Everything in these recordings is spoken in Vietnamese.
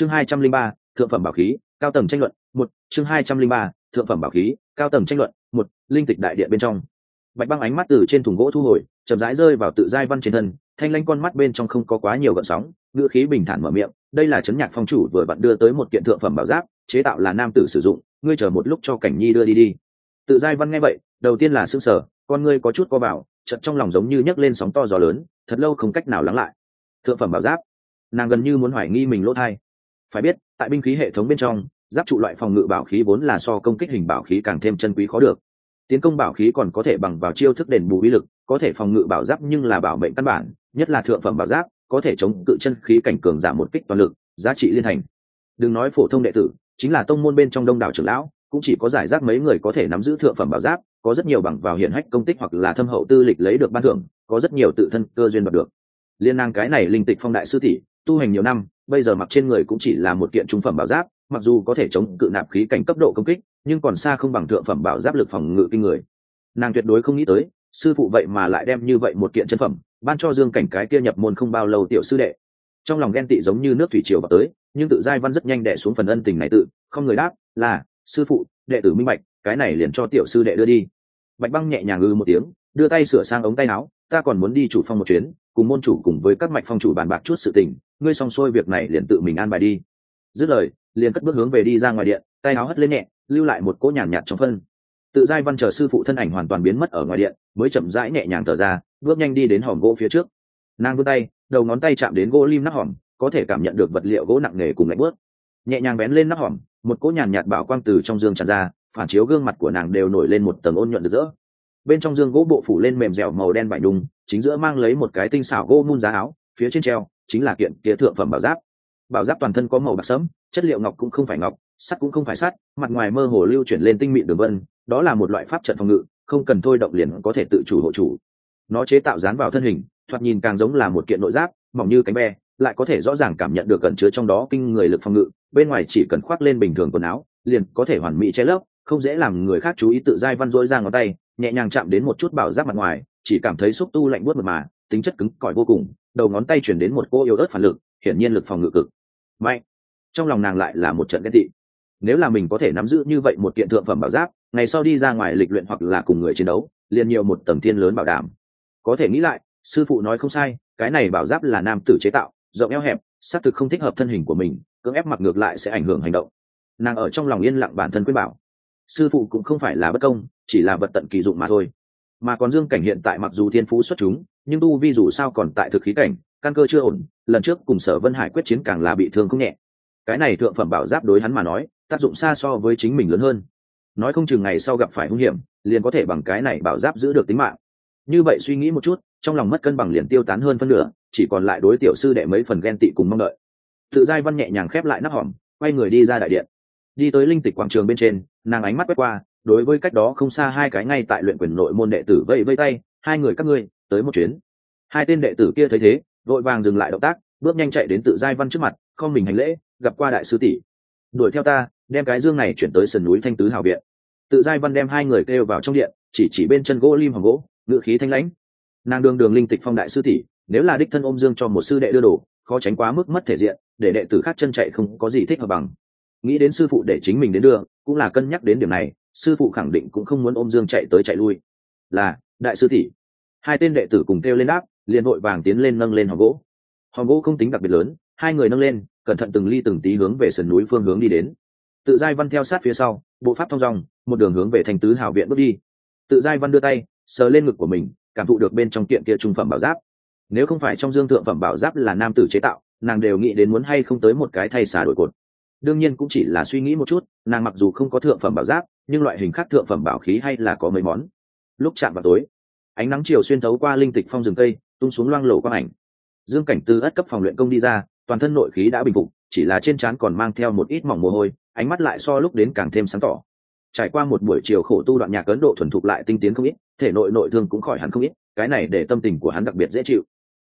chương hai trăm linh ba, thượng phẩm bảo khí, cao tầng tranh luận, một, chương hai trăm linh ba, thượng phẩm bảo khí, cao tầng tranh luận, một, linh tịch đại điện bên trong. Bạch băng ánh mắt từ trên thùng gỗ thu hồi, chậm rãi rơi vào tự giai văn trên thân, thanh lanh con mắt bên trong không có quá nhiều gợn sóng, ngữ khí bình thản mở miệng, đây là chấn nhạc phong chủ vừa vặn đưa tới một kiện thượng phẩm bảo giáp, chế tạo là nam tử sử dụng, ngươi chờ một lúc cho cảnh nhi đưa đi đi. Tự giai văn nghe vậy, đầu tiên là s ư n g sở con ngươi có chút co vào chật trong lòng giống như nhấc lên sóng to gió lớn, thật lâu không cách nào lắng lại. Thượng phẩm bảo giáp. Nàng gần như muốn hoài nghi mình lỗ thai phải biết, tại binh khí hệ thống bên trong, giáp trụ loại phòng ngự bảo khí vốn là so công kích hình bảo khí càng thêm chân quý khó được. Tiến công bảo khí còn có thể bằng vào chiêu thức đền bù uy lực, có thể phòng ngự bảo giáp nhưng là bảo mệnh căn bản, nhất là thượng phẩm bảo giáp, có thể chống cự chân khí cảnh cường giảm một kích toàn lực, giá trị liên thành. Đừng nói phổ thông đệ tử, chính là tông môn bên trong đông đảo trưởng lão, cũng chỉ có giải rác mấy người có thể nắm giữ thượng phẩm bảo giáp, có rất nhiều bằng vào hiển hách công tích hoặc là thâm hậu tư lịch lấy được ban thưởng, có rất nhiều tự thân cơ duyên đoạt được. Liên năng cái này linh tịch phong đại sư tỷ, tu hành nhiều năm bây giờ mặc trên người cũng chỉ là một kiện trung phẩm bảo giáp, mặc dù có thể chống cự nạp khí cảnh cấp độ công kích, nhưng còn xa không bằng thượng phẩm bảo giáp lực phòng ngự kinh người. Nàng tuyệt đối không nghĩ tới, sư phụ vậy mà lại đem như vậy một kiện chân phẩm, ban cho dương cảnh cái kia nhập môn không bao lâu tiểu sư đệ. Trong lòng ghen tị giống như nước thủy triều vào tới, nhưng tự giai văn rất nhanh đẻ xuống phần ân tình này tự, không người đáp, là, sư phụ, đệ tử minh bạch, cái này liền cho tiểu sư đệ đưa đi. Bạch băng nhẹ nhàng ngư một tiếng, đưa tay sửa sang ống tay áo, ta còn muốn đi chủ phong một chuyến, cùng môn chủ cùng với các mạch phong chủ bàn bạc chút sự tình ngươi xong xuôi việc này liền tự mình an bài đi. Dứt lời liền cất bước hướng về đi ra ngoài điện tay áo hất lên nhẹ lưu lại một cỗ nhàn nhạt, trong phân. Tự giai văn chờ sư phụ thân ảnh hoàn toàn biến mất ở ngoài điện mới chậm rãi nhẹ nhàng thở ra bước nhanh đi đến hòm gỗ phía trước. Nàng vươn tay đầu ngón tay chạm đến gỗ lim nắp hòm có thể cảm nhận được vật liệu gỗ nặng nề cùng lạnh bớt nhẹ nhàng bén lên nắp hòm một cỗ nhàn nhạt bảo quang từ trong dương tràn ra phản chiếu gương mặt của nàng đều nổi lên một tầng ôn nhuận rực rỡ. Bên trong dương gỗ bộ phủ lên mềm dẻo màu đen vải đùng chính giữa mang lấy một cái tinh xảo gỗ mun giá áo phía trên treo chính là kiện kia thượng phẩm bảo giáp. Bảo giáp toàn thân có màu bạc sẫm, chất liệu ngọc cũng không phải ngọc, sắt cũng không phải sắt, mặt ngoài mơ hồ lưu chuyển lên tinh mịn đường vân, đó là một loại pháp trận phòng ngự, không cần thôi động liền có thể tự chủ hộ chủ. Nó chế tạo dán vào thân hình, thoạt nhìn càng giống là một kiện nội giáp, mỏng như cánh ve lại có thể rõ ràng cảm nhận được cẩn chứa trong đó kinh người lực phòng ngự, bên ngoài chỉ cần khoác lên bình thường quần áo, liền có thể hoàn mỹ che lấp, không dễ làm người khác chú ý tự dai văn dỗi ra ngón tay, nhẹ nhàng chạm đến một chút bảo giáp mặt ngoài, chỉ cảm thấy xúc tu lạnh buốt mật mà, tính chất cứng cỏi vô cùng đầu ngón tay chuyển đến một cô yếu ớt phản lực, hiển nhiên lực phòng ngự cực mạnh. Trong lòng nàng lại là một trận ghét tị. Nếu là mình có thể nắm giữ như vậy một kiện thượng phẩm bảo giáp, ngày sau đi ra ngoài lịch luyện hoặc là cùng người chiến đấu, liền nhiều một tầng thiên lớn bảo đảm. Có thể nghĩ lại, sư phụ nói không sai, cái này bảo giáp là nam tử chế tạo, rộng eo hẹp, xác thực không thích hợp thân hình của mình, cưỡng ép mặc ngược lại sẽ ảnh hưởng hành động. Nàng ở trong lòng yên lặng bản thân quyết bảo. Sư phụ cũng không phải là bất công, chỉ là vật tận kỳ dụng mà thôi mà còn dương cảnh hiện tại mặc dù thiên phú xuất chúng, nhưng tu vi dù sao còn tại thực khí cảnh, căn cơ chưa ổn, lần trước cùng sở vân hải quyết chiến càng là bị thương không nhẹ. Cái này thượng phẩm bảo giáp đối hắn mà nói, tác dụng xa so với chính mình lớn hơn. Nói không chừng ngày sau gặp phải hung hiểm, liền có thể bằng cái này bảo giáp giữ được tính mạng. Như vậy suy nghĩ một chút, trong lòng mất cân bằng liền tiêu tán hơn phân nửa, chỉ còn lại đối tiểu sư đệ mấy phần ghen tị cùng mong đợi. Tự giai văn nhẹ nhàng khép lại nắp hòm, quay người đi ra đại điện. Đi tới linh tịch quảng trường bên trên, nàng ánh mắt quét qua đối với cách đó không xa hai cái ngay tại luyện quyền nội môn đệ tử vây vây tay, hai người các ngươi, tới một chuyến. Hai tên đệ tử kia thấy thế, vội vàng dừng lại động tác, bước nhanh chạy đến tự giai văn trước mặt, không mình hành lễ, gặp qua đại sư tỷ. Đuổi theo ta, đem cái dương này chuyển tới sườn núi thanh tứ hào viện. Tự giai văn đem hai người kêu vào trong điện, chỉ chỉ bên chân gỗ lim hồng gỗ ngự khí thanh lãnh. Nàng đường đường linh tịch phong đại sư tỷ, nếu là đích thân ôm dương cho một sư đệ đưa đồ, khó tránh quá mức mất thể diện, để đệ tử khác chân chạy không có gì thích hợp bằng. Nghĩ đến sư phụ để chính mình đến đưa, cũng là cân nhắc đến điểm này sư phụ khẳng định cũng không muốn ôm dương chạy tới chạy lui. Là, đại sư tỷ. Hai tên đệ tử cùng kêu lên đáp, liền vội vàng tiến lên nâng lên hòm gỗ. Hòm gỗ không tính đặc biệt lớn, hai người nâng lên, cẩn thận từng ly từng tí hướng về sườn núi phương hướng đi đến. Tự giai văn theo sát phía sau, bộ pháp thong dong, một đường hướng về thành tứ hào viện bước đi. Tự giai văn đưa tay, sờ lên ngực của mình, cảm thụ được bên trong kiện kia trung phẩm bảo giáp. Nếu không phải trong dương thượng phẩm bảo giáp là nam tử chế tạo, nàng đều nghĩ đến muốn hay không tới một cái thay xả đổi cột. Đương nhiên cũng chỉ là suy nghĩ một chút, nàng mặc dù không có thượng phẩm bảo giáp nhưng loại hình khác thượng phẩm bảo khí hay là có mấy món. Lúc chạm vào tối, ánh nắng chiều xuyên thấu qua linh tịch phong rừng cây, tung xuống loang lổ quang ảnh. Dương cảnh Tư ất cấp phòng luyện công đi ra, toàn thân nội khí đã bình phục, chỉ là trên trán còn mang theo một ít mỏng mồ hôi, ánh mắt lại so lúc đến càng thêm sáng tỏ. Trải qua một buổi chiều khổ tu đoạn nhạc ấn độ thuần thục lại tinh tiến không ít, thể nội nội thương cũng khỏi hẳn không ít, cái này để tâm tình của hắn đặc biệt dễ chịu.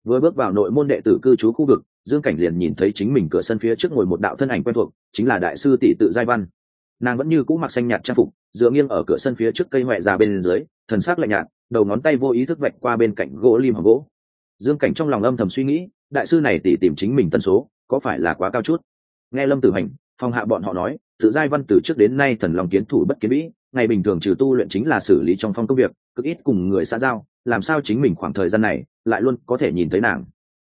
Vừa bước vào nội môn đệ tử cư trú khu vực, dương cảnh liền nhìn thấy chính mình cửa sân phía trước ngồi một đạo thân ảnh quen thuộc, chính là đại sư tỷ tự giai văn nàng vẫn như cũ mặc xanh nhạt trang phục, dựa nghiêng ở cửa sân phía trước cây ngoại già bên dưới, thần sắc lạnh nhạt, đầu ngón tay vô ý thức vạch qua bên cạnh gỗ lim hoặc gỗ. Dương cảnh trong lòng âm thầm suy nghĩ, đại sư này tỉ tìm chính mình tân số, có phải là quá cao chút? Nghe lâm tử hành phong hạ bọn họ nói, tự giai văn từ trước đến nay thần lòng kiến thủ bất kiến vĩ, ngày bình thường trừ tu luyện chính là xử lý trong phong công việc, cực ít cùng người xã giao, làm sao chính mình khoảng thời gian này lại luôn có thể nhìn thấy nàng.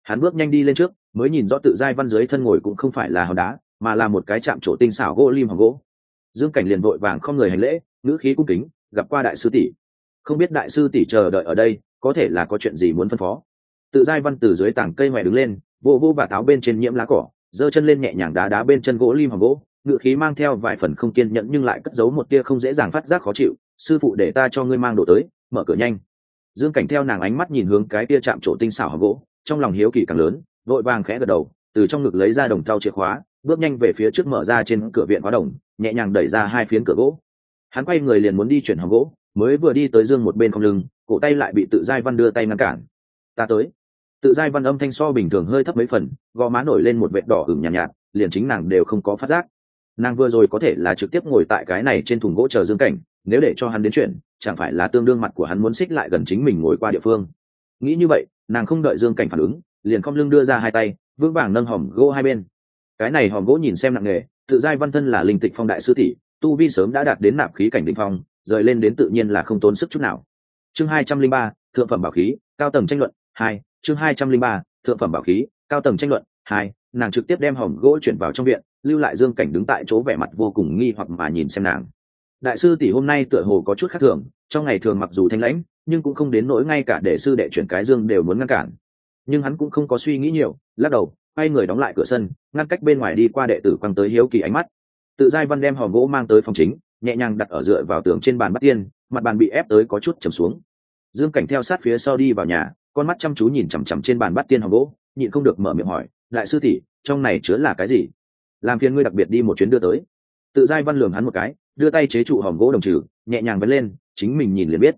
Hắn bước nhanh đi lên trước, mới nhìn rõ tự giai văn dưới thân ngồi cũng không phải là hòn đá, mà là một cái chạm trổ tinh xảo gỗ lim hoặc gỗ dương cảnh liền vội vàng không người hành lễ, ngữ khí cung kính, gặp qua đại sư tỷ. Không biết đại sư tỷ chờ đợi ở đây, có thể là có chuyện gì muốn phân phó. Tự giai văn từ dưới tảng cây ngoài đứng lên, vô vô và táo bên trên nhiễm lá cỏ, giơ chân lên nhẹ nhàng đá đá bên chân gỗ lim hoặc gỗ ngự khí mang theo vài phần không kiên nhẫn nhưng lại cất giấu một tia không dễ dàng phát giác khó chịu, sư phụ để ta cho ngươi mang đồ tới, mở cửa nhanh. Dương cảnh theo nàng ánh mắt nhìn hướng cái tia chạm trổ tinh xảo hoặc gỗ, trong lòng hiếu kỳ càng lớn, vội vàng khẽ gật đầu, từ trong ngực lấy ra đồng thau chìa khóa bước nhanh về phía trước mở ra trên cửa viện khóa đồng nhẹ nhàng đẩy ra hai phiến cửa gỗ. Hắn quay người liền muốn đi chuyển hòm gỗ mới vừa đi tới dương một bên không lưng cổ tay lại bị tự giai văn đưa tay ngăn cản. Ta tới. Tự giai văn âm thanh so bình thường hơi thấp mấy phần gò má nổi lên một vệt đỏ hửng nhàn nhạt, nhạt liền chính nàng đều không có phát giác. Nàng vừa rồi có thể là trực tiếp ngồi tại cái này trên thùng gỗ chờ dương cảnh nếu để cho hắn đến chuyện chẳng phải là tương đương mặt của hắn muốn xích lại gần chính mình ngồi qua địa phương. Nghĩ như vậy nàng không đợi dương cảnh phản ứng liền không lưng đưa ra hai tay vững vàng nâng hòm gỗ hai bên cái này hòm gỗ nhìn xem nặng nghề, tự giai văn thân là linh tịch phong đại sư tỷ, tu vi sớm đã đạt đến nạp khí cảnh định phong, rời lên đến tự nhiên là không tốn sức chút nào. Chương hai trăm linh ba, thượng phẩm bảo khí, cao tầng tranh luận, hai, chương hai trăm linh ba, thượng phẩm bảo khí, cao tầng tranh luận, hai, nàng trực tiếp đem hòm gỗ chuyển vào trong viện, lưu lại dương cảnh đứng tại chỗ vẻ mặt vô cùng nghi hoặc mà nhìn xem nàng. Đại sư tỷ hôm nay tựa hồ có chút khác thường, trong ngày thường mặc dù thanh lãnh, nhưng cũng không đến nỗi ngay cả để sư đệ chuyển cái dương đều muốn ngăn cản. Nhưng hắn cũng không có suy nghĩ nhiều, lắc đầu quay người đóng lại cửa sân, ngăn cách bên ngoài đi qua đệ tử quăng tới hiếu kỳ ánh mắt. Tự giai văn đem hòm gỗ mang tới phòng chính, nhẹ nhàng đặt ở dựa vào tường trên bàn bắt tiên, mặt bàn bị ép tới có chút chầm xuống. Dương cảnh theo sát phía sau đi vào nhà, con mắt chăm chú nhìn chằm chằm trên bàn bắt tiên hòm gỗ, nhịn không được mở miệng hỏi, đại sư tỷ, trong này chứa là cái gì? Làm phiền ngươi đặc biệt đi một chuyến đưa tới. Tự giai văn lường hắn một cái, đưa tay chế trụ hòm gỗ đồng trừ, nhẹ nhàng vấn lên, chính mình nhìn liền biết.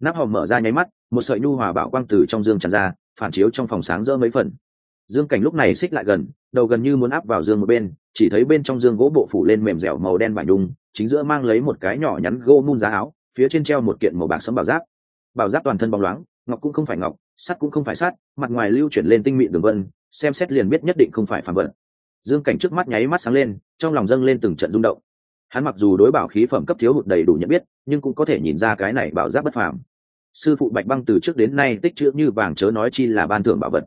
Nắp hòm mở ra nháy mắt, một sợi nhu hòa bảo quang từ trong dương tràn ra, phản chiếu trong phòng sáng rỡ mấy phần dương cảnh lúc này xích lại gần, đầu gần như muốn áp vào dương một bên, chỉ thấy bên trong dương gỗ bộ phủ lên mềm dẻo màu đen vải đung chính giữa mang lấy một cái nhỏ nhắn gỗ mun giá áo, phía trên treo một kiện màu bạc sẫm bảo giáp. Bảo giáp toàn thân bóng loáng, ngọc cũng không phải ngọc, sắt cũng không phải sắt, mặt ngoài lưu chuyển lên tinh mịn đường vân, xem xét liền biết nhất định không phải phản vận dương cảnh trước mắt nháy mắt sáng lên, trong lòng dâng lên từng trận rung động. Hắn mặc dù đối bảo khí phẩm cấp thiếu hụt đầy đủ nhận biết, nhưng cũng có thể nhìn ra cái này bảo giáp bất phàm. Sư phụ bạch băng từ trước đến nay tích chữ như vàng chớ nói chi là ban thưởng bảo vật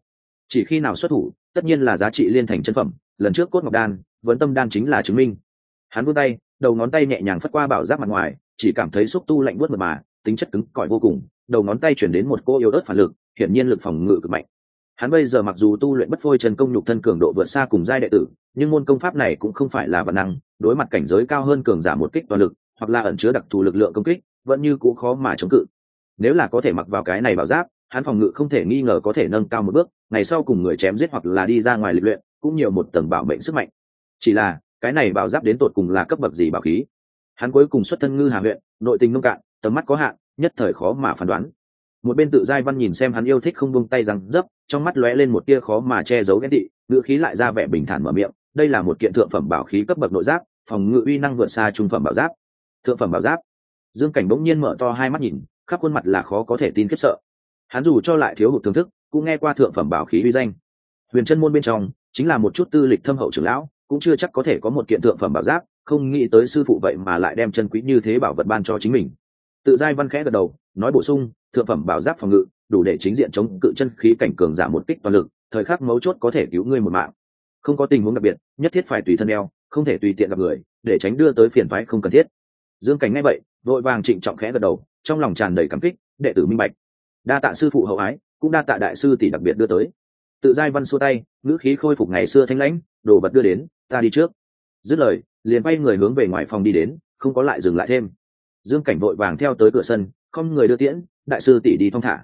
chỉ khi nào xuất thủ, tất nhiên là giá trị liên thành chân phẩm, lần trước cốt ngọc đan vấn tâm đan chính là chứng minh. Hắn vươn tay, đầu ngón tay nhẹ nhàng phất qua bảo giáp mặt ngoài, chỉ cảm thấy xúc tu lạnh buốt mật mà, tính chất cứng cỏi vô cùng, đầu ngón tay chuyển đến một cô yếu ớt phản lực, hiển nhiên lực phòng ngự cực mạnh. Hắn bây giờ mặc dù tu luyện bất phôi chân công nhục thân cường độ vượt xa cùng giai đệ tử, nhưng môn công pháp này cũng không phải là bản năng, đối mặt cảnh giới cao hơn cường giả một kích toàn lực, hoặc là ẩn chứa đặc thù lực lượng công kích, vẫn như cũ khó mà chống cự. Nếu là có thể mặc vào cái này bảo giáp hắn phòng ngự không thể nghi ngờ có thể nâng cao một bước, ngày sau cùng người chém giết hoặc là đi ra ngoài lịch luyện, cũng nhiều một tầng bảo mệnh sức mạnh. Chỉ là, cái này bảo giáp đến tột cùng là cấp bậc gì bảo khí? Hắn cuối cùng xuất thân ngư hà huyện, nội tình nông cạn, tầm mắt có hạn, nhất thời khó mà phán đoán. Một bên tự giai văn nhìn xem hắn yêu thích không buông tay rằng dấp, trong mắt lóe lên một tia khó mà che giấu ghét tị, ngữ khí lại ra vẻ bình thản mở miệng, đây là một kiện thượng phẩm bảo khí cấp bậc nội giáp, phòng ngự uy năng vượt xa trung phẩm bảo giáp. Thượng phẩm bảo giáp. Dương cảnh bỗng nhiên mở to hai mắt nhìn, khắp khuôn mặt là khó có thể tin khiếp sợ hắn dù cho lại thiếu hụt thưởng thức, cũng nghe qua thượng phẩm bảo khí uy danh. Huyền chân môn bên trong, chính là một chút tư lịch thâm hậu trưởng lão, cũng chưa chắc có thể có một kiện thượng phẩm bảo giáp, không nghĩ tới sư phụ vậy mà lại đem chân quý như thế bảo vật ban cho chính mình. Tự giai văn khẽ gật đầu, nói bổ sung, thượng phẩm bảo giáp phòng ngự, đủ để chính diện chống cự chân khí cảnh cường giảm một kích toàn lực, thời khắc mấu chốt có thể cứu ngươi một mạng. Không có tình huống đặc biệt, nhất thiết phải tùy thân đeo không thể tùy tiện gặp người, để tránh đưa tới phiền phái không cần thiết. Dương cảnh ngay vậy, vội vàng trịnh trọng khẽ gật đầu, trong lòng tràn đầy cảm kích, đệ tử minh bạch đa tạ sư phụ hậu ái, cũng đa tạ đại sư tỷ đặc biệt đưa tới. Tự giai văn xua tay, ngữ khí khôi phục ngày xưa thanh lãnh, đồ vật đưa đến, ta đi trước. Dứt lời, liền bay người hướng về ngoài phòng đi đến, không có lại dừng lại thêm. Dương cảnh vội vàng theo tới cửa sân, không người đưa tiễn, đại sư tỷ đi thong thả.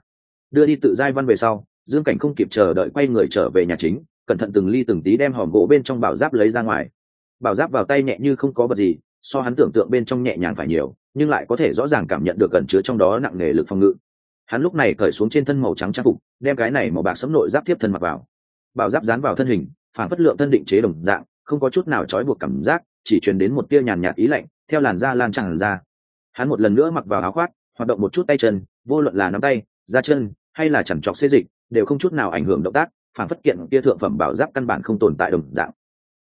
Đưa đi tự giai văn về sau, dương cảnh không kịp chờ đợi quay người trở về nhà chính, cẩn thận từng ly từng tí đem hòm gỗ bên trong bảo giáp lấy ra ngoài. Bảo giáp vào tay nhẹ như không có vật gì, so hắn tưởng tượng bên trong nhẹ nhàng phải nhiều, nhưng lại có thể rõ ràng cảm nhận được gần chứa trong đó nặng nề lực phòng ngự hắn lúc này cởi xuống trên thân màu trắng trang phục, đem cái này màu bạc sấm nội giáp tiếp thân mặc vào. Bảo giáp dán vào thân hình phản phất lượng thân định chế đồng dạng, không có chút nào trói buộc cảm giác, chỉ truyền đến một tia nhàn nhạt ý lạnh, theo làn da lan tràn ra. Hắn một lần nữa mặc vào áo khoác, hoạt động một chút tay chân, vô luận là nắm tay, da chân, hay là chẳng chọc xê dịch, đều không chút nào ảnh hưởng động tác phản phất kiện kia thượng phẩm bảo giáp căn bản không tồn tại đồng dạng.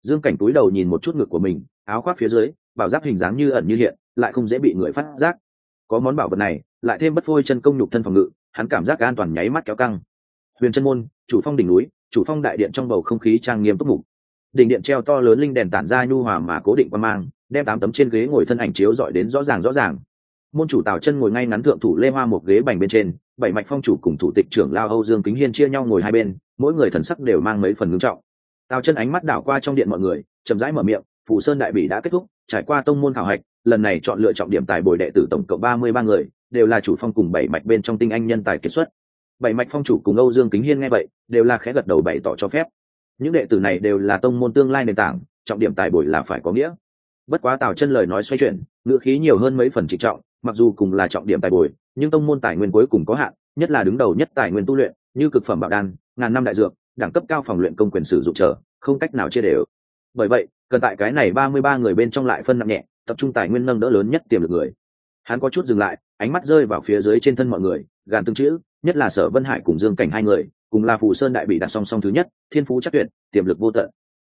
Dương cảnh túi đầu nhìn một chút ngực của mình, áo khoác phía dưới, bảo giáp hình dáng như ẩn như hiện, lại không dễ bị người phát giác. Có món bảo vật này lại thêm bất phôi chân công nhục thân phòng ngự, hắn cảm giác an toàn nháy mắt kéo căng. Huyền chân môn, chủ phong đỉnh núi, chủ phong đại điện trong bầu không khí trang nghiêm túc mục. Đỉnh điện treo to lớn linh đèn tản ra nhu hòa mà cố định quan mang, đem tám tấm trên ghế ngồi thân ảnh chiếu dọi đến rõ ràng rõ ràng. Môn chủ tào chân ngồi ngay ngắn thượng thủ lê hoa một ghế bành bên trên, bảy mạch phong chủ cùng thủ tịch trưởng lao âu dương kính hiên chia nhau ngồi hai bên, mỗi người thần sắc đều mang mấy phần ngưng trọng. Tào chân ánh mắt đảo qua trong điện mọi người, chậm rãi mở miệng phủ sơn đại bỉ đã kết thúc, trải qua tông môn khảo hạch lần này chọn lựa trọng điểm tài bồi đệ tử tổng cộng ba mươi ba người, đều là chủ phong cùng bảy mạch bên trong tinh anh nhân tài kiệt xuất. Bảy mạch phong chủ cùng âu dương kính hiên nghe vậy, đều là khẽ gật đầu bày tỏ cho phép. Những đệ tử này đều là tông môn tương lai nền tảng, trọng điểm tài bồi là phải có nghĩa. Bất quá tào chân lời nói xoay chuyển, ngữ khí nhiều hơn mấy phần trịnh trọng, mặc dù cùng là trọng điểm tài bồi, nhưng tông môn tài nguyên cuối cùng có hạn, nhất là đứng đầu nhất tài nguyên tu luyện, như cực phẩm bảo đan, ngàn năm đại dược, đẳng cấp cao phòng luyện công quyền sử dụng chờ, không cách nào chia đều. Bởi vậy, cần tại cái này ba mươi ba người bên trong lại phân nặng nhẹ tập trung tài nguyên nâng đỡ lớn nhất tiềm lực người. Hắn có chút dừng lại, ánh mắt rơi vào phía dưới trên thân mọi người, gàn tương chữ, nhất là sở vân hải cùng dương cảnh hai người, cùng là phù sơn đại bị đặt song song thứ nhất, thiên phú chắc tuyệt, tiềm lực vô tận.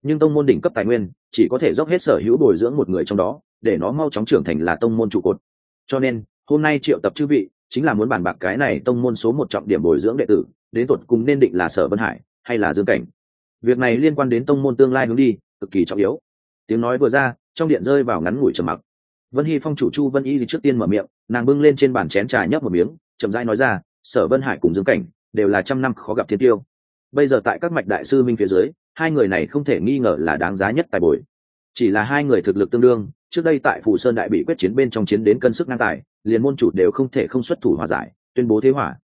Nhưng tông môn đỉnh cấp tài nguyên, chỉ có thể dốc hết sở hữu bồi dưỡng một người trong đó, để nó mau chóng trưởng thành là tông môn trụ cột. Cho nên, hôm nay triệu tập chư vị, chính là muốn bàn bạc cái này tông môn số một trọng điểm bồi dưỡng đệ tử, đến tột cùng nên định là sở vân hải hay là dương cảnh. Việc này liên quan đến tông môn tương lai hướng đi, cực kỳ trọng yếu. Tiếng nói vừa ra trong điện rơi vào ngắn ngủi trầm mặc. Vân hy phong chủ chu vân y trước tiên mở miệng, nàng bưng lên trên bàn chén trà nhấp một miếng, chậm rãi nói ra, sở vân hải cùng dương cảnh đều là trăm năm khó gặp thiên tiêu. Bây giờ tại các mạch đại sư minh phía dưới, hai người này không thể nghi ngờ là đáng giá nhất tài bồi. Chỉ là hai người thực lực tương đương, trước đây tại phù sơn đại bị quyết chiến bên trong chiến đến cân sức ngang tài, liền môn chủ đều không thể không xuất thủ hòa giải, tuyên bố thế hỏa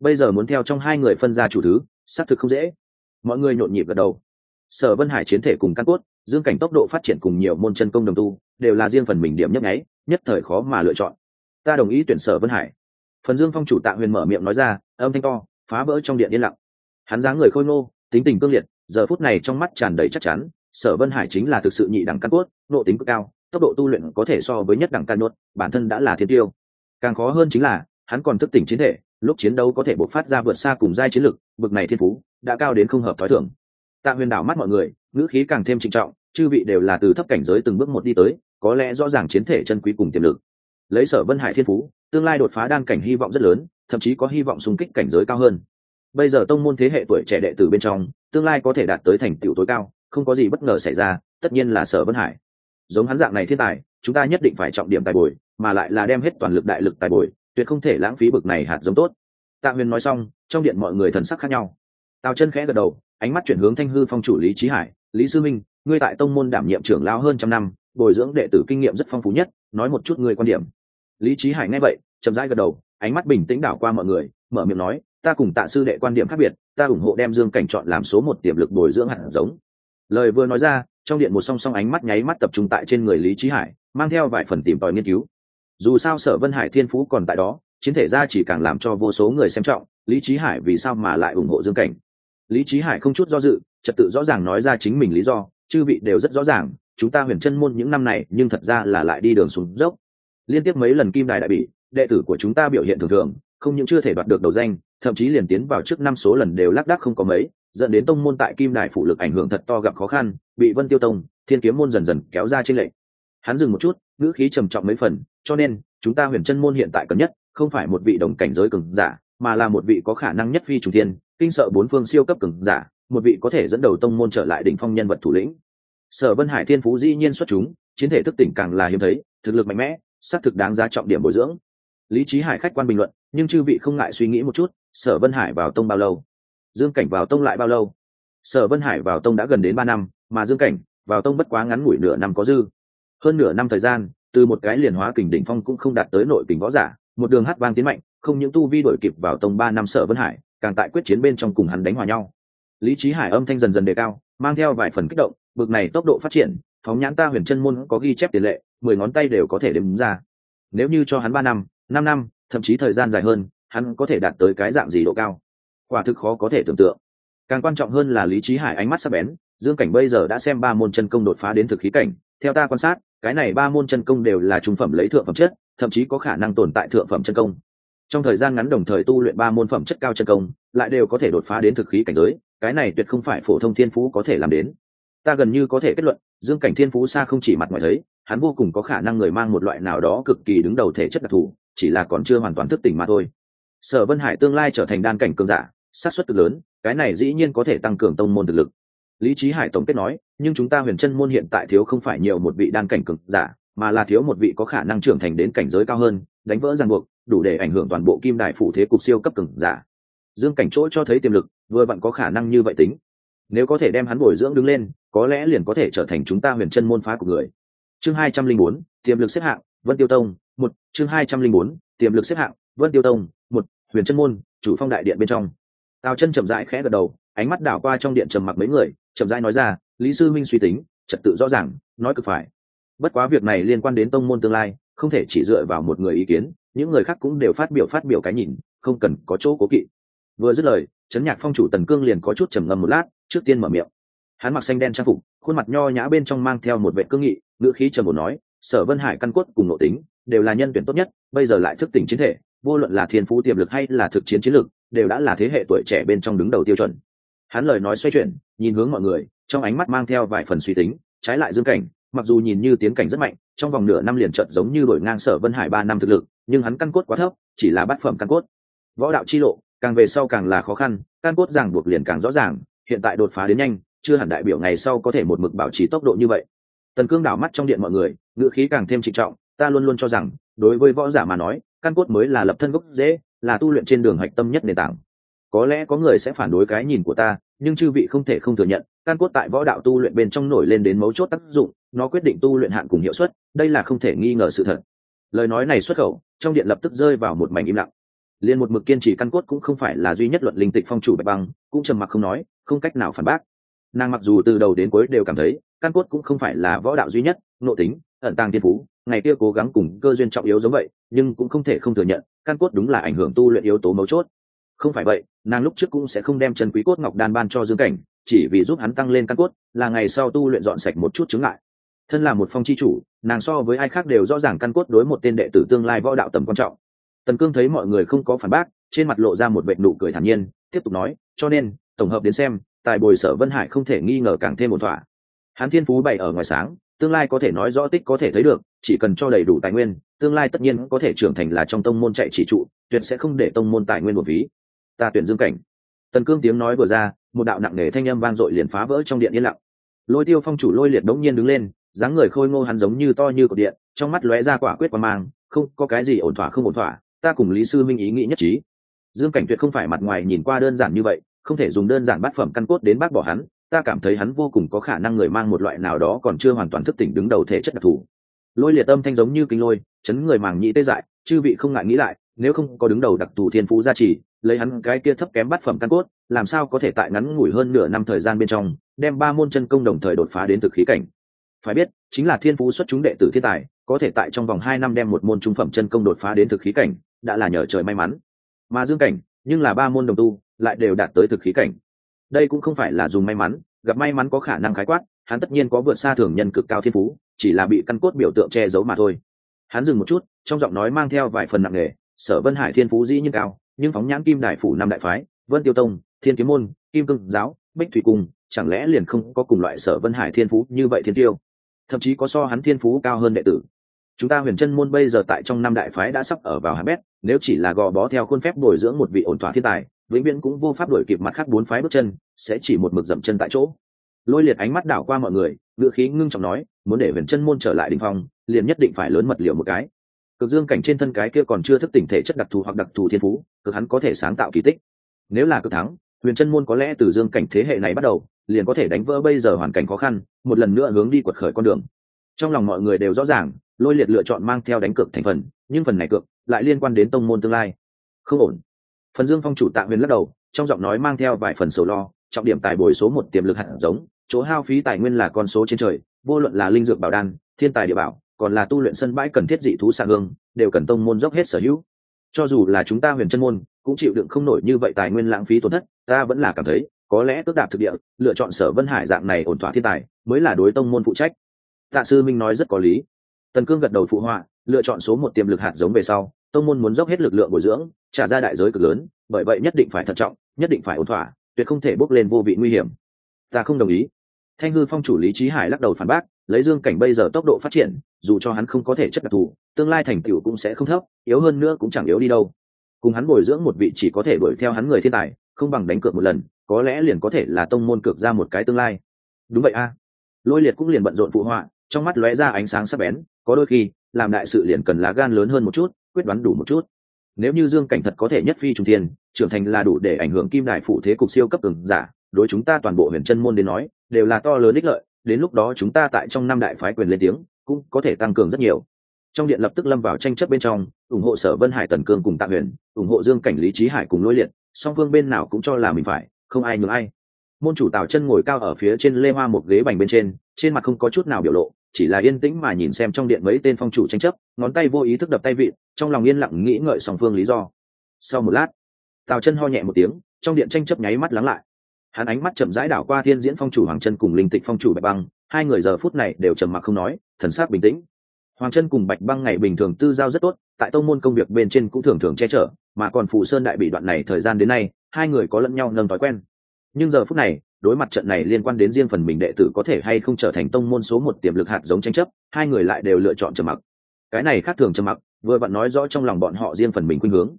bây giờ muốn theo trong hai người phân ra chủ thứ, xác thực không dễ. Mọi người nhộn nhịp gật đầu sở vân hải chiến thể cùng căn cốt, dương cảnh tốc độ phát triển cùng nhiều môn chân công đồng tu, đều là riêng phần mình điểm nhấp nháy, nhất thời khó mà lựa chọn. Ta đồng ý tuyển sở vân hải. Phần dương phong chủ tạ huyền mở miệng nói ra, âm thanh to, phá vỡ trong điện yên lặng. Hắn dáng người khôi ngô, tính tình cương liệt, giờ phút này trong mắt tràn đầy chắc chắn, sở vân hải chính là thực sự nhị đẳng căn cốt, độ tính cực cao, tốc độ tu luyện có thể so với nhất đẳng căn nốt bản thân đã là thiên tiêu. Càng khó hơn chính là, hắn còn thức tỉnh chiến thể, lúc chiến đấu có thể bộc phát ra vượt xa cùng giai chiến lực, bực này thiên phú, đã cao đến không hợp thói thường tạ huyền đảo mắt mọi người, ngữ khí càng thêm trịnh trọng, chư vị đều là từ thấp cảnh giới từng bước một đi tới, có lẽ rõ ràng chiến thể chân quý cùng tiềm lực. Lấy sở vân hải thiên phú, tương lai đột phá đan cảnh hy vọng rất lớn, thậm chí có hy vọng xung kích cảnh giới cao hơn. Bây giờ tông môn thế hệ tuổi trẻ đệ tử bên trong, tương lai có thể đạt tới thành tựu tối cao, không có gì bất ngờ xảy ra, tất nhiên là sở vân hải. Giống hắn dạng này thiên tài, chúng ta nhất định phải trọng điểm tài bồi, mà lại là đem hết toàn lực đại lực tài bồi, tuyệt không thể lãng phí bực này hạt giống tốt. Tạ huyền nói xong, trong điện mọi người thần sắc khác nhau. Tào chân khẽ gật đầu ánh mắt chuyển hướng thanh hư phong chủ lý trí hải, lý sư minh, ngươi tại tông môn đảm nhiệm trưởng lao hơn trăm năm, bồi dưỡng đệ tử kinh nghiệm rất phong phú nhất, nói một chút ngươi quan điểm. Lý trí hải nghe vậy, chậm rãi gật đầu, ánh mắt bình tĩnh đảo qua mọi người, mở miệng nói, ta cùng tạ sư đệ quan điểm khác biệt, ta ủng hộ đem dương cảnh chọn làm số một tiềm lực bồi dưỡng hạt giống. Lời vừa nói ra, trong điện một song song ánh mắt nháy mắt tập trung tại trên người lý trí hải, mang theo vài phần tìm tòi nghiên cứu. Dù sao sở vân hải thiên phú còn tại đó, chiến thể ra chỉ càng làm cho vô số người xem trọng, lý trí hải vì sao mà lại ủng hộ dương cảnh? Lý trí hải không chút do dự, trật tự rõ ràng nói ra chính mình lý do, chư vị đều rất rõ ràng, chúng ta huyền chân môn những năm này nhưng thật ra là lại đi đường xuống dốc. Liên tiếp mấy lần kim đài đại bị, đệ tử của chúng ta biểu hiện thường thường, không những chưa thể đoạt được đầu danh, thậm chí liền tiến vào trước năm số lần đều lác đác không có mấy, dẫn đến tông môn tại kim đài phụ lực ảnh hưởng thật to gặp khó khăn, bị vân tiêu tông, thiên kiếm môn dần dần kéo ra trên lệ hắn dừng một chút, ngữ khí trầm trọng mấy phần, cho nên, chúng ta huyền chân môn hiện tại cần nhất, không phải một vị đồng cảnh giới cường giả mà là một vị có khả năng nhất phi chủ thiên, kinh sợ bốn phương siêu cấp cường giả, một vị có thể dẫn đầu tông môn trở lại đỉnh phong nhân vật thủ lĩnh. Sở vân hải thiên phú dĩ nhiên xuất chúng, chiến thể thức tỉnh càng là hiếm thấy, thực lực mạnh mẽ xác thực đáng giá trọng điểm bồi dưỡng. Lý trí hải khách quan bình luận, nhưng chư vị không ngại suy nghĩ một chút, sở vân hải vào tông bao lâu? Dương cảnh vào tông lại bao lâu? Sở vân hải vào tông đã gần đến ba năm, mà dương cảnh vào tông bất quá ngắn ngủi nửa năm có dư. Hơn nửa năm thời gian, từ một cái liền hóa kình đỉnh phong cũng không đạt tới nội kình võ giả, một đường hát vang tiến mạnh không những tu vi đổi kịp vào tông ba năm sở vân hải, càng tại quyết chiến bên trong cùng hắn đánh hòa nhau. Lý trí hải âm thanh dần dần đề cao, mang theo vài phần kích động, bực này tốc độ phát triển, phóng nhãn ta huyền chân môn có ghi chép tiền lệ, mười ngón tay đều có thể đếm ra. Nếu như cho hắn ba năm năm năm, thậm chí thời gian dài hơn, hắn có thể đạt tới cái dạng gì độ cao? Quả thực khó có thể tưởng tượng. Càng quan trọng hơn là lý trí hải ánh mắt sắc bén, dương cảnh bây giờ đã xem ba môn chân công đột phá đến thực khí cảnh, theo ta quan sát, cái này ba môn chân công đều là trung phẩm lấy thượng phẩm chất, thậm chí có khả năng tồn tại thượng phẩm chân công trong thời gian ngắn đồng thời tu luyện ba môn phẩm chất cao chân công, lại đều có thể đột phá đến thực khí cảnh giới, cái này tuyệt không phải phổ thông thiên phú có thể làm đến. Ta gần như có thể kết luận, dương cảnh thiên phú xa không chỉ mặt ngoài thấy, hắn vô cùng có khả năng người mang một loại nào đó cực kỳ đứng đầu thể chất đặc thù, chỉ là còn chưa hoàn toàn thức tỉnh mà thôi. Sở vân hải tương lai trở thành đan cảnh cường giả sát xuất cực lớn, cái này dĩ nhiên có thể tăng cường tông môn thực lực. Lý trí hải tổng kết nói, nhưng chúng ta huyền chân môn hiện tại thiếu không phải nhiều một vị đan cảnh cường giả, mà là thiếu một vị có khả năng trưởng thành đến cảnh giới cao hơn, đánh vỡ ràng buộc đủ để ảnh hưởng toàn bộ kim đại phủ thế cục siêu cấp cường giả. Dương cảnh chỗ cho thấy tiềm lực, vừa vặn có khả năng như vậy tính. Nếu có thể đem hắn bồi dưỡng đứng lên, có lẽ liền có thể trở thành chúng ta huyền chân môn phá của người. Chương hai trăm linh bốn, tiềm lực xếp hạng, vân tiêu tông, một. Chương hai trăm linh bốn, tiềm lực xếp hạng, vân tiêu tông, một. Huyền chân môn, chủ phong đại điện bên trong. Tào chân chậm rãi khẽ gật đầu, ánh mắt đảo qua trong điện trầm mặc mấy người, chậm rãi nói ra, lý sư minh suy tính, trật tự rõ ràng, nói cực phải. Bất quá việc này liên quan đến tông môn tương lai, không thể chỉ dựa vào một người ý kiến những người khác cũng đều phát biểu phát biểu cái nhìn không cần có chỗ cố kỵ. Vừa dứt lời chấn nhạc phong chủ tần cương liền có chút trầm ngâm một lát trước tiên mở miệng. Hắn mặc xanh đen trang phục khuôn mặt nho nhã bên trong mang theo một vệ cương nghị ngữ khí trầm một nói sở vân hải căn cốt cùng nội tính đều là nhân tuyển tốt nhất bây giờ lại thức tỉnh chiến thể vô luận là thiên phú tiềm lực hay là thực chiến chiến lực, đều đã là thế hệ tuổi trẻ bên trong đứng đầu tiêu chuẩn. Hắn lời nói xoay chuyển nhìn hướng mọi người trong ánh mắt mang theo vài phần suy tính trái lại dương cảnh mặc dù nhìn như tiến cảnh rất mạnh trong vòng nửa năm liền trận giống như đổi ngang sở vân hải ba năm thực lực, nhưng hắn căn cốt quá thấp, chỉ là bát phẩm căn cốt. Võ đạo chi lộ, càng về sau càng là khó khăn, căn cốt ràng buộc liền càng rõ ràng, hiện tại đột phá đến nhanh, chưa hẳn đại biểu ngày sau có thể một mực bảo trì tốc độ như vậy. Tần cương đảo mắt trong điện mọi người, ngữ khí càng thêm trịnh trọng, ta luôn luôn cho rằng, đối với võ giả mà nói, căn cốt mới là lập thân gốc dễ là tu luyện trên đường hạch tâm nhất nền tảng. Có lẽ có người sẽ phản đối cái nhìn của ta, nhưng chư vị không thể không thừa nhận, căn cốt tại võ đạo tu luyện bên trong nổi lên đến mấu chốt tác dụng nó quyết định tu luyện hạn cùng hiệu suất, đây là không thể nghi ngờ sự thật. Lời nói này xuất khẩu, trong điện lập tức rơi vào một mảnh im lặng. Liền một mực kiên trì căn cốt cũng không phải là duy nhất luận linh tịch phong chủ bạch băng, cũng trầm mặc không nói, không cách nào phản bác. Nàng mặc dù từ đầu đến cuối đều cảm thấy, căn cốt cũng không phải là võ đạo duy nhất, nội tính, ẩn tàng tiên phú, ngày kia cố gắng cùng cơ duyên trọng yếu giống vậy, nhưng cũng không thể không thừa nhận, căn cốt đúng là ảnh hưởng tu luyện yếu tố mấu chốt. Không phải vậy, nàng lúc trước cũng sẽ không đem chân quý cốt ngọc đan ban cho dương cảnh, chỉ vì giúp hắn tăng lên căn cốt, là ngày sau tu luyện dọn sạch một chút chứng lại thân là một phong chi chủ, nàng so với ai khác đều rõ ràng căn cốt đối một tên đệ tử tương lai võ đạo tầm quan trọng. Tần cương thấy mọi người không có phản bác, trên mặt lộ ra một vệ nụ cười thản nhiên, tiếp tục nói, cho nên, tổng hợp đến xem, tài bồi sở vân hải không thể nghi ngờ càng thêm một thỏa. Hán thiên phú bày ở ngoài sáng, tương lai có thể nói rõ tích có thể thấy được, chỉ cần cho đầy đủ tài nguyên, tương lai tất nhiên có thể trưởng thành là trong tông môn chạy chỉ trụ, tuyệt sẽ không để tông môn tài nguyên một ví ta tuyển dương cảnh. Tần cương tiếng nói vừa ra, một đạo nặng nề thanh âm vang dội liền phá vỡ trong điện yên lặng. Lôi tiêu phong chủ lôi liệt đống nhiên đứng lên dáng người khôi ngô hắn giống như to như cột điện, trong mắt lóe ra quả quyết và mang, không, có cái gì ổn thỏa không ổn thỏa, ta cùng lý sư minh ý nghĩ nhất trí. Dương cảnh tuyệt không phải mặt ngoài nhìn qua đơn giản như vậy, không thể dùng đơn giản bát phẩm căn cốt đến bác bỏ hắn, ta cảm thấy hắn vô cùng có khả năng người mang một loại nào đó còn chưa hoàn toàn thức tỉnh đứng đầu thể chất đặc thù. Lôi liệt âm thanh giống như kinh lôi, chấn người màng nhĩ tê dại, chư vị không ngại nghĩ lại, nếu không có đứng đầu đặc thù thiên phú gia trì, lấy hắn cái kia thấp kém bát phẩm căn cốt, làm sao có thể tại ngắn ngủi hơn nửa năm thời gian bên trong, đem ba môn chân công đồng thời đột phá đến thực khí cảnh? Phải biết, chính là thiên phú xuất chúng đệ tử thiên tài, có thể tại trong vòng hai năm đem một môn trung phẩm chân công đột phá đến thực khí cảnh, đã là nhờ trời may mắn. Mà dương cảnh, nhưng là ba môn đồng tu, lại đều đạt tới thực khí cảnh. Đây cũng không phải là dùng may mắn, gặp may mắn có khả năng khái quát, hắn tất nhiên có vượt xa thường nhân cực cao thiên phú, chỉ là bị căn cốt biểu tượng che giấu mà thôi. Hắn dừng một chút, trong giọng nói mang theo vài phần nặng nề, sở vân hải thiên phú dĩ nhiên cao, nhưng phóng nhãn kim đại phủ năm đại phái, vân tiêu tông, thiên kiếm môn, kim cương giáo, bích thủy cung, chẳng lẽ liền không có cùng loại sở vân hải thiên phú như vậy thiên tiêu? Thậm chí có so hắn thiên phú cao hơn đệ tử. Chúng ta huyền chân môn bây giờ tại trong năm đại phái đã sắp ở vào hạng bét, nếu chỉ là gò bó theo khuôn phép bồi dưỡng một vị ổn thỏa thiên tài, vĩnh viễn cũng vô pháp đổi kịp mặt khác bốn phái bước chân, sẽ chỉ một mực dậm chân tại chỗ. Lôi liệt ánh mắt đảo qua mọi người ngựa khí ngưng trọng nói, muốn để huyền chân môn trở lại đình phong, liền nhất định phải lớn mật liệu một cái. Cực dương cảnh trên thân cái kia còn chưa thức tỉnh thể chất đặc thù hoặc đặc thù thiên phú, cực hắn có thể sáng tạo kỳ tích. Nếu là cực thắng, huyền chân môn có lẽ từ dương cảnh thế hệ này bắt đầu liền có thể đánh vỡ bây giờ hoàn cảnh khó khăn, một lần nữa hướng đi quật khởi con đường. Trong lòng mọi người đều rõ ràng, lôi liệt lựa chọn mang theo đánh cược thành phần, nhưng phần này cược lại liên quan đến tông môn tương lai. Không ổn. Phần dương phong chủ tạ huyền lắc đầu, trong giọng nói mang theo vài phần sầu lo, trọng điểm tài bồi số một tiềm lực hạt giống, chỗ hao phí tài nguyên là con số trên trời, vô luận là linh dược bảo đan, thiên tài địa bảo, còn là tu luyện sân bãi cần thiết dị thú xạ hương, đều cần tông môn dốc hết sở hữu. Cho dù là chúng ta huyền chân môn, cũng chịu đựng không nổi như vậy tài nguyên lãng phí tổn thất, ta vẫn là cảm thấy có lẽ tước đạp thực địa, lựa chọn sở vân hải dạng này ổn thỏa thiên tài, mới là đối tông môn phụ trách. Tạ sư minh nói rất có lý. Tần cương gật đầu phụ họa, lựa chọn số một tiềm lực hạt giống về sau, tông môn muốn dốc hết lực lượng bồi dưỡng, trả ra đại giới cực lớn, bởi vậy nhất định phải thận trọng, nhất định phải ổn thỏa, tuyệt không thể bốc lên vô vị nguy hiểm. Ta không đồng ý. Thanh hư phong chủ lý trí hải lắc đầu phản bác, lấy dương cảnh bây giờ tốc độ phát triển, dù cho hắn không có thể chất đặc thù, tương lai thành tựu cũng sẽ không thấp, yếu hơn nữa cũng chẳng yếu đi đâu. Cùng hắn bồi dưỡng một vị chỉ có thể đuổi theo hắn người thiên tài không bằng đánh cược một lần, có lẽ liền có thể là tông môn cược ra một cái tương lai. Đúng vậy a. Lôi liệt cũng liền bận rộn phụ họa, trong mắt lóe ra ánh sáng sắc bén, có đôi khi, làm đại sự liền cần lá gan lớn hơn một chút, quyết đoán đủ một chút. Nếu như dương cảnh thật có thể nhất phi trung thiên, trưởng thành là đủ để ảnh hưởng kim đại phụ thế cục siêu cấp cường giả, đối chúng ta toàn bộ huyền chân môn đến nói, đều là to lớn ích lợi, đến lúc đó chúng ta tại trong năm đại phái quyền lên tiếng, cũng có thể tăng cường rất nhiều. Trong điện lập tức lâm vào tranh chấp bên trong, ủng hộ sở vân hải tần cương cùng tạ huyền, ủng hộ dương cảnh lý trí hải cùng lôi liệt song phương bên nào cũng cho là mình phải, không ai nhường ai. Môn chủ tào chân ngồi cao ở phía trên lê hoa một ghế bành bên trên trên mặt không có chút nào biểu lộ, chỉ là yên tĩnh mà nhìn xem trong điện mấy tên phong chủ tranh chấp, ngón tay vô ý thức đập tay vị trong lòng yên lặng nghĩ ngợi song phương lý do. Sau một lát, tào chân ho nhẹ một tiếng, trong điện tranh chấp nháy mắt lắng lại. Hắn ánh mắt chậm rãi đảo qua thiên diễn phong chủ hoàng chân cùng linh tịch phong chủ bạch băng, hai người giờ phút này đều trầm mặc không nói, thần sắc bình tĩnh. Hoàng chân cùng bạch băng ngày bình thường tư giao rất tốt, tại tông môn công việc bên trên cũng thường thường che chở mà còn phù sơn đại bị đoạn này thời gian đến nay, hai người có lẫn nhau nâng thói quen. Nhưng giờ phút này, đối mặt trận này liên quan đến riêng phần mình đệ tử có thể hay không trở thành tông môn số một tiềm lực hạt giống tranh chấp, hai người lại đều lựa chọn trầm mặc. Cái này khác thường trầm mặc, vừa vặn nói rõ trong lòng bọn họ riêng phần mình khuynh hướng.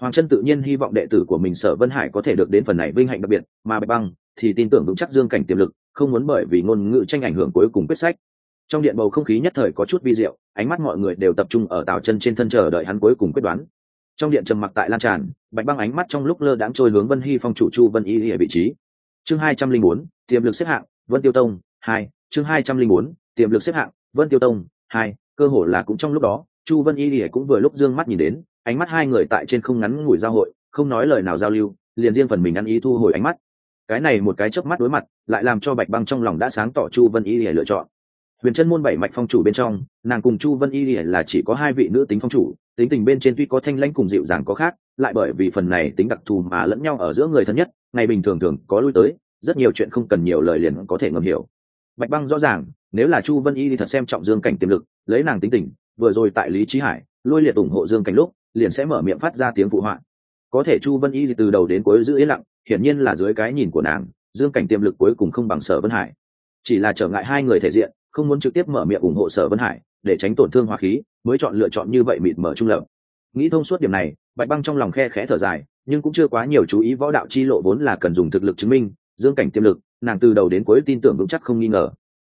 Hoàng chân tự nhiên hy vọng đệ tử của mình sở vân hải có thể được đến phần này vinh hạnh đặc biệt, mà bạch băng thì tin tưởng vững chắc dương cảnh tiềm lực, không muốn bởi vì ngôn ngữ tranh ảnh hưởng cuối cùng quyết sách. Trong điện bầu không khí nhất thời có chút vi diệu, ánh mắt mọi người đều tập trung ở tào chân trên thân chờ đợi hắn cuối cùng quyết đoán trong điện trầm mặc tại lan tràn, bạch băng ánh mắt trong lúc lơ đãng trôi hướng vân hy phong chủ chu vân y ở vị trí. Chương hai trăm linh bốn, tiềm lực xếp hạng, vân tiêu tông, hai, chương hai trăm linh bốn, tiềm lực xếp hạng, vân tiêu tông, hai, cơ hồ là cũng trong lúc đó, chu vân y ỉa cũng vừa lúc d ư ơ n g mắt nhìn đến, ánh mắt hai người tại trên không ngắn ngủi giao hội, không nói lời nào giao lưu, liền riêng phần mình ăn ý thu hồi ánh mắt. Cái này một cái chớp mắt đối mặt, lại làm cho bạch băng trong lòng đã sáng tỏ chu vân y ỉa lựa chọn huyền chân môn bảy mạch phong chủ bên trong, nàng cùng chu vân y ỉa là chỉ có hai vị nữ tính phong chủ, tính tình bên trên tuy có thanh lãnh cùng dịu dàng có khác, lại bởi vì phần này tính đặc thù mà lẫn nhau ở giữa người thân nhất, ngày bình thường thường có lui tới, rất nhiều chuyện không cần nhiều lời liền có thể ngầm hiểu. Bạch băng rõ ràng, nếu là chu vân y thì thật xem trọng dương cảnh tiềm lực, lấy nàng tính tình, vừa rồi tại lý trí hải, lôi liệt ủng hộ dương cảnh lúc, liền sẽ mở miệng phát ra tiếng phụ họa. Có thể chu vân y từ đầu đến cuối giữ yên lặng, hiển nhiên là dưới cái nhìn của nàng, dương cảnh tiềm lực cuối cùng không bằng sở vân hải. Chỉ là trở ngại hai người thể diện không muốn trực tiếp mở miệng ủng hộ sở vân hải để tránh tổn thương hòa khí, mới chọn lựa chọn như vậy mịt mở trung lập. Nghĩ thông suốt điểm này, bạch băng trong lòng khe khẽ thở dài, nhưng cũng chưa quá nhiều chú ý võ đạo chi lộ vốn là cần dùng thực lực chứng minh, dương cảnh tiềm lực, nàng từ đầu đến cuối tin tưởng vững chắc không nghi ngờ.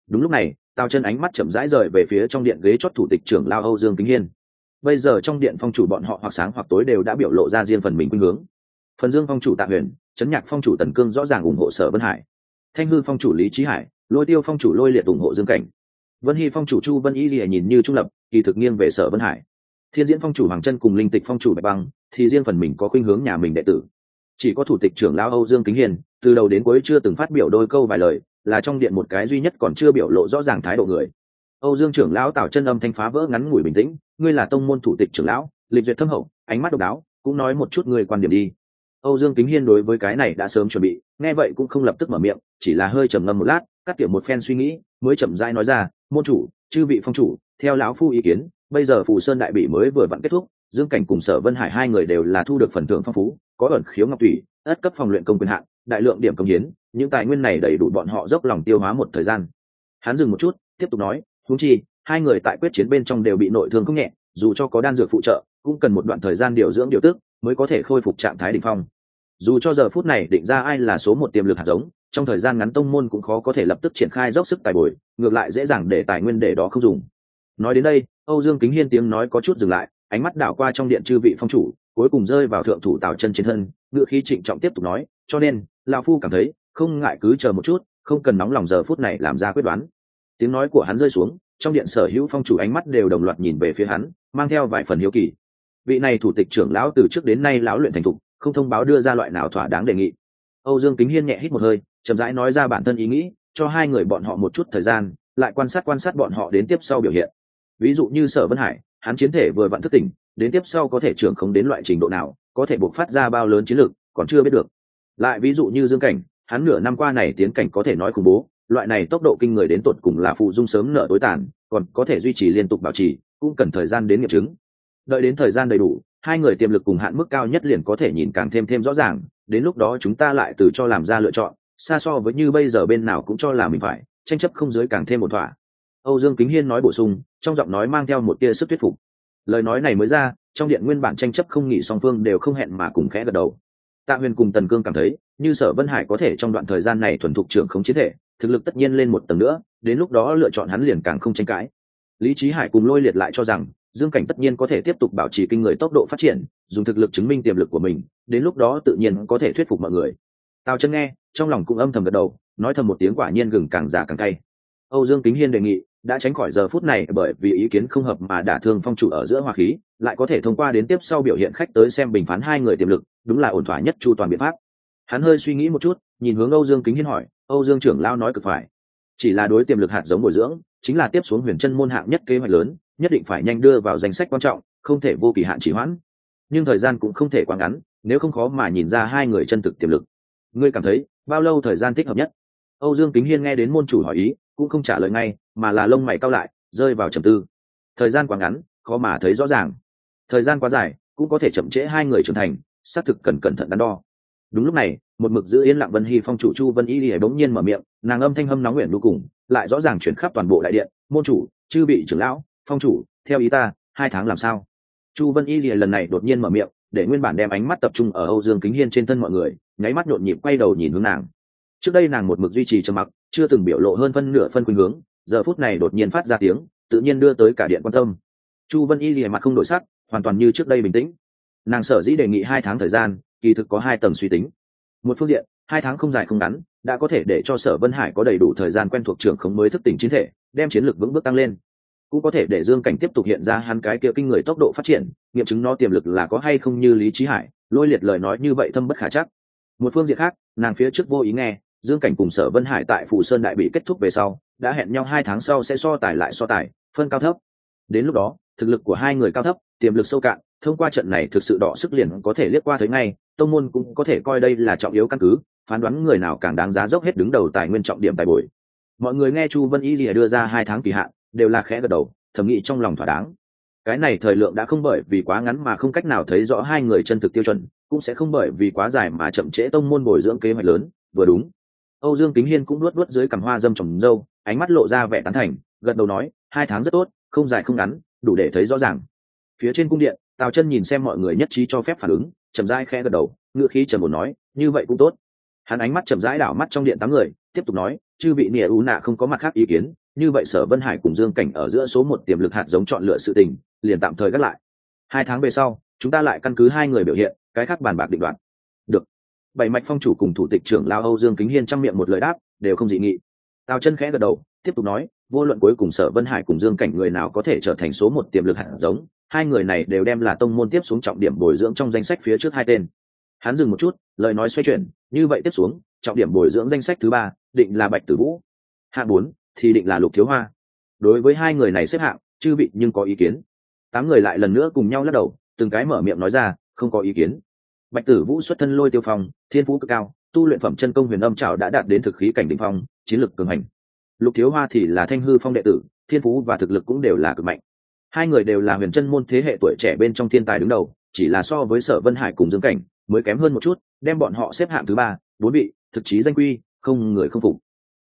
Đúng lúc này, tào chân ánh mắt chậm rãi rời về phía trong điện ghế chót thủ tịch trưởng lao âu dương kính hiên. Bây giờ trong điện phong chủ bọn họ hoặc sáng hoặc tối đều đã biểu lộ ra riêng phần mình khuynh hướng. Phần dương phong chủ tạ huyền chấn nhạc phong chủ tần cương rõ ràng ủng hộ sở vân hải. Thanh hư phong chủ lý trí hải lôi tiêu phong chủ lôi liệt ủng hộ dương cảnh. Vân hy phong chủ chu vân y lìa nhìn như trung lập, kỳ thực nghiêng về sở vân hải. Thiên diễn phong chủ hoàng chân cùng linh tịch phong chủ bạch băng, thì riêng phần mình có khuynh hướng nhà mình đệ tử. Chỉ có thủ tịch trưởng lão âu dương kính hiền, từ đầu đến cuối chưa từng phát biểu đôi câu vài lời, là trong điện một cái duy nhất còn chưa biểu lộ rõ ràng thái độ người. Âu dương trưởng lão tạo chân âm thanh phá vỡ ngắn ngủi bình tĩnh, ngươi là tông môn thủ tịch trưởng lão, lịch duyệt thâm hậu, ánh mắt độc đáo, cũng nói một chút người quan điểm đi âu dương kính hiên đối với cái này đã sớm chuẩn bị, nghe vậy cũng không lập tức mở miệng, chỉ là hơi trầm ngâm một lát, cắt tiểu một phen suy nghĩ, mới chậm rãi nói ra, môn chủ, chư vị phong chủ, theo lão phu ý kiến, bây giờ phù sơn đại bị mới vừa vặn kết thúc, dương cảnh cùng sở vân hải hai người đều là thu được phần thưởng phong phú, có ẩn khiếu ngọc thủy ất cấp phòng luyện công quyền hạn, đại lượng điểm công hiến, những tài nguyên này đầy đủ bọn họ dốc lòng tiêu hóa một thời gian. Hắn dừng một chút, tiếp tục nói, "Huống chi, hai người tại quyết chiến bên trong đều bị nội thương không nhẹ, dù cho có đan dược phụ trợ, cũng cần một đoạn thời gian điều dưỡng điều tức, mới có thể khôi phục trạng thái đỉnh phong dù cho giờ phút này định ra ai là số một tiềm lực hạt giống, trong thời gian ngắn tông môn cũng khó có thể lập tức triển khai dốc sức tài bồi, ngược lại dễ dàng để tài nguyên để đó không dùng. Nói đến đây, âu dương kính hiên tiếng nói có chút dừng lại, ánh mắt đảo qua trong điện chư vị phong chủ, cuối cùng rơi vào thượng thủ tào chân trên thân ngựa khí trịnh trọng tiếp tục nói, cho nên, lão phu cảm thấy, không ngại cứ chờ một chút, không cần nóng lòng giờ phút này làm ra quyết đoán. Tiếng nói của hắn rơi xuống, trong điện sở hữu phong chủ ánh mắt đều đồng loạt nhìn về phía hắn, mang theo vài phần hiếu kỳ. Vị này thủ tịch trưởng lão từ trước đến nay lão luyện thành thục không thông báo đưa ra loại nào thỏa đáng đề nghị. Âu dương kính hiên nhẹ hít một hơi, chậm rãi nói ra bản thân ý nghĩ, cho hai người bọn họ một chút thời gian, lại quan sát quan sát bọn họ đến tiếp sau biểu hiện. Ví dụ như sở vân hải, hắn chiến thể vừa vặn thức tỉnh, đến tiếp sau có thể trưởng không đến loại trình độ nào, có thể buộc phát ra bao lớn chiến lược còn chưa biết được. Lại ví dụ như dương cảnh, hắn nửa năm qua này tiến cảnh có thể nói khủng bố, loại này tốc độ kinh người đến tột cùng là phụ dung sớm nợ tối tàn, còn có thể duy trì liên tục bảo trì, cũng cần thời gian đến nghiệm chứng. Đợi đến thời gian đầy đủ hai người tiềm lực cùng hạn mức cao nhất liền có thể nhìn càng thêm thêm rõ ràng, đến lúc đó chúng ta lại từ cho làm ra lựa chọn, xa so với như bây giờ bên nào cũng cho là mình phải, tranh chấp không dưới càng thêm một thỏa. Âu dương kính hiên nói bổ sung, trong giọng nói mang theo một tia sức thuyết phục. Lời nói này mới ra, trong điện nguyên bản tranh chấp không nghỉ song phương đều không hẹn mà cùng khẽ gật đầu. Tạ huyền cùng tần cương cảm thấy, như sở vân hải có thể trong đoạn thời gian này thuần thục trưởng không chiến thể, thực lực tất nhiên lên một tầng nữa, đến lúc đó lựa chọn hắn liền càng không tranh cãi. Lý trí hải cùng lôi liệt lại cho rằng dương cảnh tất nhiên có thể tiếp tục bảo trì kinh người tốc độ phát triển, dùng thực lực chứng minh tiềm lực của mình, đến lúc đó tự nhiên có thể thuyết phục mọi người. Tào chân nghe, trong lòng cũng âm thầm gật đầu, nói thầm một tiếng quả nhiên gừng càng già càng cay. Âu dương kính hiên đề nghị, đã tránh khỏi giờ phút này bởi vì ý kiến không hợp mà đả thương phong chủ ở giữa hòa khí, lại có thể thông qua đến tiếp sau biểu hiện khách tới xem bình phán hai người tiềm lực, đúng là ổn thỏa nhất chu toàn biện pháp. Hắn hơi suy nghĩ một chút, nhìn hướng âu dương kính hiên hỏi, âu dương trưởng lao nói cực phải, chỉ là đối tiềm lực hạt giống bồi dưỡng, chính là tiếp xuống huyền chân môn hạng nhất kế hoạch lớn nhất định phải nhanh đưa vào danh sách quan trọng, không thể vô kỳ hạn chỉ hoãn. Nhưng thời gian cũng không thể quá ngắn, nếu không khó mà nhìn ra hai người chân thực tiềm lực. Ngươi cảm thấy, bao lâu thời gian thích hợp nhất? Âu dương kính hiên nghe đến môn chủ hỏi ý, cũng không trả lời ngay, mà là lông mày cao lại, rơi vào trầm tư. Thời gian quá ngắn, khó mà thấy rõ ràng. Thời gian quá dài, cũng có thể chậm trễ hai người trưởng thành, xác thực cần cẩn thận đắn đo. Đúng lúc này, một mực giữ yên lặng vân hy phong chủ chu vân y lìa bỗng nhiên mở miệng, nàng âm thanh hâm nóng nguyện vô cùng, lại rõ ràng chuyển khắp toàn bộ đại điện. Môn chủ, chư bị trưởng lão phong chủ, theo ý ta, hai tháng làm sao? Chu vân y lìa lần này đột nhiên mở miệng, để nguyên bản đem ánh mắt tập trung ở âu dương kính hiên trên thân mọi người, nháy mắt nhộn nhịp quay đầu nhìn hướng nàng. Trước đây nàng một mực duy trì trầm mặc, chưa từng biểu lộ hơn phân nửa phân khuynh hướng, giờ phút này đột nhiên phát ra tiếng, tự nhiên đưa tới cả điện quan tâm. Chu vân y lìa mặt không đổi sắc, hoàn toàn như trước đây bình tĩnh. Nàng sở dĩ đề nghị hai tháng thời gian, kỳ thực có hai tầng suy tính. Một phương diện, hai tháng không dài không ngắn, đã có thể để cho sở vân hải có đầy đủ thời gian quen thuộc trưởng khống mới thức tỉnh chiến thể, đem chiến lược vững bước tăng lên cũng có thể để dương cảnh tiếp tục hiện ra hắn cái kia kinh người tốc độ phát triển, nghiệm chứng nó tiềm lực là có hay không như lý trí hải, lôi liệt lời nói như vậy thâm bất khả chắc. Một phương diện khác, nàng phía trước vô ý nghe, dương cảnh cùng sở vân hải tại phủ sơn đại bị kết thúc về sau, đã hẹn nhau hai tháng sau sẽ so tài lại so tài, phân cao thấp. Đến lúc đó, thực lực của hai người cao thấp, tiềm lực sâu cạn, thông qua trận này thực sự đỏ sức liền có thể liếc qua thấy ngay, tông môn cũng có thể coi đây là trọng yếu căn cứ, phán đoán người nào càng đáng giá dốc hết đứng đầu tài nguyên trọng điểm tài bồi mọi người nghe chu vân y lìa đưa ra hai tháng kỳ hạn đều là khẽ gật đầu, thầm nghĩ trong lòng thỏa đáng. Cái này thời lượng đã không bởi vì quá ngắn mà không cách nào thấy rõ hai người chân thực tiêu chuẩn, cũng sẽ không bởi vì quá dài mà chậm trễ tông môn bồi dưỡng kế hoạch lớn, vừa đúng. Âu dương kính hiên cũng luốt luốt dưới cằm hoa dâm trồng dâu, ánh mắt lộ ra vẻ tán thành, gật đầu nói, hai tháng rất tốt, không dài không ngắn, đủ để thấy rõ ràng. Phía trên cung điện, tào chân nhìn xem mọi người nhất trí cho phép phản ứng, chậm rãi khẽ gật đầu ngựa khí trầm một nói, như vậy cũng tốt. Hắn ánh mắt chậm rãi đảo mắt trong điện tám người, tiếp tục nói, chư vị nịa ú nạ không có mặt khác ý kiến như vậy sở vân hải cùng dương cảnh ở giữa số một tiềm lực hạt giống chọn lựa sự tình, liền tạm thời gác lại. Hai tháng về sau, chúng ta lại căn cứ hai người biểu hiện, cái khác bàn bạc định đoạt. Được. Bảy mạch phong chủ cùng thủ tịch trưởng lao âu dương kính hiên trong miệng một lời đáp, đều không dị nghị. Tào chân khẽ gật đầu, tiếp tục nói, vô luận cuối cùng sở vân hải cùng dương cảnh người nào có thể trở thành số một tiềm lực hạt giống, hai người này đều đem là tông môn tiếp xuống trọng điểm bồi dưỡng trong danh sách phía trước hai tên. Hắn dừng một chút, lời nói xoay chuyển, như vậy tiếp xuống, trọng điểm bồi dưỡng danh sách thứ ba, định là bạch tử vũ. Hạ bốn thì định là lục thiếu hoa. Đối với hai người này xếp hạng, chư vị nhưng có ý kiến. Tám người lại lần nữa cùng nhau lắc đầu, từng cái mở miệng nói ra, không có ý kiến. Bạch tử vũ xuất thân lôi tiêu phong, thiên phú cực cao, tu luyện phẩm chân công huyền âm trào đã đạt đến thực khí cảnh định phong, chiến lực cường hành. Lục thiếu hoa thì là thanh hư phong đệ tử, thiên phú và thực lực cũng đều là cực mạnh. Hai người đều là huyền chân môn thế hệ tuổi trẻ bên trong thiên tài đứng đầu, chỉ là so với sở vân hải cùng dương cảnh, mới kém hơn một chút, đem bọn họ xếp hạng thứ ba, bốn vị, thực chí danh quy, không người không phục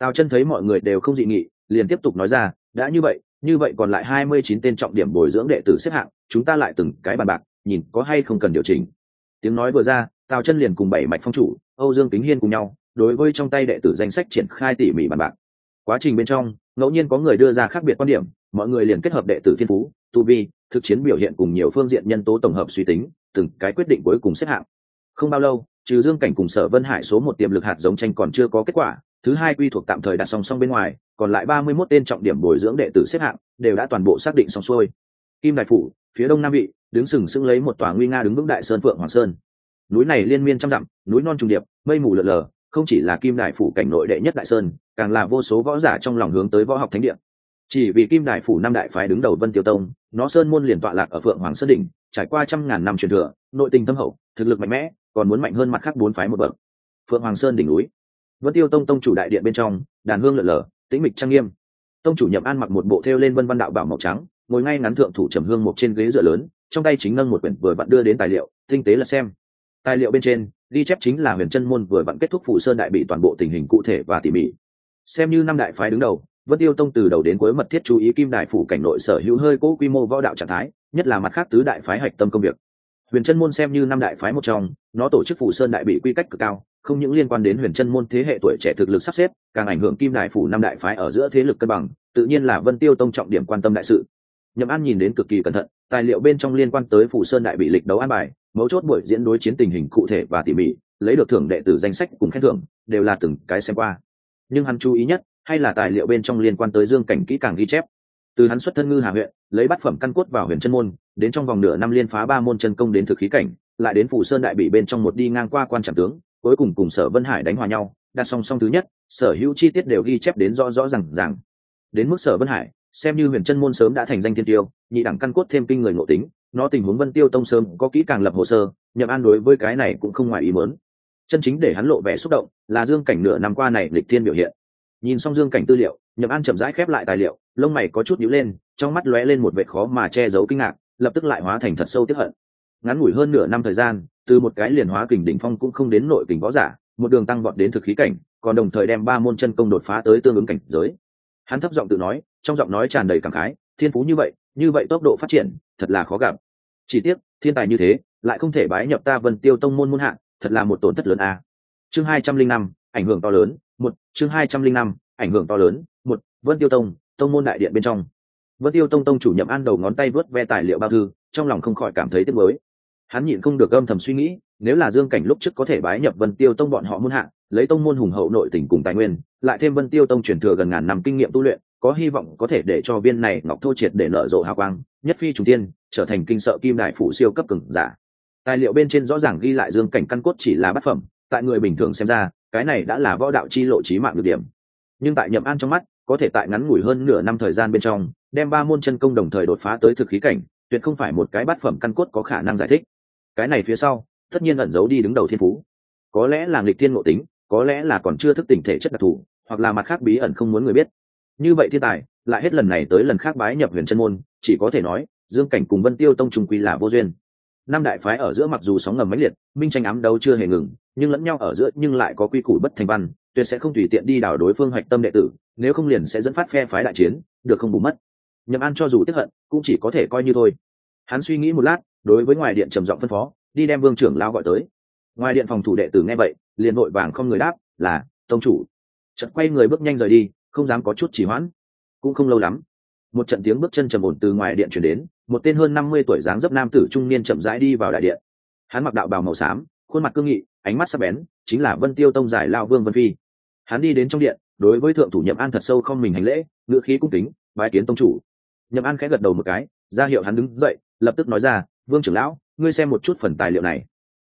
tào chân thấy mọi người đều không dị nghị, liền tiếp tục nói ra, đã như vậy như vậy còn lại hai mươi chín tên trọng điểm bồi dưỡng đệ tử xếp hạng, chúng ta lại từng cái bàn bạc, nhìn có hay không cần điều chỉnh. Tiếng nói vừa ra, tào chân liền cùng bảy mạch phong chủ, âu dương kính hiên cùng nhau, đối với trong tay đệ tử danh sách triển khai tỉ mỉ bàn bạc. Quá trình bên trong, ngẫu nhiên có người đưa ra khác biệt quan điểm, mọi người liền kết hợp đệ tử thiên phú, tu vi, thực chiến biểu hiện cùng nhiều phương diện nhân tố tổng hợp suy tính, từng cái quyết định cuối cùng xếp hạng. Không bao lâu, trừ dương cảnh cùng sở vân hải số một tiềm lực hạt giống tranh còn chưa có kết quả thứ hai quy thuộc tạm thời đặt song song bên ngoài, còn lại ba mươi 31 tên trọng điểm bồi dưỡng đệ tử xếp hạng đều đã toàn bộ xác định xong xuôi. Kim đại phủ, phía đông nam vị, đứng sừng sững lấy một tòa nguy nga đứng vững đại sơn phượng hoàng sơn. Núi này liên miên trăm dặm, núi non trùng điệp, mây mù lờ lờ, không chỉ là kim đại phủ cảnh nội đệ nhất đại sơn, càng là vô số võ giả trong lòng hướng tới võ học thánh địa. Chỉ vì kim đại phủ năm đại phái đứng đầu vân tiêu tông, nó sơn môn liền tọa lạc ở phượng hoàng sơn đỉnh, trải qua trăm ngàn năm truyền thừa, nội tình thâm hậu, thực lực mạnh mẽ, còn muốn mạnh hơn mặt khác bốn phái một bậc. Phượng hoàng sơn đỉnh núi vân tiêu tông tông chủ đại điện bên trong, đàn hương lợn lờ, tĩnh mịch trang nghiêm. Tông chủ nhậm an mặc một bộ thêu lên vân văn đạo bảo màu trắng, ngồi ngay ngắn thượng thủ trầm hương một trên ghế dựa lớn, trong tay chính nâng một quyển vừa vặn đưa đến tài liệu, tinh tế là xem. Tài liệu bên trên, ghi chép chính là huyền chân môn vừa vặn kết thúc phủ sơn đại bị toàn bộ tình hình cụ thể và tỉ mỉ. Xem như năm đại phái đứng đầu, vân tiêu tông từ đầu đến cuối mật thiết chú ý kim đại phủ cảnh nội sở hữu hơi cố quy mô võ đạo trạng thái, nhất là mặt khác tứ đại phái hạch tâm công việc huyền chân môn xem như năm đại phái một trong, nó tổ chức phủ sơn đại bị quy cách cực cao, không những liên quan đến huyền chân môn thế hệ tuổi trẻ thực lực sắp xếp, càng ảnh hưởng kim đại phủ năm đại phái ở giữa thế lực cân bằng, tự nhiên là vân tiêu tông trọng điểm quan tâm đại sự. Nhậm an nhìn đến cực kỳ cẩn thận, tài liệu bên trong liên quan tới phủ sơn đại bị lịch đấu an bài, mấu chốt buổi diễn đối chiến tình hình cụ thể và tỉ mỉ, lấy được thưởng đệ tử danh sách cùng khen thưởng, đều là từng cái xem qua. Nhưng hắn chú ý nhất, hay là tài liệu bên trong liên quan tới dương cảnh kỹ càng ghi chép từ hắn xuất thân ngư hà huyện, lấy bát phẩm căn cốt vào huyền chân môn, đến trong vòng nửa năm liên phá ba môn chân công đến thực khí cảnh, lại đến phủ sơn đại bị bên trong một đi ngang qua quan trạm tướng, cuối cùng cùng sở vân hải đánh hòa nhau, đặt song song thứ nhất, sở hữu chi tiết đều ghi chép đến rõ rõ rằng rằng đến mức sở vân hải, xem như huyền chân môn sớm đã thành danh thiên tiêu, nhị đẳng căn cốt thêm kinh người ngộ tính, nó tình huống vân tiêu tông sớm có kỹ càng lập hồ sơ, nhậm an đối với cái này cũng không ngoài ý mớn chân chính để hắn lộ vẻ xúc động, là dương cảnh nửa năm qua này lịch thiên biểu hiện. Nhìn xong dương cảnh tư liệu, nhậm an chậm rãi khép lại tài liệu lông mày có chút nhíu lên, trong mắt lóe lên một vẻ khó mà che giấu kinh ngạc, lập tức lại hóa thành thật sâu tiếp hận. Ngắn ngủi hơn nửa năm thời gian, từ một cái liền hóa kình đỉnh phong cũng không đến nội kình võ giả, một đường tăng vọt đến thực khí cảnh, còn đồng thời đem ba môn chân công đột phá tới tương ứng cảnh giới. Hắn thấp giọng tự nói, trong giọng nói tràn đầy cảm khái, thiên phú như vậy như vậy tốc độ phát triển, thật là khó gặp. Chỉ tiếc, thiên tài như thế, lại không thể bái nhập ta vân tiêu tông môn môn hạng thật là một tổn thất lớn a. Chương hai trăm linh năm, ảnh hưởng to lớn, một, chương hai trăm linh năm, ảnh hưởng to lớn, một, vân tiêu tông tông môn đại điện bên trong. Vân tiêu tông tông chủ nhậm an đầu ngón tay vớt ve tài liệu bao thư, trong lòng không khỏi cảm thấy tiếc mới hắn nhịn không được âm thầm suy nghĩ, nếu là dương cảnh lúc trước có thể bái nhập vân tiêu tông bọn họ muôn hạng lấy tông môn hùng hậu nội tỉnh cùng tài nguyên, lại thêm vân tiêu tông truyền thừa gần ngàn năm kinh nghiệm tu luyện, có hy vọng có thể để cho viên này ngọc thô triệt để nở rộ hào quang, nhất phi trùng tiên trở thành kinh sợ kim đại phủ siêu cấp cường giả. Tài liệu bên trên rõ ràng ghi lại dương cảnh căn cốt chỉ là bát phẩm, tại người bình thường xem ra, cái này đã là võ đạo chi lộ trí mạng được điểm. Nhưng tại nhậm an trong mắt có thể tại ngắn ngủi hơn nửa năm thời gian bên trong, đem ba môn chân công đồng thời đột phá tới thực khí cảnh, tuyệt không phải một cái bát phẩm căn cốt có khả năng giải thích. Cái này phía sau, tất nhiên ẩn giấu đi đứng đầu thiên phú. Có lẽ là nghịch thiên ngộ tính, có lẽ là còn chưa thức tỉnh thể chất đặc thù, hoặc là mặt khác bí ẩn không muốn người biết. Như vậy thiên tài, lại hết lần này tới lần khác bái nhập huyền chân môn, chỉ có thể nói, dương cảnh cùng vân tiêu tông trùng quy là vô duyên. Năm đại phái ở giữa mặc dù sóng ngầm mãnh liệt, minh tranh ám đấu chưa hề ngừng, nhưng lẫn nhau ở giữa nhưng lại có quy củ bất thành văn tuyệt sẽ không tùy tiện đi đảo đối phương hoạch tâm đệ tử, nếu không liền sẽ dẫn phát phe phái đại chiến, được không bù mất. Nhậm an cho dù tiếp hận, cũng chỉ có thể coi như thôi. Hắn suy nghĩ một lát, đối với ngoài điện trầm giọng phân phó, đi đem vương trưởng lao gọi tới. Ngoài điện phòng thủ đệ tử nghe vậy, liền vội vàng không người đáp, là, tông chủ. Chợt quay người bước nhanh rời đi, không dám có chút chỉ hoãn. Cũng không lâu lắm, một trận tiếng bước chân trầm ổn từ ngoài điện chuyển đến, một tên hơn năm mươi tuổi dáng dấp nam tử trung niên chậm rãi đi vào đại điện. Hắn mặc đạo bào màu xám, khuôn mặt cương nghị, ánh mắt sắc bén, chính là vân tiêu tông giải lao vương vân phi hắn đi đến trong điện, đối với thượng thủ nhậm an thật sâu không mình hành lễ, ngữ khí cung kính, bái kiến tông chủ. Nhậm an khẽ gật đầu một cái, ra hiệu hắn đứng dậy, lập tức nói ra, vương trưởng lão, ngươi xem một chút phần tài liệu này.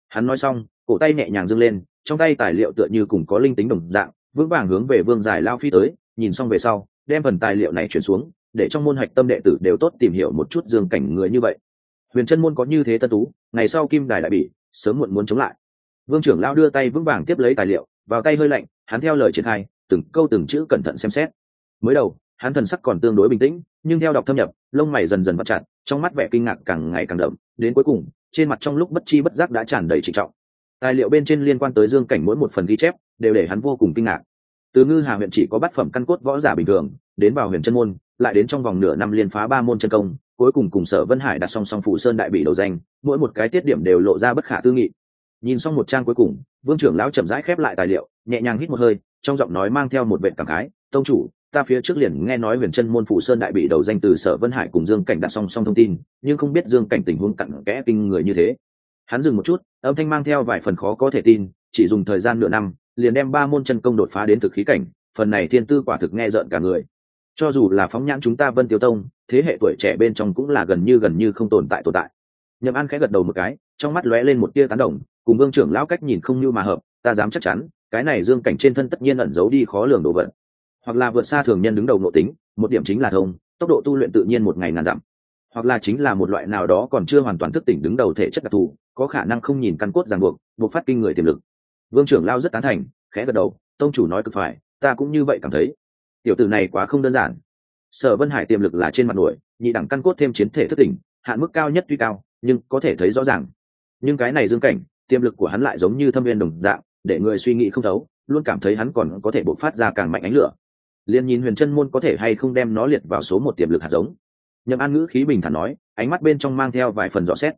Hắn nói xong, cổ tay nhẹ nhàng dâng lên, trong tay tài liệu tựa như cùng có linh tính đồng dạng, vững vàng hướng về vương giải lao phi tới, nhìn xong về sau, đem phần tài liệu này chuyển xuống, để trong môn hạch tâm đệ tử đều tốt tìm hiểu một chút dương cảnh người như vậy. Huyền chân môn có như thế tân tú, ngày sau kim đài đại bị sớm muộn muốn chống lại. Vương trưởng lao đưa tay vững vàng tiếp lấy tài liệu, vào tay hơi lạnh hắn theo lời triển khai, từng câu từng chữ cẩn thận xem xét. Mới đầu, hắn thần sắc còn tương đối bình tĩnh, nhưng theo đọc thâm nhập, lông mày dần dần vắt chặt, trong mắt vẻ kinh ngạc càng ngày càng đậm, đến cuối cùng, trên mặt trong lúc bất chi bất giác đã tràn đầy trịnh trọng. Tài liệu bên trên liên quan tới dương cảnh mỗi một phần ghi chép, đều để hắn vô cùng kinh ngạc. Từ ngư hà huyện chỉ có bát phẩm căn cốt võ giả bình thường, đến vào huyền chân môn, lại đến trong vòng nửa năm liên phá ba môn chân công, cuối cùng cùng sở vân hải đặt song song phụ sơn đại bị đầu danh, mỗi một cái tiết điểm đều lộ ra bất khả tư nghị nhìn xong một trang cuối cùng, vương trưởng lão chậm rãi khép lại tài liệu, nhẹ nhàng hít một hơi, trong giọng nói mang theo một vệ cảm khái, tông chủ, ta phía trước liền nghe nói huyền chân môn phụ sơn đại bị đầu danh từ sở vân hải cùng dương cảnh đặt song song thông tin, nhưng không biết dương cảnh tình huống cặn kẽ kinh người như thế. Hắn dừng một chút, âm thanh mang theo vài phần khó có thể tin, chỉ dùng thời gian nửa năm, liền đem ba môn chân công đột phá đến thực khí cảnh, phần này thiên tư quả thực nghe rợn cả người. Cho dù là phóng nhãn chúng ta vân tiêu tông, thế hệ tuổi trẻ bên trong cũng là gần như gần như không tồn tại tồn tại. Nhậm an khẽ gật đầu một cái, trong mắt lóe lên một tia tán đồng cùng vương trưởng lão cách nhìn không như mà hợp, ta dám chắc chắn, cái này dương cảnh trên thân tất nhiên ẩn giấu đi khó lường đồ vật. Hoặc là vượt xa thường nhân đứng đầu nội tính, một điểm chính là thông, tốc độ tu luyện tự nhiên một ngày ngàn dặm. Hoặc là chính là một loại nào đó còn chưa hoàn toàn thức tỉnh đứng đầu thể chất đặc thù, có khả năng không nhìn căn cốt ràng buộc buộc phát kinh người tiềm lực. Vương trưởng lao rất tán thành, khẽ gật đầu, tông chủ nói cực phải, ta cũng như vậy cảm thấy. Tiểu tử này quá không đơn giản. Sở vân hải tiềm lực là trên mặt nổi nhị đẳng căn cốt thêm chiến thể thức tỉnh, hạn mức cao nhất tuy cao, nhưng có thể thấy rõ ràng. Nhưng cái này dương cảnh tiềm lực của hắn lại giống như thâm viên đồng dạng, để người suy nghĩ không thấu, luôn cảm thấy hắn còn có thể bộc phát ra càng mạnh ánh lửa. Liền nhìn huyền chân môn có thể hay không đem nó liệt vào số một tiềm lực hạt giống. Nhậm an ngữ khí bình thản nói, ánh mắt bên trong mang theo vài phần rõ xét.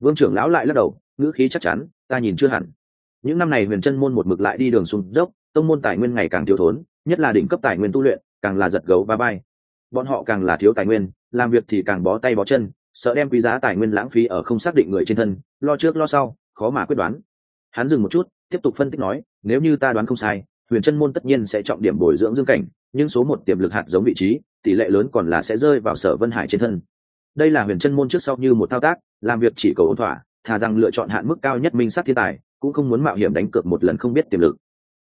Vương trưởng lão lại lắc đầu, ngữ khí chắc chắn, ta nhìn chưa hẳn. Những năm này huyền chân môn một mực lại đi đường sùng dốc, tông môn tài nguyên ngày càng thiếu thốn, nhất là đỉnh cấp tài nguyên tu luyện, càng là giật gấu và bay. Bọn họ càng là thiếu tài nguyên, làm việc thì càng bó tay bó chân, sợ đem quý giá tài nguyên lãng phí ở không xác định người trên thân, lo trước lo sau khó mà quyết đoán. Hắn dừng một chút tiếp tục phân tích nói nếu như ta đoán không sai huyền chân môn tất nhiên sẽ trọng điểm bồi dưỡng dương cảnh nhưng số một tiềm lực hạt giống vị trí tỷ lệ lớn còn là sẽ rơi vào sở vân hải trên thân. Đây là huyền chân môn trước sau như một thao tác làm việc chỉ cầu ổn thỏa thà rằng lựa chọn hạn mức cao nhất minh sát thiên tài cũng không muốn mạo hiểm đánh cược một lần không biết tiềm lực.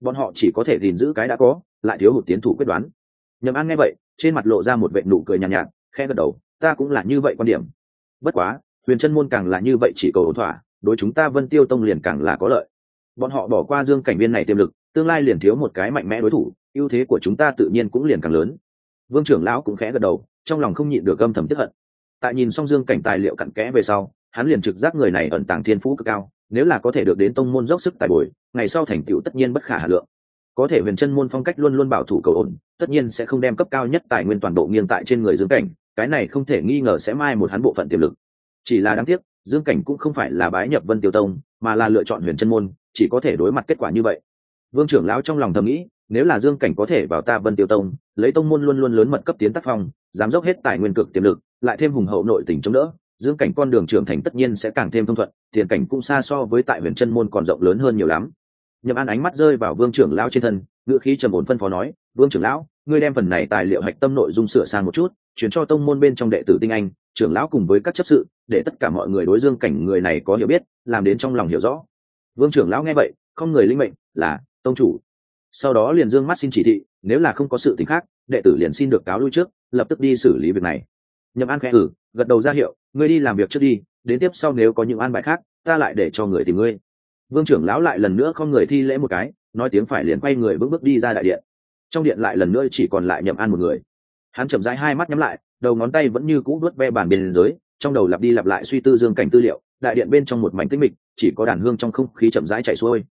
Bọn họ chỉ có thể gìn giữ cái đã có lại thiếu hụt tiến thủ quyết đoán. Nhầm an nghe vậy trên mặt lộ ra một vệ nụ cười nhàn nhạt, nhạt khe gật đầu ta cũng là như vậy quan điểm. Bất quá huyền chân môn càng là như vậy chỉ cầu ổn thỏa đối chúng ta vân tiêu tông liền càng là có lợi. Bọn họ bỏ qua dương cảnh viên này tiềm lực, tương lai liền thiếu một cái mạnh mẽ đối thủ, ưu thế của chúng ta tự nhiên cũng liền càng lớn. Vương trưởng lão cũng khẽ gật đầu, trong lòng không nhịn được âm thầm tiếp hận. Tại nhìn xong dương cảnh tài liệu cặn kẽ về sau, hắn liền trực giác người này ẩn tàng thiên phú cực cao, nếu là có thể được đến tông môn dốc sức tài bồi, ngày sau thành tựu tất nhiên bất khả hà lượng. Có thể huyền chân môn phong cách luôn luôn bảo thủ cầu ổn, tất nhiên sẽ không đem cấp cao nhất tài nguyên toàn bộ nghiêng tại trên người dương cảnh, cái này không thể nghi ngờ sẽ mai một hắn bộ phận tiềm lực. Chỉ là đáng tiếc dương cảnh cũng không phải là bái nhập vân tiêu tông, mà là lựa chọn huyền chân môn, chỉ có thể đối mặt kết quả như vậy. Vương trưởng lão trong lòng thầm nghĩ, nếu là dương cảnh có thể vào ta vân tiêu tông, lấy tông môn luôn luôn lớn mật cấp tiến tác phong, dám dốc hết tài nguyên cực tiềm lực, lại thêm hùng hậu nội tình chống đỡ, dương cảnh con đường trưởng thành tất nhiên sẽ càng thêm thông thuận, tiền cảnh cũng xa so với tại huyền chân môn còn rộng lớn hơn nhiều lắm. Nhậm an ánh mắt rơi vào vương trưởng lão trên thân, ngữ khí trầm ổn phân phó nói, vương trưởng lão, ngươi đem phần này tài liệu hạch tâm nội dung sửa sang một chút, chuyển cho tông môn bên trong đệ tử tinh anh trưởng lão cùng với các chấp sự, để tất cả mọi người đối dương cảnh người này có hiểu biết, làm đến trong lòng hiểu rõ. Vương trưởng lão nghe vậy, không người linh mệnh, là tông chủ. Sau đó liền dương mắt xin chỉ thị, nếu là không có sự t khác, đệ tử liền xin được cáo lui trước, lập tức đi xử lý việc này. Nhậm an khẽ ử gật đầu ra hiệu, ngươi đi làm việc trước đi, đến tiếp sau nếu có những an bài khác, ta lại để cho người tìm ngươi. Vương trưởng lão lại lần nữa không người thi lễ một cái, nói tiếng phải liền quay người bước bước đi ra đại điện. Trong điện lại lần nữa chỉ còn lại nhậm an một người. Hắn chậm rãi hai mắt nhắm lại đầu ngón tay vẫn như cũ vớt ve bàn bên dưới, trong đầu lặp đi lặp lại suy tư dương cảnh tư liệu, đại điện bên trong một mảnh tĩnh mịch, chỉ có đàn hương trong không khí chậm rãi chạy xuôi.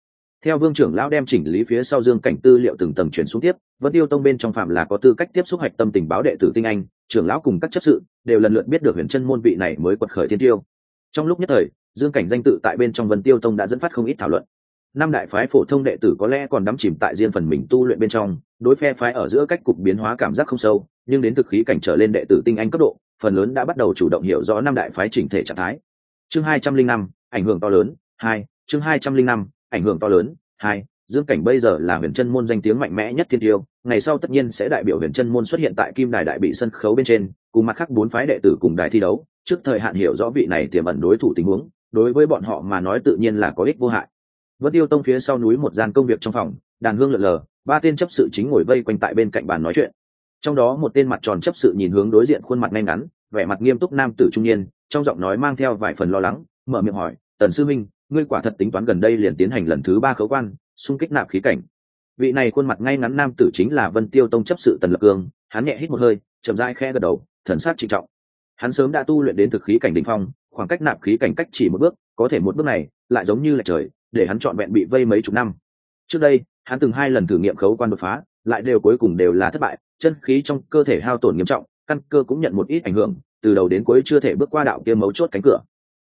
Theo vương trưởng lão đem chỉnh lý phía sau dương cảnh tư liệu từng tầng chuyển xuống tiếp vẫn tiêu tông bên trong phạm là có tư cách tiếp xúc hạch tâm tình báo đệ tử tinh anh, trưởng lão cùng các chấp sự đều lần lượt biết được huyền chân môn vị này mới quật khởi thiên tiêu. Trong lúc nhất thời, dương cảnh danh tự tại bên trong vân tiêu tông đã dẫn phát không ít thảo luận. Năm đại phái phổ thông đệ tử có lẽ còn đắm chìm tại riêng phần mình tu luyện bên trong, đối phe phái ở giữa cách cục biến hóa cảm giác không sâu nhưng đến thực khí cảnh trở lên đệ tử tinh anh cấp độ, phần lớn đã bắt đầu chủ động hiểu rõ năm đại phái chỉnh thể trạng thái. Chương hai trăm linh năm, ảnh hưởng to lớn, hai, chương hai trăm linh năm, ảnh hưởng to lớn, hai, dương cảnh bây giờ là huyền chân môn danh tiếng mạnh mẽ nhất thiên tiêu, ngày sau tất nhiên sẽ đại biểu huyền chân môn xuất hiện tại kim đài đại bị sân khấu bên trên, cùng mặt khác bốn phái đệ tử cùng đài thi đấu, trước thời hạn hiểu rõ vị này tiềm ẩn đối thủ tình huống, đối với bọn họ mà nói tự nhiên là có ích vô hại. Vân tiêu tông phía sau núi một gian công việc trong phòng, đàn hương lượn lờ, ba tên chấp sự chính ngồi vây quanh tại bên cạnh bàn nói chuyện trong đó một tên mặt tròn chấp sự nhìn hướng đối diện khuôn mặt ngay ngắn, vẻ mặt nghiêm túc nam tử trung niên, trong giọng nói mang theo vài phần lo lắng, mở miệng hỏi, tần sư minh ngươi quả thật tính toán gần đây liền tiến hành lần thứ ba khấu quan, xung kích nạp khí cảnh. Vị này khuôn mặt ngay ngắn nam tử chính là vân tiêu tông chấp sự tần lập cương, hắn nhẹ hít một hơi, chậm rãi khe gật đầu, thần sát trịnh trọng. Hắn sớm đã tu luyện đến thực khí cảnh đ ỉ n h phong, khoảng cách nạp khí cảnh cách chỉ một bước, có thể một bước này lại giống như là trời, để hắn trọn vẹn bị vây mấy chục năm. Trước đây, hắn từng hai lần thử nghiệm khấu quan đột phá lại đều cuối cùng đều là thất bại, chân khí trong cơ thể hao tổn nghiêm trọng, căn cơ cũng nhận một ít ảnh hưởng, từ đầu đến cuối chưa thể bước qua đạo kia mấu chốt cánh cửa.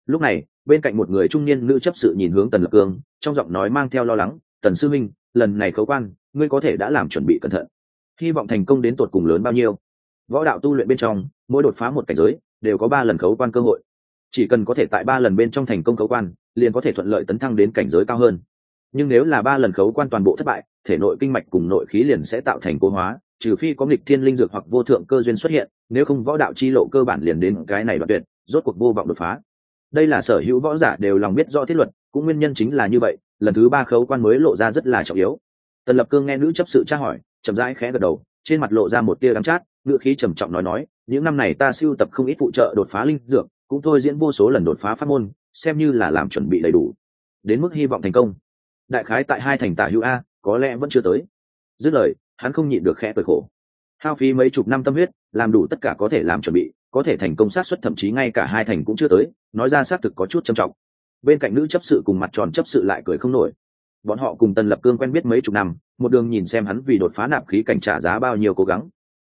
Lúc này, bên cạnh một người trung niên nữ chấp sự nhìn hướng tần lập cương, trong giọng nói mang theo lo lắng, tần sư minh lần này khấu quan, ngươi có thể đã làm chuẩn bị cẩn thận. Hy vọng thành công đến tột cùng lớn bao nhiêu. Võ đạo tu luyện bên trong, mỗi đột phá một cảnh giới, đều có ba lần khấu quan cơ hội. Chỉ cần có thể tại ba lần bên trong thành công khấu quan, liền có thể thuận lợi tấn thăng đến cảnh giới cao hơn nhưng nếu là ba lần khấu quan toàn bộ thất bại, thể nội kinh mạch cùng nội khí liền sẽ tạo thành cố hóa, trừ phi có nghịch thiên linh dược hoặc vô thượng cơ duyên xuất hiện, nếu không võ đạo chi lộ cơ bản liền đến cái này đoạn tuyệt, rốt cuộc vô vọng đột phá. Đây là sở hữu võ giả đều lòng biết rõ thiết luật, cũng nguyên nhân chính là như vậy, lần thứ ba khấu quan mới lộ ra rất là trọng yếu. Tần lập cương nghe nữ chấp sự tra hỏi, chậm rãi khẽ gật đầu, trên mặt lộ ra một tia đắm chát, ngữ khí trầm trọng nói nói, những năm này ta siêu tập không ít phụ trợ đột phá linh dược, cũng thôi diễn vô số lần đột phá pháp môn, xem như là làm chuẩn bị đầy đủ. Đến mức hy vọng thành công đại khái tại hai thành tả hữu a, có lẽ vẫn chưa tới. Dứt lời, hắn không nhịn được khẽ cười khổ. Hao phí mấy chục năm tâm huyết, làm đủ tất cả có thể làm chuẩn bị, có thể thành công sát xuất thậm chí ngay cả hai thành cũng chưa tới, nói ra xác thực có chút trầm trọng. Bên cạnh nữ chấp sự cùng mặt tròn chấp sự lại cười không nổi. Bọn họ cùng tần lập cương quen biết mấy chục năm, một đường nhìn xem hắn vì đột phá nạp khí cảnh trả giá bao nhiêu cố gắng.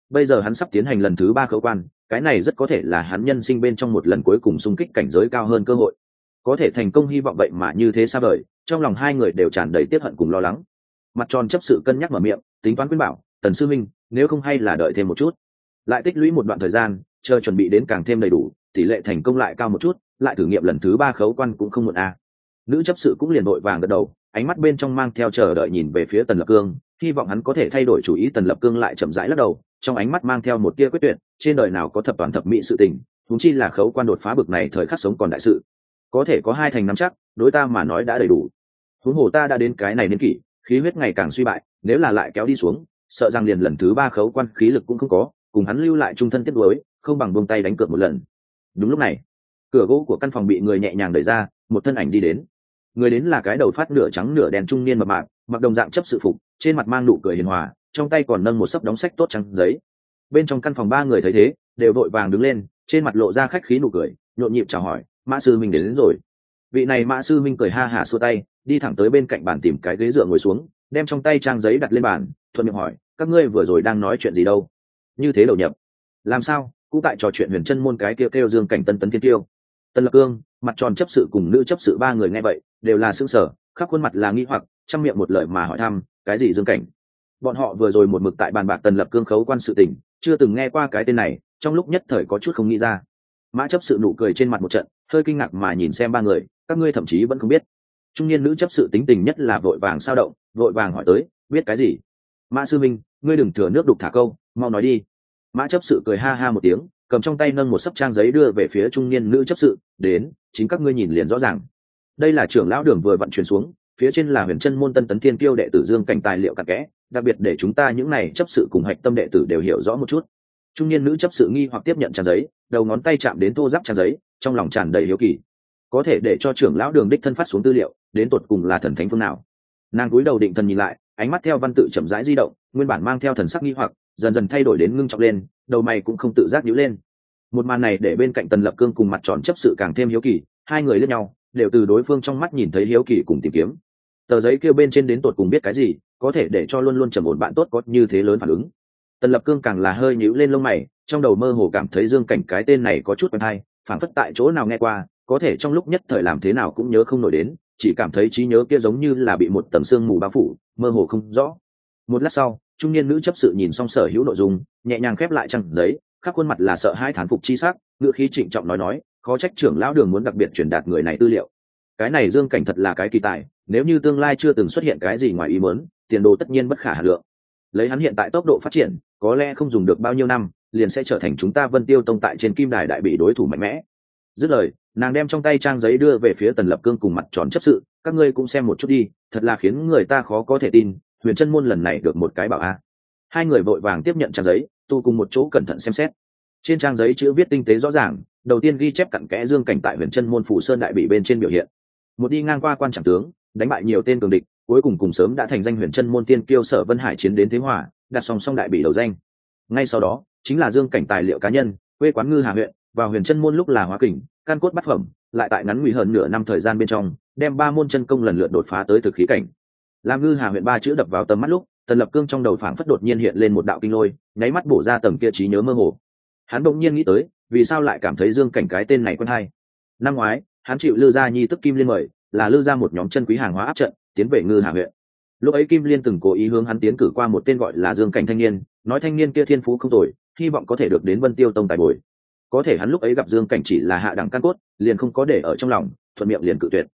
Bây giờ hắn sắp tiến hành lần thứ ba khấu quan, cái này rất có thể là hắn nhân sinh bên trong một lần cuối cùng xung kích cảnh giới cao hơn cơ hội. Có thể thành công hy vọng vậy mà như thế xa vời trong lòng hai người đều tràn đầy tiếp hận cùng lo lắng. Mặt tròn chấp sự cân nhắc mở miệng, tính toán quyên bảo, tần sư minh nếu không hay là đợi thêm một chút. Lại tích lũy một đoạn thời gian, chờ chuẩn bị đến càng thêm đầy đủ, tỷ lệ thành công lại cao một chút, lại thử nghiệm lần thứ ba khấu quan cũng không muộn a nữ chấp sự cũng liền vội vàng gật đầu, ánh mắt bên trong mang theo chờ đợi nhìn về phía tần lập cương, hy vọng hắn có thể thay đổi chủ ý, tần lập cương lại chậm rãi lắc đầu, trong ánh mắt mang theo một tia quyết tuyệt, trên đời nào có thập toàn thập mỹ sự tình thúng chi là khấu quan đột phá bực này thời khắc sống còn đại sự. Có thể có hai thành nắm chắc, đối ta mà nói đã đầy đủ huống hồ ta đã đến cái này niên kỷ khí huyết ngày càng suy bại nếu là lại kéo đi xuống sợ rằng liền lần thứ ba khấu quan khí lực cũng không có cùng hắn lưu lại trung thân tiếp đối, không bằng buông tay đánh cược một lần. Đúng lúc này cửa gỗ của căn phòng bị người nhẹ nhàng đẩy ra một thân ảnh đi đến. Người đến là cái đầu phát nửa trắng nửa đen trung niên mập mạc, mặc đồng dạng chấp sự phục trên mặt mang nụ cười hiền hòa trong tay còn nâng một sấp đóng sách tốt trắng giấy. Bên trong căn phòng ba người thấy thế đều vội vàng đứng lên trên mặt lộ ra khách khí nụ cười nhộn nhịp chào hỏi mã sư minh đến, đến rồi. Vị này mã sư minh cười ha hả xua tay đi thẳng tới bên cạnh bàn tìm cái ghế dựa ngồi xuống, đem trong tay trang giấy đặt lên bàn, thuận miệng hỏi, các ngươi vừa rồi đang nói chuyện gì đâu? Như thế đầu nhập. Làm sao? Cũng tại trò chuyện huyền chân môn cái kêu kêu dương cảnh tân tấn thiên tiêu. Tân lập cương, mặt tròn chấp sự cùng nữ chấp sự ba người nghe vậy, đều là xương sở khắp khuôn mặt là nghi hoặc, chăm miệng một lời mà hỏi thăm, cái gì dương cảnh? Bọn họ vừa rồi một mực tại bàn bạc tần lập cương khấu quan sự tình, chưa từng nghe qua cái tên này, trong lúc nhất thời có chút không nghĩ ra. Mã chấp sự nụ cười trên mặt một trận, hơi kinh ngạc mà nhìn xem ba người, các ngươi thậm chí vẫn không biết trung niên nữ chấp sự tính tình nhất là vội vàng sao động, vội vàng hỏi tới, biết cái gì? Mã sư minh, ngươi đừng thừa nước đục thả câu, mau nói đi. Mã chấp sự cười ha ha một tiếng, cầm trong tay nâng một sấp trang giấy đưa về phía trung niên nữ chấp sự, đến, chính các ngươi nhìn liền rõ ràng. Đây là trưởng lão đường vừa vận chuyển xuống, phía trên là huyền chân môn tân tấn thiên kiêu đệ tử dương cảnh tài liệu cặn kẽ, đặc biệt để chúng ta những này chấp sự cùng hạch tâm đệ tử đều hiểu rõ một chút. Trung niên nữ chấp sự nghi hoặc tiếp nhận trang giấy, đầu ngón tay chạm đến thô giáp trang giấy, trong lòng tràn đầy hiếu kỳ có thể để cho trưởng lão đường đích thân phát xuống tư liệu, đến tột cùng là thần thánh phương nào. Nàng cúi đầu định thần nhìn lại, ánh mắt theo văn tự chậm rãi di động, nguyên bản mang theo thần sắc nghi hoặc, dần dần thay đổi đến ngưng trọng lên, đầu mày cũng không tự giác nhíu lên. Một màn này để bên cạnh tần lập cương cùng mặt tròn chấp sự càng thêm hiếu kỳ, hai người lẫn nhau, đều từ đối phương trong mắt nhìn thấy hiếu kỳ cùng tìm kiếm. Tờ giấy kêu bên trên đến tột cùng biết cái gì, có thể để cho luôn luôn trầm ổn bạn tốt có như thế lớn phản ứng. Tần lập cương càng là hơi nhíu lên lông mày, trong đầu mơ hồ cảm thấy dương cảnh cái tên này có chút quen hay phản phất tại chỗ nào nghe qua có thể trong lúc nhất thời làm thế nào cũng nhớ không nổi đến, chỉ cảm thấy trí nhớ kia giống như là bị một tầng sương mù bao phủ, mơ hồ không rõ. Một lát sau, trung niên nữ chấp sự nhìn xong sở hữu nội dung, nhẹ nhàng khép lại trang giấy, khắp khuôn mặt là sợ hai thán phục chi sắc ngựa khí trịnh trọng nói nói, khó trách trưởng lão đường muốn đặc biệt truyền đạt người này tư liệu. Cái này dương cảnh thật là cái kỳ tài, nếu như tương lai chưa từng xuất hiện cái gì ngoài ý muốn, tiền đồ tất nhiên bất khả hà lượng. Lấy hắn hiện tại tốc độ phát triển, có lẽ không dùng được bao nhiêu năm, liền sẽ trở thành chúng ta vân tiêu tông tại trên kim đài đại bị đối thủ mạnh mẽ. Dứt lời nàng đem trong tay trang giấy đưa về phía tần lập cương cùng mặt tròn chấp sự, các ngươi cũng xem một chút đi, thật là khiến người ta khó có thể tin, huyền chân môn lần này được một cái bảo a. Hai người vội vàng tiếp nhận trang giấy, tu cùng một chỗ cẩn thận xem xét. Trên trang giấy chữ viết tinh tế rõ ràng, đầu tiên ghi chép cặn kẽ dương cảnh tại huyền chân môn phủ sơn đại bị bên trên biểu hiện. Một đi ngang qua quan trọng tướng, đánh bại nhiều tên cường địch, cuối cùng cùng sớm đã thành danh huyền chân môn tiên kiêu sở vân hải chiến đến thế hòa, đặt song song đại bị đầu danh. Ngay sau đó, chính là dương cảnh tài liệu cá nhân, quê quán ngư hà huyện và huyền chân môn lúc là hóa kình căn cốt bát phẩm, lại tại ngắn ngủi hơn nửa năm thời gian bên trong, đem ba môn chân công lần lượt đột phá tới thực khí cảnh. Làm ngư hà huyện ba chữ đập vào tầm mắt lúc, tần lập cương trong đầu phảng phất đột nhiên hiện lên một đạo kinh lôi, nháy mắt bổ ra tầng kia trí nhớ mơ hồ. Hắn bỗng nhiên nghĩ tới, vì sao lại cảm thấy dương cảnh cái tên này quen hay? Năm ngoái, hắn chịu lư gia nhi tức kim liên mời, là lư ra một nhóm chân quý hàng hóa áp trận, tiến về ngư hà huyện. Lúc ấy kim liên từng cố ý hướng hắn tiến cử qua một tên gọi là dương cảnh thanh niên, nói thanh niên kia thiên phú không tồi, hy vọng có thể được đến vân tiêu tông tài bồi có thể hắn lúc ấy gặp dương cảnh chỉ là hạ đẳng căn cốt, liền không có để ở trong lòng, thuận miệng liền cự tuyệt.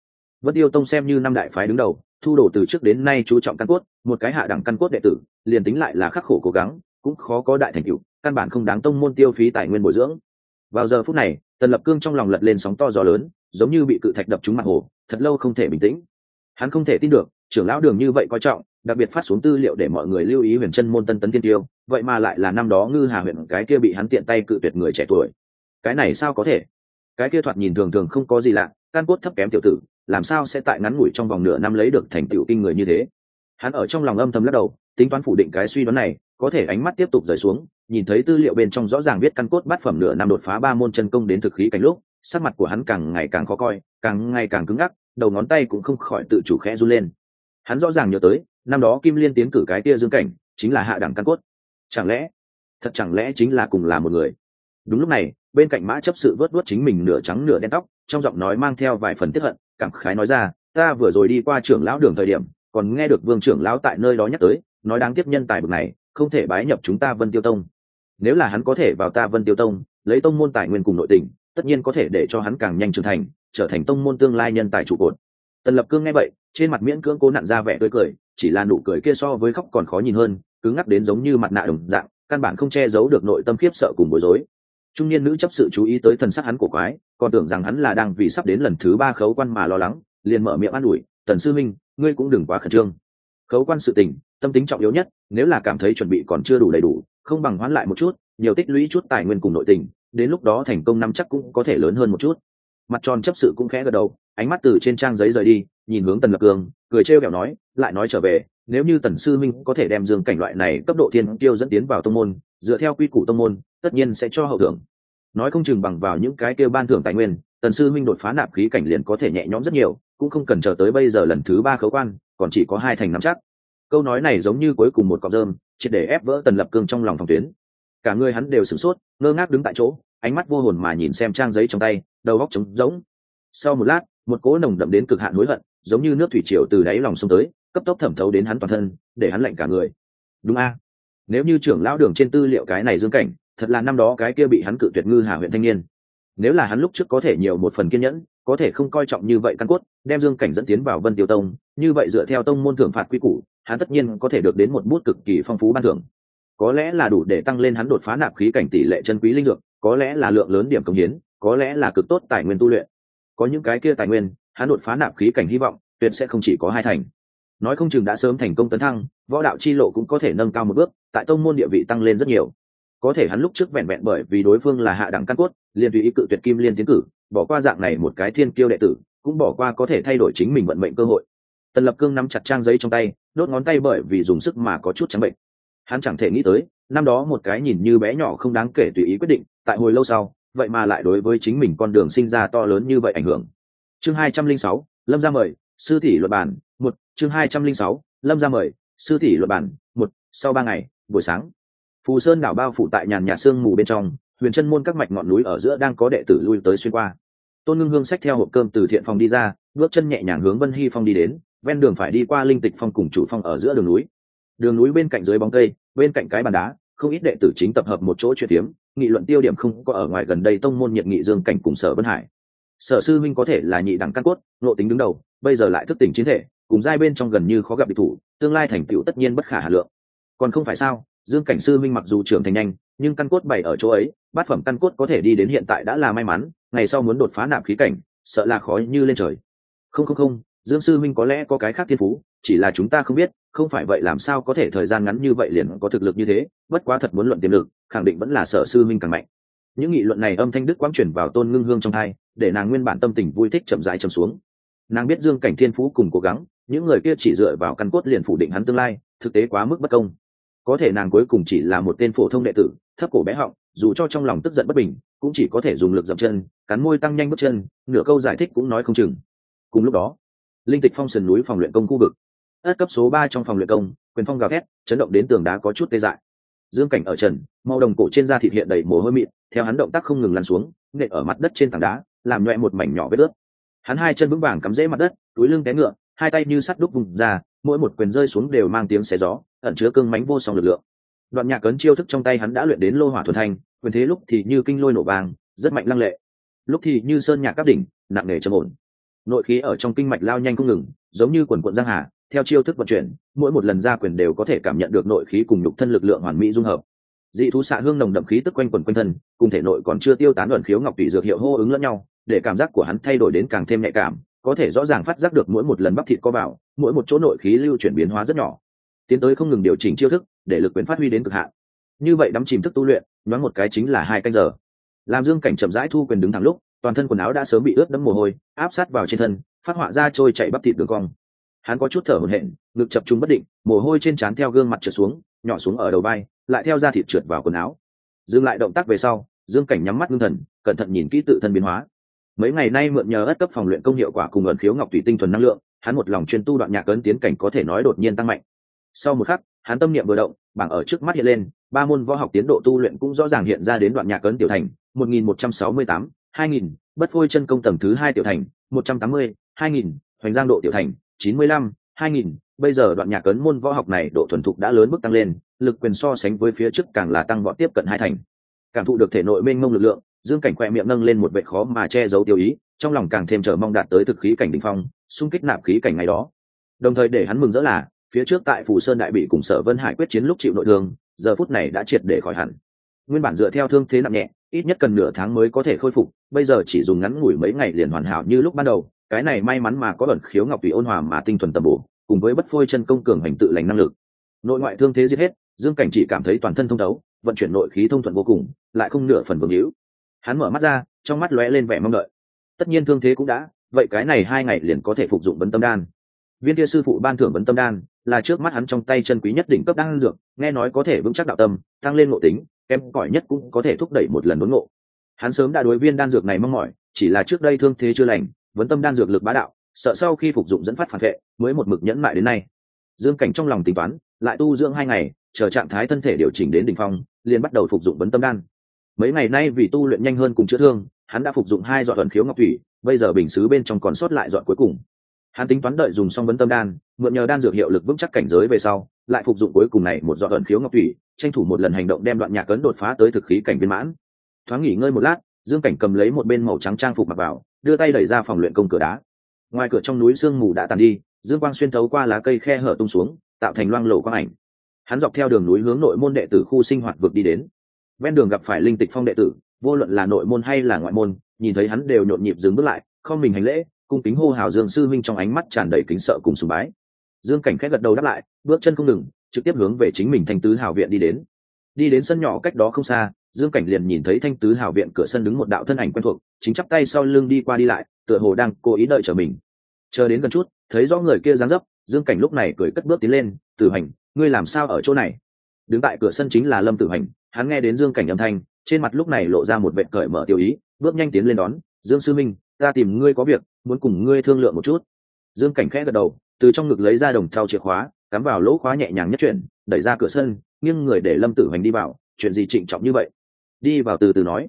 Vân tiêu tông xem như năm đại phái đứng đầu, thu đồ từ trước đến nay chú trọng căn cốt, một cái hạ đẳng căn cốt đệ tử, liền tính lại là khắc khổ cố gắng, cũng khó có đại thành tựu, căn bản không đáng tông môn tiêu phí tài nguyên bồi dưỡng. Vào giờ phút này, tần lập cương trong lòng lật lên sóng to gió lớn, giống như bị cự thạch đập trúng mặt hồ, thật lâu không thể bình tĩnh. Hắn không thể tin được, trưởng lão đường như vậy coi trọng, đặc biệt phát xuống tư liệu để mọi người lưu ý huyền chân môn tân tấn tiên tiêu, vậy mà lại là năm đó ngư hà huyện cái kia bị hắn tiện tay cự tuyệt người trẻ tuổi cái này sao có thể? Cái kia thoạt nhìn thường thường không có gì lạ, căn cốt thấp kém tiểu tử, làm sao sẽ tại ngắn ngủi trong vòng nửa năm lấy được thành tựu kinh người như thế? Hắn ở trong lòng âm thầm lắc đầu, tính toán phủ định cái suy đoán này, có thể ánh mắt tiếp tục rời xuống, nhìn thấy tư liệu bên trong rõ ràng viết căn cốt bát phẩm nửa năm đột phá ba môn chân công đến thực khí cảnh lúc, sắc mặt của hắn càng ngày càng khó coi, càng ngày càng cứng ngắc, đầu ngón tay cũng không khỏi tự chủ khẽ run lên. Hắn rõ ràng nhớ tới, năm đó kim liên tiến cử cái tia dương cảnh, chính là hạ đẳng căn cốt. Chẳng lẽ, thật chẳng lẽ chính là cùng là một người? Đúng lúc này bên cạnh mã chấp sự vớt vớt chính mình nửa trắng nửa đen tóc, trong giọng nói mang theo vài phần tiếp hận, cảm khái nói ra, ta vừa rồi đi qua trưởng lão đường thời điểm, còn nghe được vương trưởng lão tại nơi đó nhắc tới, nói đáng tiếp nhân tài bực này, không thể bái nhập chúng ta vân tiêu tông. Nếu là hắn có thể vào ta vân tiêu tông, lấy tông môn tài nguyên cùng nội tình, tất nhiên có thể để cho hắn càng nhanh trưởng thành, trở thành tông môn tương lai nhân tài trụ cột. Tần lập cương nghe vậy, trên mặt miễn cưỡng cố nặn ra vẻ tươi cười, chỉ là nụ cười kia so với khóc còn khó nhìn hơn, cứng ngắc đến giống như mặt nạ đồng dạng, căn bản không che giấu được nội tâm khiếp sợ cùng bối rối trung niên nữ chấp sự chú ý tới thần sắc hắn của quái, còn tưởng rằng hắn là đang vì sắp đến lần thứ ba khấu quan mà lo lắng, liền mở miệng an ủi, tần sư minh, ngươi cũng đừng quá khẩn trương. Khấu quan sự tình, tâm tính trọng yếu nhất, nếu là cảm thấy chuẩn bị còn chưa đủ đầy đủ, không bằng hoãn lại một chút, nhiều tích lũy chút tài nguyên cùng nội tình, đến lúc đó thành công năm chắc cũng có thể lớn hơn một chút. Mặt tròn chấp sự cũng khẽ gật đầu, ánh mắt từ trên trang giấy rời đi, nhìn hướng tần lập cường, cười trêu kẹo nói, lại nói trở về nếu như tần sư minh có thể đem dương cảnh loại này cấp độ thiên tiêu dẫn tiến vào tông môn, dựa theo quy củ tông môn, tất nhiên sẽ cho hậu thưởng. Nói không chừng bằng vào những cái kêu ban thưởng tài nguyên, tần sư minh đột phá nạp khí cảnh liền có thể nhẹ nhõm rất nhiều, cũng không cần chờ tới bây giờ lần thứ ba khấu quan, còn chỉ có hai thành nắm chắc. Câu nói này giống như cuối cùng một cọc rơm, triệt để ép vỡ tần lập cương trong lòng phòng tuyến. Cả người hắn đều sửng sốt, ngơ ngác đứng tại chỗ, ánh mắt vô hồn mà nhìn xem trang giấy trong tay, đầu góc trống rỗng. Sau một lát, một cỗ nồng đậm đến cực hạn hối hận, giống như nước thủy triều từ đáy lòng sông tới cấp tốc thẩm thấu đến hắn toàn thân, để hắn lạnh cả người. Đúng a. Nếu như trưởng lão đường trên tư liệu cái này dương cảnh, thật là năm đó cái kia bị hắn cự tuyệt ngư hà huyện thanh niên. Nếu là hắn lúc trước có thể nhiều một phần kiên nhẫn, có thể không coi trọng như vậy căn cốt, đem dương cảnh dẫn tiến vào vân tiêu tông, như vậy dựa theo tông môn thưởng phạt quy củ, hắn tất nhiên có thể được đến một bút cực kỳ phong phú ban thưởng. Có lẽ là đủ để tăng lên hắn đột phá nạp khí cảnh tỷ lệ chân quý linh dược, có lẽ là lượng lớn điểm công hiến, có lẽ là cực tốt tài nguyên tu luyện. Có những cái kia tài nguyên, hắn đột phá nạp khí cảnh hy vọng, tuyệt sẽ không chỉ có hai thành nói không chừng đã sớm thành công tấn thăng, võ đạo chi lộ cũng có thể nâng cao một bước, tại tông môn địa vị tăng lên rất nhiều. Có thể hắn lúc trước vẹn vẹn bởi vì đối phương là hạ đẳng căn cốt, liền tùy ý cự tuyệt kim liên tiến cử, bỏ qua dạng này một cái thiên kiêu đệ tử, cũng bỏ qua có thể thay đổi chính mình vận mệnh cơ hội. Tần lập cương nắm chặt trang giấy trong tay, đốt ngón tay bởi vì dùng sức mà có chút trắng bệnh. Hắn chẳng thể nghĩ tới, năm đó một cái nhìn như bé nhỏ không đáng kể tùy ý quyết định, tại hồi lâu sau, vậy mà lại đối với chính mình con đường sinh ra to lớn như vậy ảnh hưởng. Chương hai trăm linh sáu, lâm ra mời, sư tỷ luật bản chương hai trăm linh sáu, lâm ra mời, sư tỷ luật bản, một, sau ba ngày, buổi sáng. Phù sơn đảo bao phủ tại nhàn nhà sương mù bên trong, huyền chân môn các mạch ngọn núi ở giữa đang có đệ tử lui tới xuyên qua. Tôn ngưng hương xách theo hộp cơm từ thiện phòng đi ra, bước chân nhẹ nhàng hướng vân hy phong đi đến, ven đường phải đi qua linh tịch phong cùng chủ phong ở giữa đường núi. Đường núi bên cạnh dưới bóng cây, bên cạnh cái bàn đá, không ít đệ tử chính tập hợp một chỗ chuyện tiếm, nghị luận tiêu điểm không có ở ngoài gần đây tông môn nhiệt nghị dương cảnh cùng sở vân hải. Sở sư minh có thể là nhị đẳng căn cốt nộ tính đứng đầu, bây giờ lại thức tỉnh chiến thể cùng giai bên trong gần như khó gặp địch thủ, tương lai thành tựu tất nhiên bất khả hà lượng. Còn không phải sao, dương cảnh sư minh mặc dù trưởng thành nhanh, nhưng căn cốt bày ở chỗ ấy, bát phẩm căn cốt có thể đi đến hiện tại đã là may mắn, ngày sau muốn đột phá nạp khí cảnh, sợ là khó như lên trời. Không không không, dương sư minh có lẽ có cái khác thiên phú, chỉ là chúng ta không biết, không phải vậy làm sao có thể thời gian ngắn như vậy liền có thực lực như thế, bất quá thật muốn luận tiềm lực, khẳng định vẫn là sở sư minh càng mạnh. Những nghị luận này âm thanh đức quang chuyển vào tôn ngưng hương trong hai để nàng nguyên bản tâm tình vui thích chậm rãi chậm xuống. Nàng biết dương cảnh thiên phú cùng cố gắng những người kia chỉ dựa vào căn cốt liền phủ định hắn tương lai, thực tế quá mức bất công. Có thể nàng cuối cùng chỉ là một tên phổ thông đệ tử, thấp cổ bé họng, dù cho trong lòng tức giận bất bình, cũng chỉ có thể dùng lực dậm chân, cắn môi tăng nhanh bước chân, nửa câu giải thích cũng nói không chừng. Cùng lúc đó, linh tịch phong sườn núi phòng luyện công khu vực. Ất cấp số ba trong phòng luyện công, quyền phong gào thét, chấn động đến tường đá có chút tê dại. Dương cảnh ở trần, màu đồng cổ trên da thịt hiện đầy mồ hôi mịn, theo hắn động tác không ngừng lăn xuống, nện ở mặt đất trên tảng đá, làm nhoẹ một mảnh nhỏ vết ướt. Hắn hai chân vững vàng cắm rễ mặt đất, túi lưng té ngựa hai tay như sắt đúc vùng ra, mỗi một quyền rơi xuống đều mang tiếng xé gió, ẩn chứa cương mánh vô song lực lượng. Đoạn nhạc cấn chiêu thức trong tay hắn đã luyện đến lô hỏa thuần thanh, quyền thế lúc thì như kinh lôi nổ vàng, rất mạnh lăng lệ. Lúc thì như sơn nhạc các đỉnh, nặng nề trầm ổn. Nội khí ở trong kinh mạch lao nhanh không ngừng, giống như quần quận giang hà, theo chiêu thức vận chuyển, mỗi một lần ra quyền đều có thể cảm nhận được nội khí cùng nhục thân lực lượng hoàn mỹ dung hợp. Dị thú xạ hương nồng đậm khí tức quanh quần quanh thân, cùng thể nội còn chưa tiêu tán luận khiếu ngọc tùy dược hiệu hô ứng lẫn nhau, để cảm giác của hắn thay đổi đến càng thêm nhạy cảm có thể rõ ràng phát giác được mỗi một lần bắp thịt co vào, mỗi một chỗ nội khí lưu chuyển biến hóa rất nhỏ, tiến tới không ngừng điều chỉnh chiêu thức để lực quyền phát huy đến cực hạn. Như vậy đắm chìm thức tu luyện, nhoáng một cái chính là hai canh giờ. Làm dương cảnh chậm rãi thu quyền đứng thẳng lúc, toàn thân quần áo đã sớm bị ướt đẫm mồ hôi, áp sát vào trên thân, phát họa ra trôi chạy bắp thịt đường cong. Hắn có chút thở hổn hển, ngực chập trung bất định, mồ hôi trên trán theo gương mặt trượt xuống, nhỏ xuống ở đầu vai, lại theo da thịt trượt vào quần áo. Dừng lại động tác về sau, dương cảnh nhắm mắt ngưng thần, cẩn thận nhìn kỹ tự thân biến hóa mấy ngày nay mượn nhờ ất cấp phòng luyện công hiệu quả cùng ẩn khiếu ngọc thủy tinh thuần năng lượng, hắn một lòng chuyên tu đoạn nhạc ấn tiến cảnh có thể nói đột nhiên tăng mạnh. Sau một khắc, hắn tâm niệm vừa động, bảng ở trước mắt hiện lên, ba môn võ học tiến độ tu luyện cũng rõ ràng hiện ra đến đoạn nhạc ấn tiểu thành, một nghìn một trăm sáu mươi tám, hai nghìn, bất phôi chân công tầng thứ hai tiểu thành, một trăm tám mươi, hai nghìn, hoành giang độ tiểu thành, chín mươi lăm, hai nghìn. Bây giờ đoạn nhạc ấn môn võ học này độ thuần thục đã lớn mức tăng lên, lực quyền so sánh với phía trước càng là tăng vọt tiếp cận hai thành. Cảm thụ được thể nội mênh mông lực lượng dương cảnh khoe miệng nâng lên một vệ khó mà che giấu tiêu ý, trong lòng càng thêm chờ mong đạt tới thực khí cảnh đỉnh phong, xung kích nạp khí cảnh ngày đó. Đồng thời để hắn mừng rỡ là, phía trước tại phủ sơn đại bị cùng sở vân hải quyết chiến lúc chịu nội thương, giờ phút này đã triệt để khỏi hẳn. Nguyên bản dựa theo thương thế nặng nhẹ, ít nhất cần nửa tháng mới có thể khôi phục, bây giờ chỉ dùng ngắn ngủi mấy ngày liền hoàn hảo như lúc ban đầu, cái này may mắn mà có ẩn khiếu ngọc tùy ôn hòa mà tinh thuần tầm bổ, cùng với bất phôi chân công cường hành tự lành năng lực. Nội ngoại thương thế giết hết, dương cảnh chỉ cảm thấy toàn thân thông đấu, vận chuyển nội khí thông thuận vô cùng, lại không nửa phần vương hữu hắn mở mắt ra, trong mắt lóe lên vẻ mong đợi. Tất nhiên thương thế cũng đã, vậy cái này hai ngày liền có thể phục dụng vấn tâm đan. Viên kia sư phụ ban thưởng vấn tâm đan, là trước mắt hắn trong tay chân quý nhất đỉnh cấp đan dược, nghe nói có thể vững chắc đạo tâm, tăng lên ngộ tính, kém cỏi nhất cũng có thể thúc đẩy một lần đốn ngộ. Hắn sớm đã đối viên đan dược này mong mỏi, chỉ là trước đây thương thế chưa lành, vấn tâm đan dược lực bá đạo, sợ sau khi phục dụng dẫn phát phản vệ, mới một mực nhẫn mại đến nay. Dương cảnh trong lòng tính toán, lại tu dưỡng hai ngày, chờ trạng thái thân thể điều chỉnh đến đỉnh phong, liền bắt đầu phục dụng vấn tâm đan mấy ngày nay vì tu luyện nhanh hơn cùng chữa thương, hắn đã phục dụng hai dọn thuần khiếu ngọc thủy, bây giờ bình xứ bên trong còn sót lại dọn cuối cùng. Hắn tính toán đợi dùng xong vấn tâm đan, mượn nhờ đan dược hiệu lực vững chắc cảnh giới về sau, lại phục dụng cuối cùng này một dọn thuần khiếu ngọc thủy, tranh thủ một lần hành động đem đoạn nhạc cấn đột phá tới thực khí cảnh viên mãn. Thoáng nghỉ ngơi một lát, dương cảnh cầm lấy một bên màu trắng trang phục mặc vào, đưa tay đẩy ra phòng luyện công cửa đá. Ngoài cửa trong núi sương mù đã tàn đi, dương quang xuyên thấu qua lá cây khe hở tung xuống, tạo thành loang lổ quang ảnh. Hắn dọc theo đường núi hướng nội môn đệ tử khu sinh hoạt vực đi đến ven đường gặp phải linh tịch phong đệ tử, vô luận là nội môn hay là ngoại môn, nhìn thấy hắn đều nhộn nhịp dừng bước lại, không mình hành lễ, cung kính hô hào dương sư minh trong ánh mắt tràn đầy kính sợ cùng sùng bái. Dương cảnh khét gật đầu đáp lại, bước chân không ngừng, trực tiếp hướng về chính mình thanh tứ hào viện đi đến. Đi đến sân nhỏ cách đó không xa, dương cảnh liền nhìn thấy thanh tứ hào viện cửa sân đứng một đạo thân ảnh quen thuộc, chính chắp tay sau lưng đi qua đi lại, tựa hồ đang cố ý đợi chờ mình. Chờ đến gần chút, thấy rõ người kia dáng dấp, dương cảnh lúc này cười cất bước tiến lên, tử hành, ngươi làm sao ở chỗ này? Đứng tại cửa sân chính là lâm tử hành hắn nghe đến dương cảnh âm thanh, trên mặt lúc này lộ ra một vệ cởi mở tiêu ý, bước nhanh tiến lên đón, dương sư minh, ta tìm ngươi có việc, muốn cùng ngươi thương lượng một chút. Dương cảnh khẽ gật đầu, từ trong ngực lấy ra đồng thau chìa khóa, cắm vào lỗ khóa nhẹ nhàng nhất chuyển, đẩy ra cửa sân, nghiêng người để lâm tử hoành đi vào, chuyện gì trịnh trọng như vậy? Đi vào từ từ nói.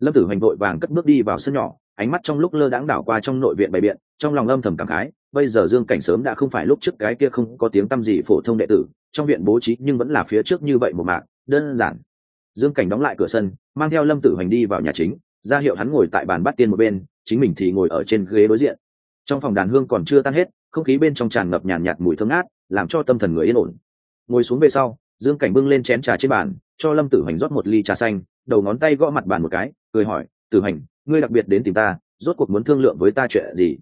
Lâm tử hoành vội vàng cất bước đi vào sân nhỏ, ánh mắt trong lúc lơ đãng đảo qua trong nội viện bày biện, trong lòng âm thầm cảm khái, bây giờ dương cảnh sớm đã không phải lúc trước cái kia không có tiếng tăm gì phổ thông đệ tử, trong viện bố trí nhưng vẫn là phía trước như vậy một mạng, đơn giản dương cảnh đóng lại cửa sân, mang theo lâm tử hoành đi vào nhà chính, ra hiệu hắn ngồi tại bàn bắt tiên một bên, chính mình thì ngồi ở trên ghế đối diện. Trong phòng đàn hương còn chưa tan hết, không khí bên trong tràn ngập nhàn nhạt mùi thơm ngát, làm cho tâm thần người yên ổn. Ngồi xuống về sau, dương cảnh bưng lên chén trà trên bàn, cho lâm tử hoành rót một ly trà xanh, đầu ngón tay gõ mặt bàn một cái, cười hỏi, tử hoành, ngươi đặc biệt đến tìm ta, rốt cuộc muốn thương lượng với ta chuyện gì?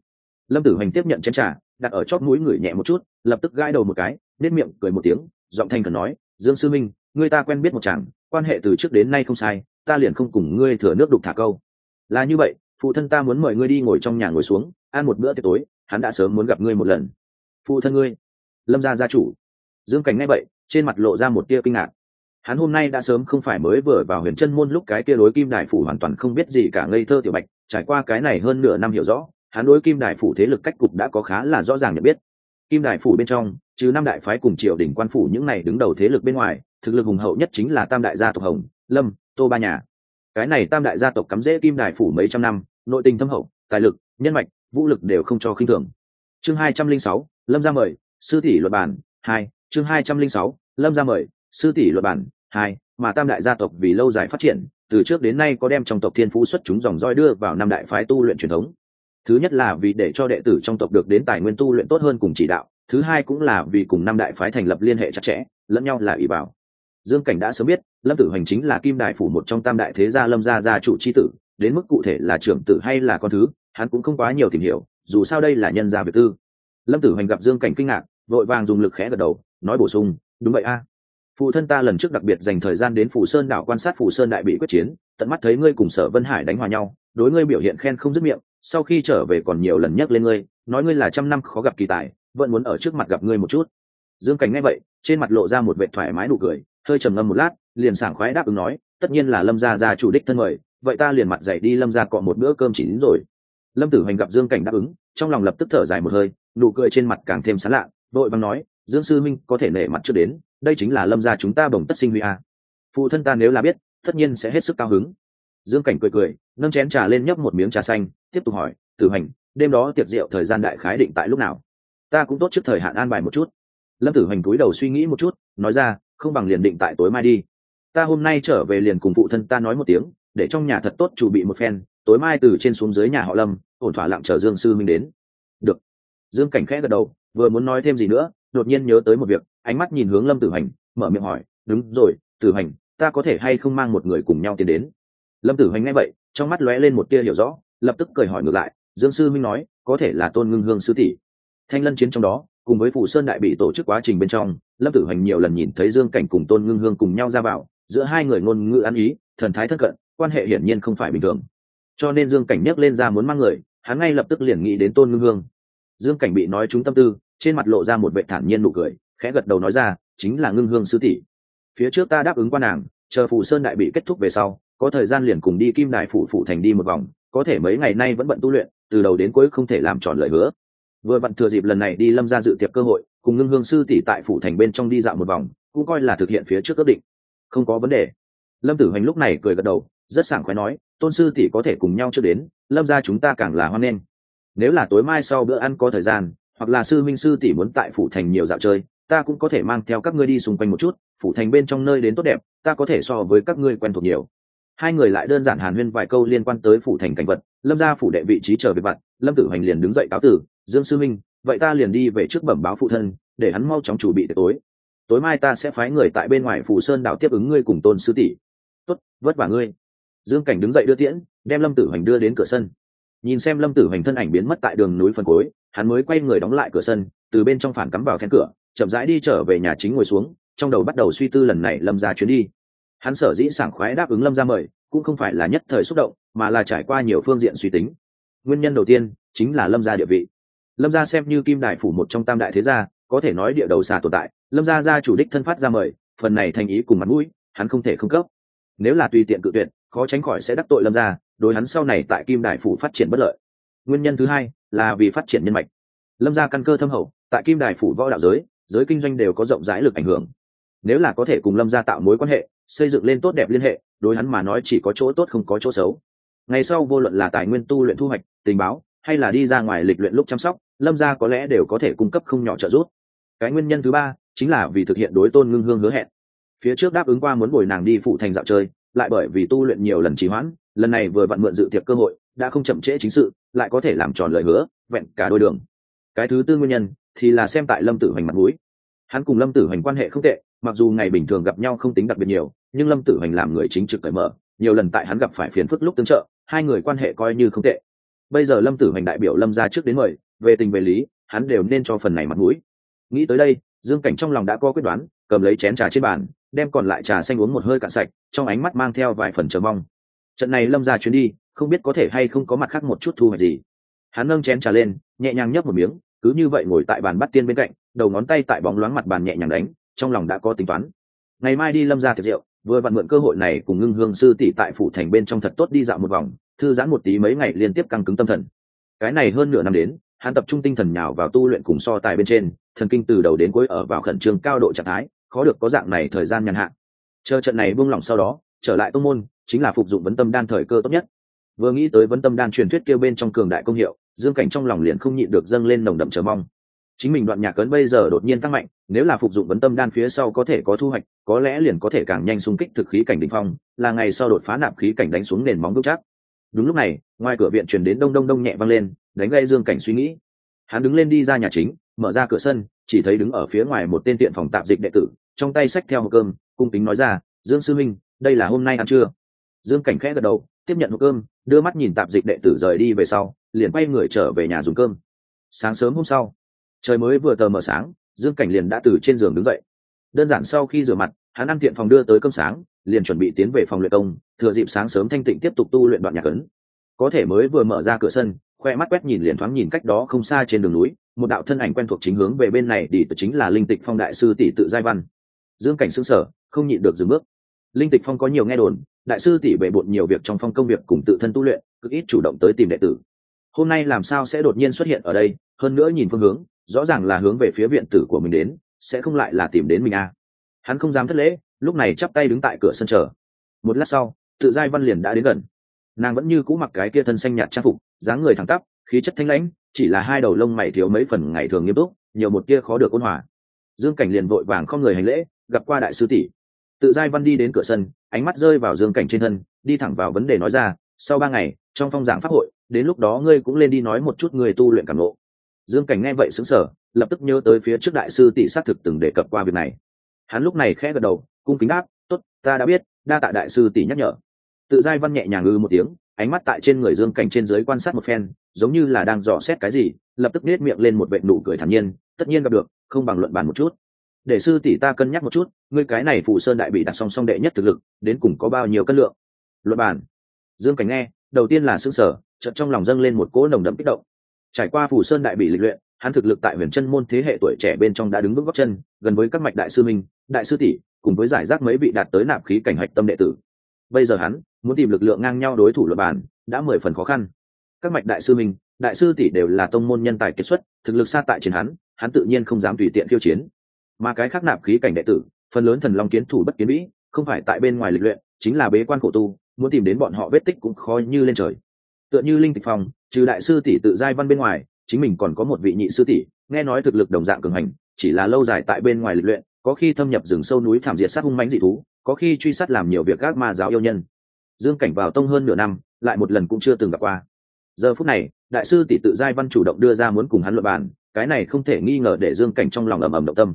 Lâm tử hoành tiếp nhận chén trà, đặt ở chót mũi người nhẹ một chút, lập tức gãi đầu một cái nếp miệng cười một tiếng, giọng thanh cần nói, dương sư minh ngươi ta quen biết một chàng, quan hệ từ trước đến nay không sai, ta liền không cùng ngươi thừa nước đục thả câu. Là như vậy, phụ thân ta muốn mời ngươi đi ngồi trong nhà ngồi xuống, ăn một bữa tiệc tối, hắn đã sớm muốn gặp ngươi một lần. Phụ thân ngươi, lâm gia gia chủ. Dương cảnh nghe vậy, trên mặt lộ ra một tia kinh ngạc. Hắn hôm nay đã sớm không phải mới vừa vào huyền chân môn lúc cái kia đối kim đại phủ hoàn toàn không biết gì cả ngây thơ tiểu bạch, trải qua cái này hơn nửa năm hiểu rõ, hắn đối kim đại phủ thế lực cách cục đã có khá là rõ ràng nhận biết kim đại phủ bên trong chứ năm đại phái cùng triều đình quan phủ những này đứng đầu thế lực bên ngoài, thực lực hùng hậu nhất chính là tam đại gia tộc hồng, lâm, tô ba nhà. Cái này tam đại gia tộc cắm rễ kim đại phủ mấy trăm năm, nội tình thâm hậu, tài lực, nhân mạch, vũ lực đều không cho khinh thường. Chương hai trăm linh sáu, lâm gia mời, sư tỷ luật bản, hai, chương hai trăm linh sáu, lâm gia mời, sư tỷ luật bản, hai, mà tam đại gia tộc vì lâu dài phát triển, từ trước đến nay có đem trong tộc thiên phú xuất chúng dòng roi đưa vào năm đại phái tu luyện truyền thống thứ nhất là vì để cho đệ tử trong tộc được đến tài nguyên tu luyện tốt hơn cùng chỉ đạo, thứ hai cũng là vì cùng năm đại phái thành lập liên hệ chặt chẽ, lẫn nhau là ủy bảo dương cảnh đã sớm biết, lâm tử hoành chính là kim đại phủ một trong tam đại thế gia lâm gia gia chủ c h i tử, đến mức cụ thể là trưởng tử hay là con thứ, hắn cũng không quá nhiều tìm hiểu, dù sao đây là nhân gia việt tư. Lâm tử hoành gặp dương cảnh kinh ngạc, vội vàng dùng lực khẽ gật đầu, nói bổ sung, đúng vậy a. Phụ thân ta lần trước đặc biệt dành thời gian đến phủ sơn đảo quan sát phủ sơn đại bị quyết chiến, tận mắt thấy ngươi cùng sở vân hải đánh hòa nhau đối ngươi biểu hiện khen không dứt miệng, sau khi trở về còn nhiều lần nhắc lên ngươi, nói ngươi là trăm năm khó gặp kỳ tài, vẫn muốn ở trước mặt gặp ngươi một chút. Dương cảnh nghe vậy, trên mặt lộ ra một vệ thoải mái nụ cười, hơi trầm ngâm một lát, liền sảng khoái đáp ứng nói, tất nhiên là lâm gia gia chủ đích thân mời, vậy ta liền mặt dậy đi lâm gia cọ một bữa cơm chỉ đến rồi. Lâm tử hoành gặp dương cảnh đáp ứng, trong lòng lập tức thở dài một hơi, nụ cười trên mặt càng thêm sán lạ, vội vàng nói, dương sư minh, có thể nể mặt trước đến, đây chính là lâm gia chúng ta bồng tất sinh huy a. Phụ thân ta nếu là biết, tất nhiên sẽ hết sức cao hứng dương cảnh cười cười, nâng chén trà lên nhấp một miếng trà xanh, tiếp tục hỏi, tử hành, đêm đó tiệc rượu thời gian đại khái định tại lúc nào? Ta cũng tốt trước thời hạn an bài một chút. Lâm tử hành cúi đầu suy nghĩ một chút, nói ra, không bằng liền định tại tối mai đi. Ta hôm nay trở về liền cùng phụ thân ta nói một tiếng, để trong nhà thật tốt chủ bị một phen, tối mai từ trên xuống dưới nhà họ lâm, ổn thỏa lặng chờ dương sư minh đến. Được. Dương cảnh khẽ gật đầu, vừa muốn nói thêm gì nữa, đột nhiên nhớ tới một việc, ánh mắt nhìn hướng lâm tử hành, mở miệng hỏi, đúng rồi, tử hành, ta có thể hay không mang một người cùng nhau tiến đến? Lâm tử hành nghe vậy, trong mắt lóe lên một tia hiểu rõ, lập tức cười hỏi ngược lại, dương sư minh nói, có thể là tôn ngưng hương sư tỷ. Thanh lân chiến trong đó, cùng với phụ sơn đại bị tổ chức quá trình bên trong, lâm tử hành nhiều lần nhìn thấy dương cảnh cùng tôn ngưng hương cùng nhau ra vào, giữa hai người ngôn ngữ ăn ý, thần thái thân cận, quan hệ hiển nhiên không phải bình thường. Cho nên dương cảnh nhấc lên ra muốn mang người, hắn ngay lập tức liền nghĩ đến tôn ngưng hương. Dương cảnh bị nói trúng tâm tư, trên mặt lộ ra một vệ thản nhiên nụ cười, khẽ gật đầu nói ra, chính là ngưng hương sư tỷ. Phía trước ta đáp ứng quan nàng, chờ phủ sơn đại bị kết thúc về sau có thời gian liền cùng đi kim đại phủ phủ thành đi một vòng, có thể mấy ngày nay vẫn bận tu luyện, từ đầu đến cuối không thể làm tròn lời hứa. Vừa vặn thừa dịp lần này đi lâm ra dự tiệc cơ hội, cùng ngưng hương sư tỷ tại phủ thành bên trong đi dạo một vòng, cũng coi là thực hiện phía trước ước định. Không có vấn đề. Lâm tử hoành lúc này cười gật đầu, rất sảng khoái nói, tôn sư tỷ có thể cùng nhau chưa đến, lâm ra chúng ta càng là hoan nghênh. Nếu là tối mai sau bữa ăn có thời gian, hoặc là sư minh sư tỷ muốn tại phủ thành nhiều dạo chơi, ta cũng có thể mang theo các ngươi đi xung quanh một chút, phủ thành bên trong nơi đến tốt đẹp, ta có thể so với các ngươi quen thuộc nhiều hai người lại đơn giản hàn huyên vài câu liên quan tới phủ thành cảnh vật, lâm ra phủ đệ vị trí chờ về vặt, lâm tử hoành liền đứng dậy cáo tử, dương sư minh, vậy ta liền đi về trước bẩm báo phụ thân, để hắn mau chóng chủ bị tối. Tối mai ta sẽ phái người tại bên ngoài phủ sơn đảo tiếp ứng ngươi cùng tôn sư tỷ. Tốt, vất vả ngươi. Dương cảnh đứng dậy đưa tiễn, đem lâm tử hoành đưa đến cửa sân. Nhìn xem lâm tử hoành thân ảnh biến mất tại đường núi phân cối hắn mới quay người đóng lại cửa sân, từ bên trong phản cắm vào then cửa, chậm rãi đi trở về nhà chính ngồi xuống, trong đầu bắt đầu suy tư lần này lâm ra chuyến đi hắn sở dĩ sảng khoái đáp ứng lâm ra mời, cũng không phải là nhất thời xúc động, mà là trải qua nhiều phương diện suy tính. Nguyên nhân đầu tiên chính là lâm gia địa vị. Lâm gia xem như kim đại phủ một trong tam đại thế gia, có thể nói địa đầu xà tồn tại. Lâm gia gia chủ đích thân phát ra mời, phần này thành ý cùng mặt mũi, hắn không thể không cấp. Nếu là tùy tiện cự tuyệt, khó tránh khỏi sẽ đắc tội lâm gia đối hắn sau này tại kim đại phủ phát triển bất lợi. Nguyên nhân thứ hai là vì phát triển nhân mạch. Lâm gia căn cơ thâm hậu, tại kim đại phủ võ đạo giới giới kinh doanh đều có rộng rãi lực ảnh hưởng. Nếu là có thể cùng lâm gia tạo mối quan hệ xây dựng lên tốt đẹp liên hệ, đối hắn mà nói chỉ có chỗ tốt không có chỗ xấu. Ngày sau vô luận là tài nguyên tu luyện thu hoạch, tình báo, hay là đi ra ngoài lịch luyện lúc chăm sóc, lâm gia có lẽ đều có thể cung cấp không nhỏ trợ giúp. Cái nguyên nhân thứ ba chính là vì thực hiện đối tôn ngưng hương hứa hẹn. Phía trước đáp ứng qua muốn bồi nàng đi phụ thành dạo chơi, lại bởi vì tu luyện nhiều lần trì hoãn, lần này vừa vặn mượn dự tiệc cơ hội, đã không chậm trễ chính sự, lại có thể làm tròn lời hứa, vẹn cả đôi đường. Cái thứ tư nguyên nhân thì là xem tại lâm tử hoành mặt mũi. Hắn cùng lâm tử hoành quan hệ không tệ mặc dù ngày bình thường gặp nhau không tính đặc biệt nhiều, nhưng lâm tử hoành làm người chính trực cởi mở, nhiều lần tại hắn gặp phải phiền phức lúc tương trợ, hai người quan hệ coi như không tệ. Bây giờ lâm tử hoành đại biểu lâm ra trước đến mời, về tình về lý, hắn đều nên cho phần này mặt mũi. Nghĩ tới đây, dương cảnh trong lòng đã có quyết đoán, cầm lấy chén trà trên bàn, đem còn lại trà xanh uống một hơi cạn sạch, trong ánh mắt mang theo vài phần chờ mong. Trận này lâm ra chuyến đi, không biết có thể hay không có mặt khác một chút thu hoạch gì. Hắn nâng chén trà lên, nhẹ nhàng nhấp một miếng, cứ như vậy ngồi tại bàn bắt tiên bên cạnh, đầu ngón tay tại bóng loáng mặt bàn nhẹ nhàng đánh trong lòng đã có tính toán. Ngày mai đi lâm ra tiệc rượu, vừa vặn mượn cơ hội này cùng ngưng hương sư tỷ tại phủ thành bên trong thật tốt đi dạo một vòng, thư giãn một tí mấy ngày liên tiếp căng cứng tâm thần. Cái này hơn nửa năm đến, hắn tập trung tinh thần nhào vào tu luyện cùng so tài bên trên, thần kinh từ đầu đến cuối ở vào khẩn trương cao độ trạng thái, khó được có dạng này thời gian nhàn hạ. Chờ trận này buông lỏng sau đó, trở lại tông môn, chính là phục dụng vấn tâm đan thời cơ tốt nhất. Vừa nghĩ tới vấn tâm đan truyền thuyết kêu bên trong cường đại công hiệu, dương cảnh trong lòng liền không nhịn được dâng lên nồng đậm chờ mong chính mình đoạn nhạc cấn bây giờ đột nhiên tăng mạnh, nếu là phục dụng vấn tâm đan phía sau có thể có thu hoạch, có lẽ liền có thể càng nhanh xung kích thực khí cảnh đ ỉ n h phong, là ngày sau đột phá nạp khí cảnh đánh xuống nền móng vững chắc. Đúng lúc này, ngoài cửa viện chuyển đến đông đông đông nhẹ vang lên, đánh gây dương cảnh suy nghĩ. Hắn đứng lên đi ra nhà chính, mở ra cửa sân, chỉ thấy đứng ở phía ngoài một tên tiện phòng tạp dịch đệ tử, trong tay xách theo hộp cơm, cung kính nói ra, dương sư minh, đây là hôm nay ăn trưa. Dương cảnh khẽ gật đầu, tiếp nhận hộp cơm, đưa mắt nhìn tạp dịch đệ tử rời đi về sau, liền quay người trở về nhà dùng cơm. Sáng sớm hôm sau trời mới vừa tờ mờ sáng, dương cảnh liền đã từ trên giường đứng dậy. Đơn giản sau khi rửa mặt, hắn ăn tiện phòng đưa tới cơm sáng, liền chuẩn bị tiến về phòng luyện công, thừa dịp sáng sớm thanh tịnh tiếp tục tu luyện đoạn nhạc ấn. Có thể mới vừa mở ra cửa sân, khoe mắt quét nhìn liền thoáng nhìn cách đó không xa trên đường núi, một đạo thân ảnh quen thuộc chính hướng về bên này đi tự chính là linh tịch phong đại sư tỷ tự giai văn. Dương cảnh xương sở không nhịn được dừng bước. Linh tịch phong có nhiều nghe đồn, đại sư tỷ bệ bộn nhiều việc trong phong công việc cùng tự thân tu luyện, cực ít chủ động tới tìm đệ tử. Hôm nay làm sao sẽ đột nhiên xuất hiện ở đây, hơn nữa nhìn phương hướng rõ ràng là hướng về phía viện tử của mình đến, sẽ không lại là tìm đến mình à. hắn không dám thất lễ, lúc này chắp tay đứng tại cửa sân chờ một lát sau, tự giai văn liền đã đến gần nàng vẫn như cũ mặc cái kia thân xanh nhạt trang phục, dáng người thẳng tắp, khí chất thanh lãnh, chỉ là hai đầu lông mày thiếu mấy phần ngày thường nghiêm túc, nhiều một kia khó được ôn hòa dương cảnh liền vội vàng không người hành lễ, gặp qua đại sư tỷ tự giai văn đi đến cửa sân, ánh mắt rơi vào dương cảnh trên thân, đi thẳng vào vấn đề nói ra, sau ba ngày, trong phong giảng pháp hội, đến lúc đó ngươi cũng lên đi nói một chút người tu luyện cảm mộ dương cảnh nghe vậy xứng sở lập tức nhớ tới phía trước đại sư tỷ xác thực từng đề cập qua việc này. Hắn lúc này khẽ gật đầu, cung kính đáp, tốt, ta đã biết, đa tạ đại sư tỷ nhắc nhở. Tự giai văn nhẹ nhàng ư một tiếng, ánh mắt tại trên người dương cảnh trên dưới quan sát một phen, giống như là đang dò xét cái gì, lập tức nết miệng lên một vệ nụ cười thản nhiên, tất nhiên gặp được, không bằng luận bàn một chút. Để sư tỷ ta cân nhắc một chút, ngươi cái này phụ sơn đại bị đặt song song đệ nhất thực lực, đến cùng có bao nhiêu cân lượng? Luận bàn. Dương cảnh nghe, đầu tiên là xương sở chợt trong lòng dâng lên một cỗ nồng đậm kích động trải qua phủ sơn đại bị lịch luyện, hắn thực lực tại huyền chân môn thế hệ tuổi trẻ bên trong đã đứng vững góc chân, gần với các mạch đại sư minh, đại sư tỷ, cùng với giải rác mấy vị đạt tới nạp khí cảnh hạch tâm đệ tử. Bây giờ hắn, muốn tìm lực lượng ngang nhau đối thủ luật bản, đã mười phần khó khăn. Các mạch đại sư minh, đại sư tỷ đều là tông môn nhân tài kết xuất, thực lực xa tại trên hắn hắn tự nhiên không dám tùy tiện khiêu chiến. Mà cái khác nạp khí cảnh đệ tử, phần lớn thần long kiến thủ bất kiến vĩ, không phải tại bên ngoài lịch luyện, chính là bế quan khổ tu, muốn tìm đến bọn họ vết tích cũng khó như lên trời tựa như linh tịch phong, trừ đại sư tỷ tự giai văn bên ngoài, chính mình còn có một vị nhị sư tỷ, nghe nói thực lực đồng dạng cường hành, chỉ là lâu dài tại bên ngoài lịch luyện, có khi thâm nhập rừng sâu núi thảm diệt sát hung mãnh dị thú, có khi truy sát làm nhiều việc các ma giáo yêu nhân. Dương cảnh vào tông hơn nửa năm, lại một lần cũng chưa từng gặp qua. Giờ phút này, đại sư tỷ tự giai văn chủ động đưa ra muốn cùng hắn luận bàn, cái này không thể nghi ngờ để dương cảnh trong lòng ầm ầm động tâm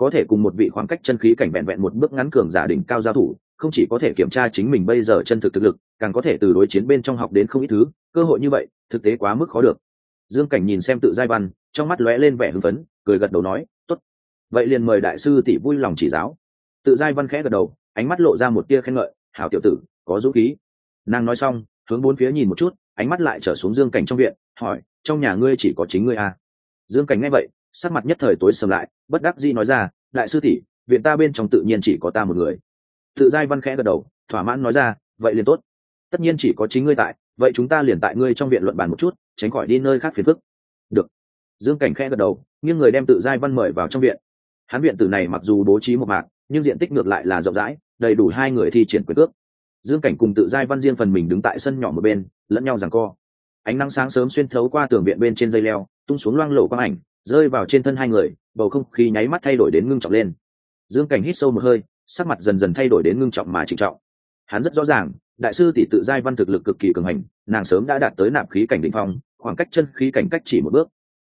có thể cùng một vị khoảng cách chân khí cảnh vẹn vẹn một bước ngắn cường giả đỉnh cao giao thủ, không chỉ có thể kiểm tra chính mình bây giờ chân thực thực lực, càng có thể từ đối chiến bên trong học đến không ít thứ, cơ hội như vậy, thực tế quá mức khó được. Dương cảnh nhìn xem tự giai văn, trong mắt lóe lên vẻ hưng phấn, cười gật đầu nói, tốt. Vậy liền mời đại sư tỷ vui lòng chỉ giáo. Tự giai văn khẽ gật đầu, ánh mắt lộ ra một tia khen ngợi, hảo tiểu tử, có dũng khí. Nàng nói xong, hướng bốn phía nhìn một chút, ánh mắt lại trở xuống dương cảnh trong viện, hỏi, trong nhà ngươi chỉ có chính ngươi à? dương cảnh nghe vậy sắc mặt nhất thời tối sầm lại, bất đắc dĩ nói ra, đại sư tỷ, viện ta bên trong tự nhiên chỉ có ta một người. Tự giai văn khẽ gật đầu, thỏa mãn nói ra, vậy liền tốt. Tất nhiên chỉ có chính ngươi tại, vậy chúng ta liền tại ngươi trong viện luận bàn một chút, tránh khỏi đi nơi khác phiền phức. Được. Dương cảnh khẽ gật đầu, nghiêng người đem tự giai văn mời vào trong viện. Hắn viện tử này mặc dù bố trí một mạc, nhưng diện tích ngược lại là rộng rãi, đầy đủ hai người thi triển quyền cước. Dương cảnh cùng tự giai văn riêng phần mình đứng tại sân nhỏ một bên, lẫn nhau rằng co. Ánh nắng sáng sớm xuyên thấu qua tường viện bên trên dây leo, tung xuống loang lổ quang ảnh rơi vào trên thân hai người, bầu không khí nháy mắt thay đổi đến ngưng trọng lên. Dương cảnh hít sâu một hơi, sắc mặt dần dần thay đổi đến ngưng trọng mà trịnh trọng. Hắn rất rõ ràng, đại sư tỷ tự giai văn thực lực cực kỳ cường hành, nàng sớm đã đạt tới nạp khí cảnh định phong, khoảng cách chân khí cảnh cách chỉ một bước.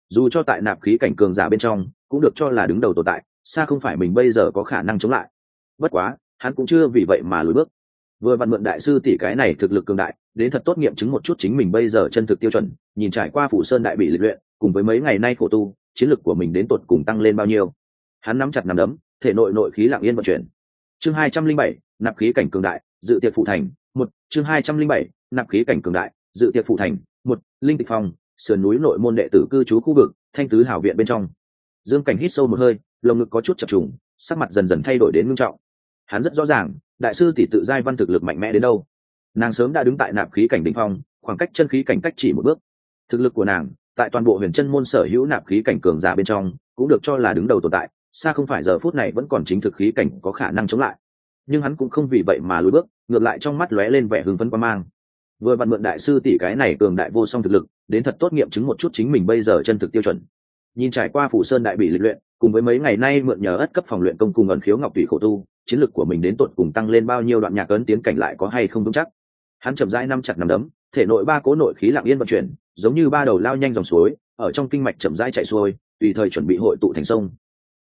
Dù cho tại nạp khí cảnh cường giả bên trong, cũng được cho là đứng đầu tồn tại, xa không phải mình bây giờ có khả năng chống lại. Bất quá, hắn cũng chưa vì vậy mà lùi bước. Vừa vặn mượn đại sư tỷ cái này thực lực cường đại, đến thật tốt nghiệm chứng một chút chính mình bây giờ chân thực tiêu chuẩn, nhìn trải qua phủ sơn đại bị lịch luyện, cùng với mấy ngày nay khổ tu chiến lực của mình đến tột cùng tăng lên bao nhiêu. Hắn nắm chặt nắm đấm, thể nội nội khí lặng yên vận chuyển. Chương hai trăm linh bảy, nạp khí cảnh cường đại, dự tiệc phụ thành, một. Chương hai trăm linh bảy, nạp khí cảnh cường đại, dự tiệc phụ thành, một. Linh tịch phong sườn núi nội môn đệ tử cư trú khu vực, thanh tứ hảo viện bên trong. Dương cảnh hít sâu một hơi, lồng ngực có chút chập trùng, sắc mặt dần dần thay đổi đến ngưng trọng. Hắn rất rõ ràng, đại sư tỷ tự giai văn thực lực mạnh mẽ đến đâu. Nàng sớm đã đứng tại nạp khí cảnh đ ỉ n h phong, khoảng cách chân khí cảnh cách chỉ một bước. Thực lực của nàng tại toàn bộ huyền chân môn sở hữu nạp khí cảnh cường giả bên trong, cũng được cho là đứng đầu tồn tại, xa không phải giờ phút này vẫn còn chính thực khí cảnh có khả năng chống lại. Nhưng hắn cũng không vì vậy mà lùi bước, ngược lại trong mắt lóe lên vẻ hưng phấn quan mang. Vừa vặn mượn đại sư tỷ cái này cường đại vô song thực lực, đến thật tốt nghiệm chứng một chút chính mình bây giờ chân thực tiêu chuẩn. Nhìn trải qua phủ sơn đại bị lịch luyện, cùng với mấy ngày nay mượn nhờ ất cấp phòng luyện công cùng ẩn khiếu ngọc tùy khổ tu, chiến lược của mình đến tột cùng tăng lên bao nhiêu đoạn nhạc ấn tiến cảnh lại có hay không vững chắc. Hắn chậm rãi năm chặt nằm đấm thể nội ba cố nội khí lặng yên vận chuyển, giống như ba đầu lao nhanh dòng suối, ở trong kinh mạch chậm rãi chạy xuôi, tùy thời chuẩn bị hội tụ thành sông.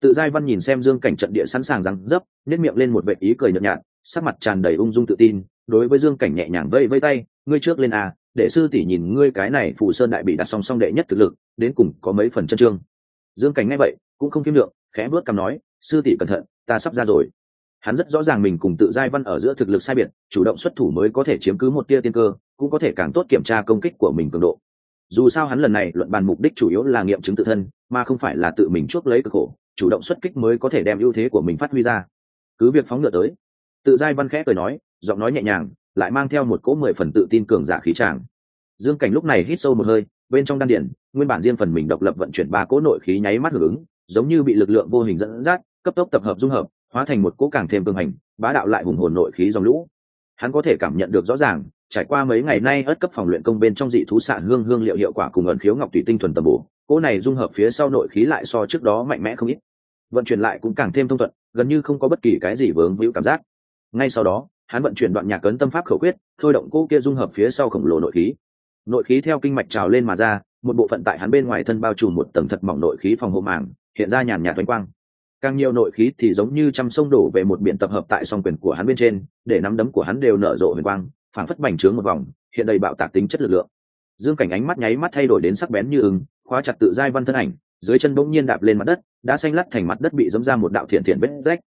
Tự giai văn nhìn xem dương cảnh trận địa sẵn sàng răng dấp nếp miệng lên một vệ ý cười nhợt nhạt, sắc mặt tràn đầy ung dung tự tin, đối với dương cảnh nhẹ nhàng vây vây tay, ngươi trước lên à để sư tỷ nhìn ngươi cái này phù sơn đại bị đặt song song đệ nhất thực lực, đến cùng có mấy phần chân trương. Dương cảnh nghe vậy, cũng không kiếm được khẽ bước cằm nói, sư tỷ cẩn thận, ta sắp ra rồi hắn rất rõ ràng mình cùng tự giai văn ở giữa thực lực sai biệt, chủ động xuất thủ mới có thể chiếm cứ một tia tiên cơ, cũng có thể càng tốt kiểm tra công kích của mình cường độ. Dù sao hắn lần này luận bàn mục đích chủ yếu là nghiệm chứng tự thân, mà không phải là tự mình chuốc lấy cực khổ chủ động xuất kích mới có thể đem ưu thế của mình phát huy ra. Cứ việc phóng ngựa tới, tự giai văn khẽ cười nói, giọng nói nhẹ nhàng, lại mang theo một cỗ mười phần tự tin cường giả khí tràng. Dương cảnh lúc này hít sâu một hơi, bên trong đan điển nguyên bản riêng phần mình độc lập vận chuyển ba cỗ nội khí nháy mắt hưởng ứng, giống như bị lực lượng vô hình dẫn dắt, cấp tốc tập hợp dung hợp hóa thành một cỗ càng thêm cường hành, bá đạo lại hùng hồn nội khí dòng lũ. Hắn có thể cảm nhận được rõ ràng, trải qua mấy ngày nay ớt cấp phòng luyện công bên trong dị thú xạ hương hương liệu hiệu quả cùng ẩn khiếu ngọc thủy tinh thuần tầm bổ, cỗ này dung hợp phía sau nội khí lại so trước đó mạnh mẽ không ít. Vận chuyển lại cũng càng thêm thông thuận, gần như không có bất kỳ cái gì vướng víu cảm giác. Ngay sau đó, hắn vận chuyển đoạn nhạc cấn tâm pháp khẩu quyết, thôi động cỗ kia dung hợp phía sau khổng lồ nội khí. Nội khí theo kinh mạch trào lên mà ra, một bộ phận tại hắn bên ngoài thân bao trùm một tầng thật mỏng nội khí phòng hộ màng, hiện ra nhàn nhạt toánh quang càng nhiều nội khí thì giống như trăm sông đổ về một biển tập hợp tại song quyền của hắn bên trên, để nắm đấm của hắn đều nở rộ huyền quang, phảng phất bành trướng một vòng, hiện đầy bạo tạc tính chất lực lượng. Dương cảnh ánh mắt nháy mắt thay đổi đến sắc bén như ứng khóa chặt tự giai văn thân ảnh, dưới chân bỗng nhiên đạp lên mặt đất, đã xanh lắt thành mặt đất bị dẫm ra một đạo thiện thiện vết rách.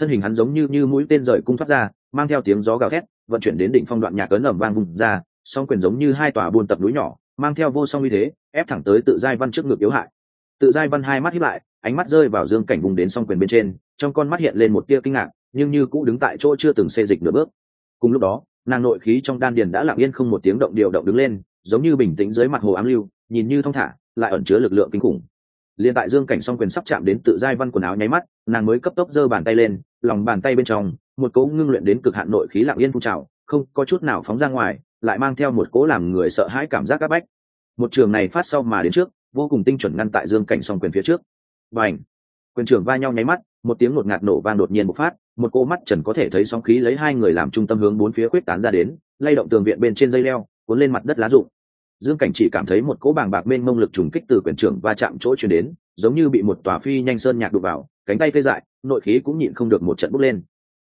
Thân hình hắn giống như như mũi tên rời cung thoát ra, mang theo tiếng gió gào thét, vận chuyển đến đỉnh phong đoạn nhạc ấn ẩm vang vùng ra, song quyền giống như hai tòa buôn tập núi nhỏ, mang theo vô song uy thế, ép thẳng tới tự giai văn trước ngực yếu hại tự giai văn hai mắt hiếp lại, ánh mắt rơi vào dương cảnh vùng đến song quyền bên trên, trong con mắt hiện lên một tia kinh ngạc, nhưng như cũ đứng tại chỗ chưa từng xê dịch nửa bước. Cùng lúc đó, nàng nội khí trong đan điền đã lặng yên không một tiếng động điều động đứng lên, giống như bình tĩnh dưới mặt hồ ám lưu, nhìn như thong thả, lại ẩn chứa lực lượng kinh khủng. Liền tại dương cảnh song quyền sắp chạm đến tự giai văn quần áo nháy mắt, nàng mới cấp tốc giơ bàn tay lên, lòng bàn tay bên trong, một cỗ ngưng luyện đến cực hạn nội khí lặng yên phun trào, không có chút nào phóng ra ngoài, lại mang theo một cỗ làm người sợ hãi cảm giác áp bách. Một trường này phát sau mà đến trước vô cùng tinh chuẩn ngăn tại dương cảnh song quyền phía trước. Và ảnh quyền trưởng va nhau nháy mắt, một tiếng ngột ngạt nổ vang đột nhiên một phát, một cô mắt trần có thể thấy sóng khí lấy hai người làm trung tâm hướng bốn phía quyết tán ra đến, lay động tường viện bên trên dây leo, cuốn lên mặt đất lá rụng. Dương cảnh chỉ cảm thấy một cỗ bàng bạc mênh mông lực trùng kích từ quyền trưởng va chạm chỗ chuyển đến, giống như bị một tòa phi nhanh sơn nhạc đụt vào, cánh tay tê dại, nội khí cũng nhịn không được một trận bốc lên.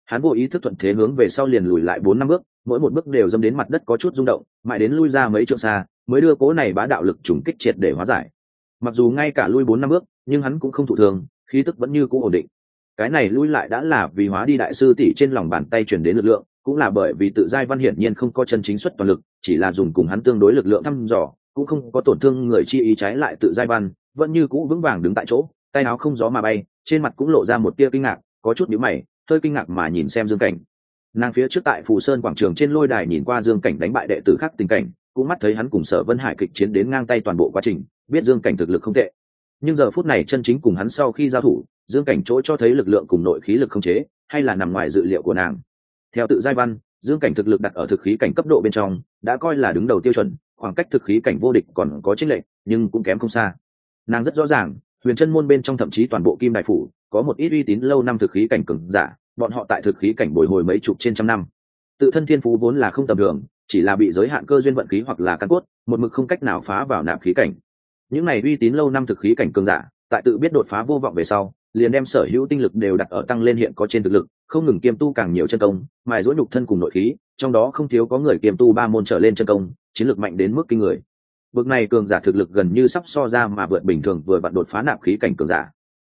Hắn vô ý thức thuận thế hướng về sau liền lùi lại bốn năm bước, mỗi một bước đều dâm đến mặt đất có chút rung động, mãi đến lui ra mấy trượng xa mới đưa cố này bá đạo lực trùng kích triệt để hóa giải. Mặc dù ngay cả lui bốn năm bước, nhưng hắn cũng không thụ thường khí tức vẫn như cũ ổn định. Cái này lui lại đã là vì hóa đi đại sư tỷ trên lòng bàn tay chuyển đến lực lượng, cũng là bởi vì tự giai văn hiển nhiên không có chân chính xuất toàn lực, chỉ là dùng cùng hắn tương đối lực lượng thăm dò, cũng không có tổn thương người chi ý trái lại tự giai văn, vẫn như cũ vững vàng đứng tại chỗ, tay áo không gió mà bay, trên mặt cũng lộ ra một tia kinh ngạc, có chút nhíu mày, hơi kinh ngạc mà nhìn xem dương cảnh. Nàng phía trước tại phù sơn quảng trường trên lôi đài nhìn qua dương cảnh đánh bại đệ tử khác tình cảnh cũng mắt thấy hắn cùng sở vân hải kịch chiến đến ngang tay toàn bộ quá trình, biết dương cảnh thực lực không tệ. Nhưng giờ phút này chân chính cùng hắn sau khi giao thủ, dương cảnh chỗ cho thấy lực lượng cùng nội khí lực không chế, hay là nằm ngoài dự liệu của nàng. Theo tự giai văn, dương cảnh thực lực đặt ở thực khí cảnh cấp độ bên trong, đã coi là đứng đầu tiêu chuẩn, khoảng cách thực khí cảnh vô địch còn có chênh lệch, nhưng cũng kém không xa. Nàng rất rõ ràng, huyền chân môn bên trong thậm chí toàn bộ kim đại phủ, có một ít uy tín lâu năm thực khí cảnh cường giả, bọn họ tại thực khí cảnh bồi hồi mấy chục trên trăm năm. Tự thân thiên phú vốn là không tầm thường chỉ là bị giới hạn cơ duyên vận khí hoặc là căn cốt, một mực không cách nào phá vào nạp khí cảnh. Những này uy tín lâu năm thực khí cảnh cường giả, tại tự biết đột phá vô vọng về sau, liền đem sở hữu tinh lực đều đặt ở tăng lên hiện có trên thực lực, không ngừng kiêm tu càng nhiều chân công, mài dỗ nhục thân cùng nội khí, trong đó không thiếu có người kiêm tu ba môn trở lên chân công, chiến lược mạnh đến mức kinh người. Bực này cường giả thực lực gần như sắp so ra mà vượt bình thường vừa vặn đột phá nạp khí cảnh cường giả.